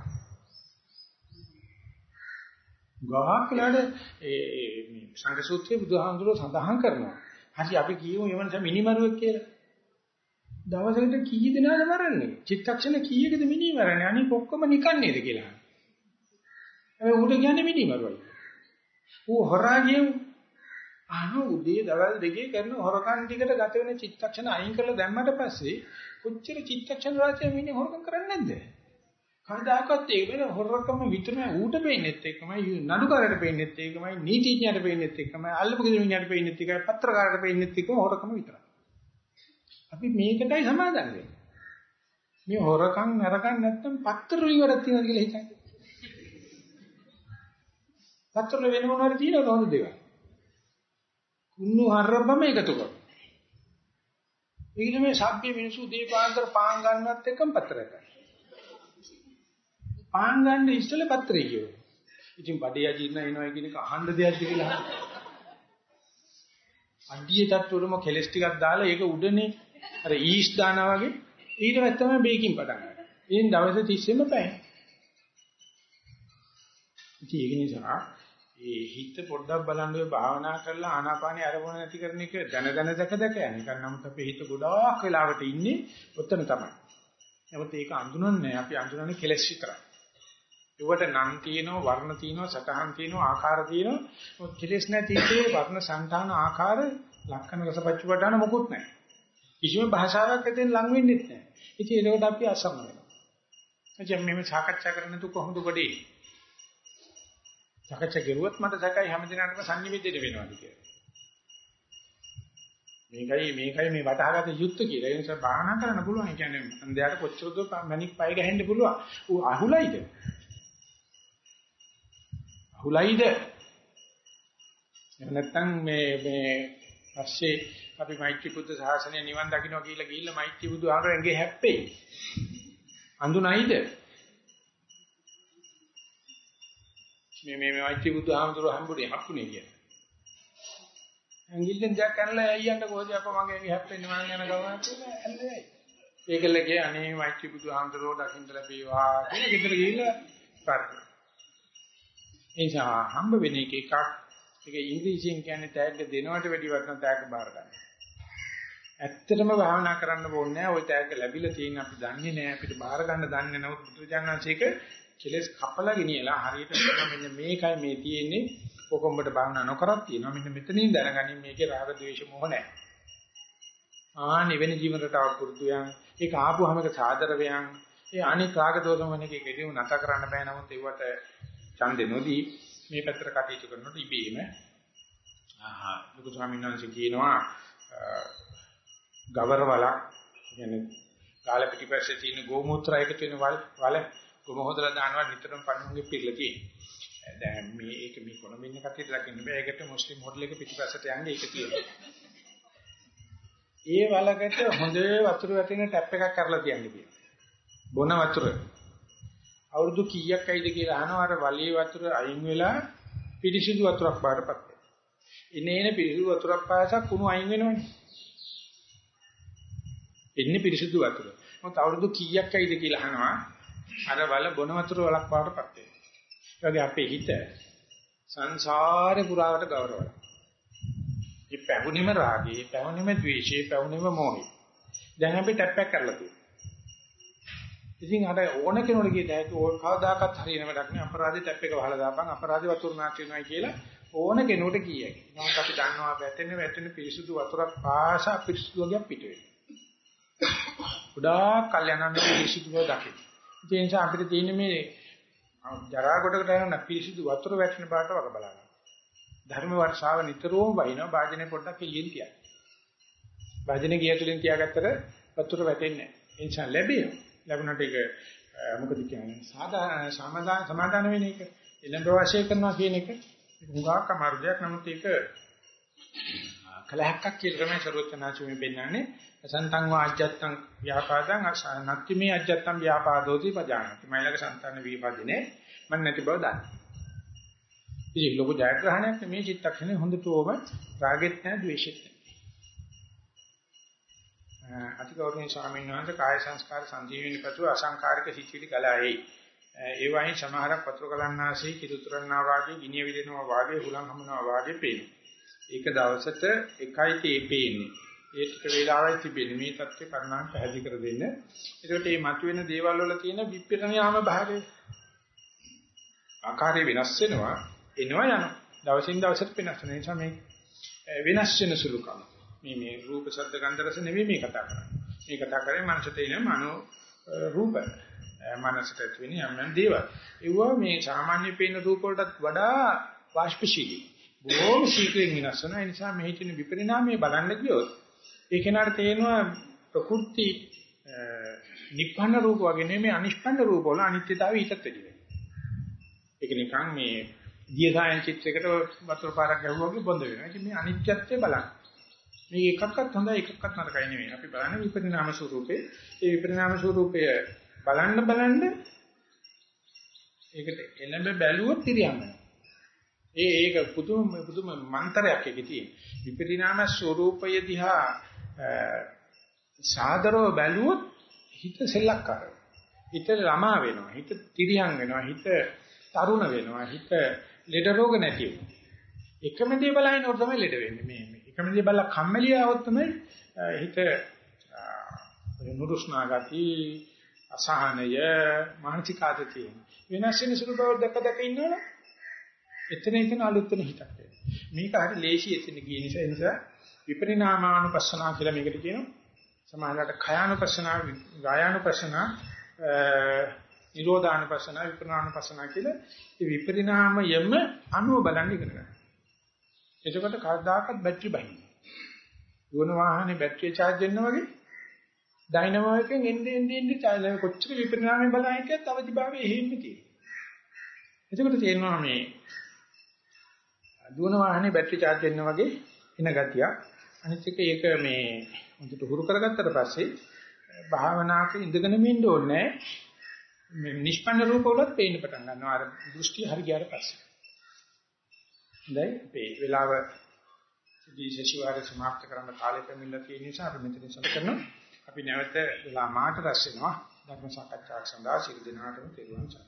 A: ගාහක් කියලාද ඒ මේ සංඝ සූත්‍රයේ බුදුහාමුදුර සඳහන් කරනවා. හරි අපි කියමු එවනස මිනිමරුවෙක් කියලා. දවසකට කී දෙනාද මරන්නේ? චිත්තක්ෂණ කීයකද මිනි මරන්නේ? අනික ඔක්කොම නිකන් නේද කියලා. හැබැයි ඌට කියන්නේ මිනි මරුවයි. ඌ හොරා ගියු අහන උදේ දවල් දෙකේ කරන හොරකම් ටිකට ගත වෙන චිත්තක්ෂණ අයින් කරලා දැම්මට පස්සේ කොච්චර චිත්තක්ෂණ රාශිය මිනිහ හොරකම් කරන්නේ නැද්ද? කවදාකවත් ඒ වෙන හොරකම විතරම ඌට පේන්නේත් එකමයි නඩුකාරට පේන්නේත් එකමයි නීතිඥයට පේන්නේත් එකමයි අල්ලපු ගෙදරින්ට පේන්නේත් එකයි පත්‍රකාරට පේන්නේත් එකම හොරකම විතරයි. අපි මේකටයි සමාදන් වෙන්නේ. මේ හොරකම් නරකම් නැත්තම් පත්‍ර වලින් වැඩක් තියෙනවා කියලා හිතන්නේ. පත්‍ර වල වෙන මොනවාරි තියෙනවද හොඳ දේවල්? කුණු හරබම එකතු කරනවා. ඊළඟ මේ සભ્ય මිනිසු දීපාන්තර පාන් ගන්නවත් එකම පත්‍රයක්. පාන් ගන්න ඉස්සෙල්ලා පත්‍රය කියෝ. ඉතින් බඩේ අජීර්ණ වෙනවා කියන එක අහන්න දෙයක්ද කියලා අහනවා. අඩිය තට්ටුවලම කෙලස් ටිකක් දාලා ඒක උඩනේ අර ඊස් දානවා වගේ ඊට පස්සේ තමයි බේකින් පටන් ගන්න. ඉතින් දවස් 30ෙම පැය. ඉතින් ඒක නිසා ඒ හිත පොඩ්ඩක් බලන්න ඔය භාවනා කරලා ආනාපානිය අරමුණ නැති කරන එක දැන දැන දැක දැක යන එක. නමුත් අපේ හිත ගොඩාක් වෙලාවට ඉන්නේ ඔතන තමයි. නමුත් ඒක අඳුනන්නේ අපි අඳුනන්නේ කෙලස් විතරයි. ඒවට නම් තියෙනවා වර්ණ තියෙනවා සතහන් තියෙනවා ආකාර තියෙනවා කෙලස් නැති ඉතේ වර්ණ සංතාන ආකාර ලක්ෂණ රසපච්චපටාන මොකුත් නැහැ කිසිම භාෂාවක් ඇතෙන් ලං වෙන්නේ නැහැ ඉතින් ඒකට අපි අසම වෙනවා එජම් මෙහෙම සාකච්ඡා කරන්න තු කොහොමද ගොඩේ සාකච්ඡා කරුවොත් මට සැකයි හැමදිනාටම සංනිවිදයට වෙනවාද කියලා මේකයි මේකයි මේ වටහාගත යුත්ත කියලා. ඒ නිසා බාහනා කරන්න පුළුවන්. ඒ කියන්නේ අන්දයාට කොච්චරද මණික් පය ගහෙන්න පුළුවන්. ඌ අහුලයිද? අහුලයිද? එහෙම නැත්නම් මේ මේ පස්සේ අපි මෛත්‍රී බුද්ධ ශාසනය නිවන් දකින්න කියලා ගිහිල්ලා මෛත්‍රී බුදු ආරෙන්ගේ හැප්පෙයි. අඳුනයිද? මේ මේ මෛත්‍රී බුදු ආමතුරු හම්බුනේ හප්පුනේ කියලා. ඇඟිල්ලෙන් දැක් කරලා ඇයියන්ට කොහොද අප මගේ හැප්පෙන්නේ මම යන ගමන කියලා ඇල්ලේ. ඒකල කිය අනේ මෛත්‍රී බුදු ආමතුරු දකින්න ලැබේවා කියලා ගෙදර ගිහිල්ලා ප්‍රාර්ථනා ඒ නිසා හම්බ වෙන එක එකක් ඒක ඉංග්‍රීසියෙන් කියන්නේ තෑග්ග දෙනවට වැඩි වටින තෑග්ග බාර ගන්න. ඇත්තටම භාවනා කරන්න ඕනේ නැහැ. ওই තෑග්ග ලැබිලා තියෙන අපි දන්නේ නැහැ. අපිට බාර ගන්න දන්නේ නැහැ. පුදුරජානංශයක කෙලස් කපලා ගෙනියලා හරියට මෙන්න මේකයි මේ තියෙන්නේ. කොකොඹට භාවනා නොකරත් තියෙනවා. මෙන්න මෙතනින් දැනගනින් මේකේ රාග ద్వේෂ මොහ නැහැ. ආ නිවෙන ජීවන රටාවක් පුරුදු යන්. ඒක ආපුවාම ඒක සාදර වයන්. ඒ අනික් රාග දෝෂ මොන එකේ කෙලියු නැත කරන්න බෑ. නමුත් ඒවට ඡන්දේ නොදී මේ පැත්තට කටයුතු කරනකොට ඉබේම ආහා ලොකු ස්වාමීන් වහන්සේ කියනවා ගවරවලක් කියන්නේ ගාල පිටිපස්සේ තියෙන ගෝමූත්‍රය එකතු වෙන වල වල ගොම හොදලා දානවා නිතරම පණුන්ගේ පිරලා තියෙනවා. දැන් මේ ඒක මේ කොළඹ ඉන්න කට්ටියට දකින්න බෑ. ඒකට මුස්ලිම් හොටල් එක පිටිපස්සට යන්නේ ඒක තියෙනවා. ඒ වලකට හොඳ වතුර වැටෙන ටැප් එකක් කරලා තියන්න කියනවා. බොන වතුර. අවුරුදු කීයක් ඇයිද කියලා අහනවා අර වලිය වතුර අයින් වෙලා පිරිසිදු වතුරක් බාටපත් වෙනවා. ඉන්නේ එන පිරිසිදු වතුරක් පාසක් කුණු අයින් වෙනවනේ. එන්නේ පිරිසිදු වතුර. මොකද අවුරුදු කීයක් ඇයිද කියලා අහනවා අර වල බොන වතුර වලක් බාටපත් වෙනවා. ඒ අපේ හිත සංසාරේ පුරාවට ගෞරවයි. මේ පැවුනෙම රාගේ, පැවුනෙම ද්වේෂේ, පැවුනෙම මොහේ. දැන් අපි ටැප් එක කරලා තියෙනවා. ඉතින් අර ඕන කෙනෙකුට කියත හැකි ඕන කවදාකවත් හරියන වැඩක් නෑ අපරාධي ටැප් එක වහලා දාපන් අපරාධي වතුර නාස්ති වෙනවා කියලා ඕන කෙනෙකුට කියයි. නමුත් අපි දන්නවා වැටෙන වැටෙන පිරිසුදු වතුරක් පාසා පිරිසුදු වගේ පිට වෙනවා. ගොඩාක් කල්යනාමේ පිරිසුදු බව දකින්න. ඒ නිසා අපිට තියෙන මේ ජරා කොටකට යන පිරිසුදු වතුර වැටෙන බාට වග බලන්න. ධර්ම වර්ෂාව නිතරම වහිනවා වාජනේ පොඩ්ඩක් එළියෙන් තියන්න. වාජනේ ගිය තුලින් තියාගත්තට වතුර වැටෙන්නේ නැහැ. ඒ නිසා ලැබෙනවා. ලැබුණට ඒක මොකද කියන්නේ සාධාරණ සමාදාන සමාදාන වෙන එක එළඹ වාසය කරනවා කියන එක හුඟක් අමාරු දෙයක් නමුත් ඒක කලහක්ක් කියලා තමයි සරුවචනාචු මේ පෙන්නන්නේ සන්තං වාජ්ජත්තං ව්‍යාපාදං නත්ති මේ අජ්ජත්තං ව්‍යාපාදෝති පජානති මයිලක సంతාන විපදිනේ මන් නැති බව දන්න. ඉතින් ලොකු ජයග්‍රහණයක් මේ චිත්තක්ෂණේ හොඳටම රාගෙත් නැහැ ද්වේෂෙත් නැහැ. අතිගෞරවනීය ස්වාමීන් වහන්සේ කාය සංස්කාර සංජීවනි පතු අසංකාරික සිචිලි කලයි. ඒ වයින් සමහරක් වතුර කලන්නාසී කිතුතරන්නා වාගේ ගිනිය විදිනවා වාගේ හුලං හමනවා වාගේ පේනවා. ඒක දවසට එකයි තේ පේන්නේ. ඒ ටික වේලාවයි තිබෙන්නේ මේ தත්ත්වේ කරුණාන් පැහැදිලි කර දෙන්න. ඒකට මේ මතුවෙන දේවල් වල තියෙන විප්‍රණයාම භාවය ආකාරය වෙනස් වෙනවා එනවා යනවා. දවසින් දවසට වෙනස් වෙන නිසා මේ වෙනස් වෙන සුළුකම. මේ මේ රූප ශබ්ද ගන්ධ රස නෙවෙයි මේ කතා කරන්නේ. මේ කතා කරන්නේ මනසට එන මනෝ රූප. මනසට තියෙන යම් යම් දේවල්. ඒවා මේ සාමාන්‍ය පේන රූප වලටත් වඩා වාෂ්පශීලී. බොහොම ශීඝ්‍රයෙන් වෙනස් වෙනවා. ඒ නිසා මේ හිතෙන විපරිණාමය බලන්න ගියොත් ඒ කෙනාට තේරෙනවා ප්‍රකෘති නිප්පන්න රූප වගේ නෙමෙයි අනිෂ්පන්න රූප වල අනිත්‍යතාවය ඊටත් වැඩි වෙනවා. ඒක නිකන් මේ දිය සායන් චිත්‍රයකට වතුර පාරක් ගැහුවා වගේ බොඳ වෙනවා. ඉතින් මේ අනිත්‍යත්වය බලන්න. මේ එකක්වත් හොඳයි එකක්වත් නරකයි නෙවෙයි. අපි බලන්නේ විපරිණාම ස්වරූපේ. ඒ විපරිණාම ස්වරූපය බලන්න බලන්න ඒකට එළඹ බැලුවොත් ඉරියම්ම. ඒ ඒක පුදුම පුදුම මන්තරයක් එකේ තියෙන. විපරිණාම ස්වරූපය දිහා සාදරව බැලුවොත් හිත සෙල්ලක්කාර වෙනවා. හිත ළමා වෙනවා. හිත තිරියම් වෙනවා. හිත තරුණ වෙනවා. හිත ලෙඩ රෝග නැති වෙනවා. එකම දේ බලනකොට තමයි ලෙඩ වෙන්නේ. මේ එකම දේ බලලා කම්මැලි આવොත් තමයි හිත නුරුස්නා ගති අසහනය මානසික ආතතිය වෙනස් වෙන සුළු බව දැක දැක ඉන්නවනේ එතන එතන අලුත් වෙන හිතක් මේක හරි ලේසි එතන ගිය නිසා ඒ නිසා විපරිණාමානුපස්සනා කියලා මේකට කියනවා සමාහලට khයානුපස්සනා ගායානුපස්සනා නිරෝධානුපස්සනා විපරිණාමානුපස්සනා කියලා මේ විපරිණාමයම අනුව බලන්න ඉගෙන ගන්න. එතකොට කවදාකවත් බැටරි බහින්නේ. දුවන වාහනේ බැටරිය charge වෙනවා වගේ ඩයිනමෝ එකෙන් එන්නේ එන්නේ එන්නේ charge කොච්චර විපරිණාමය බලන එකත් අවදිභාවයේ එහෙම තියෙනවා. එතකොට තේරෙනවා මේ දුවන වාහනේ බැටරි charge වෙනවා වගේ එන ගතිය. අනිත් එක ඒක මේ හොඳට හුරු කරගත්තට පස්සේ භාවනාවක ඉඳගෙන ඉන්න ඕනේ මේ නිෂ්පන්න රූප වලත් පේන්න පටන් ගන්නවා අර දෘෂ්ටි හරි ගියාට පස්සේ. හොඳයි අපේ වෙලාව දී සෙසුවාර සමාප්ත කරන්න කාලය පැමිණලා තියෙන නිසා අපි මෙතන සඳ කරනවා. අපි නැවත වෙලා මාට රැස් වෙනවා ධර්ම සාකච්ඡාවක් සඳහා සිල් දිනාටම තෙරුවන් සරණයි.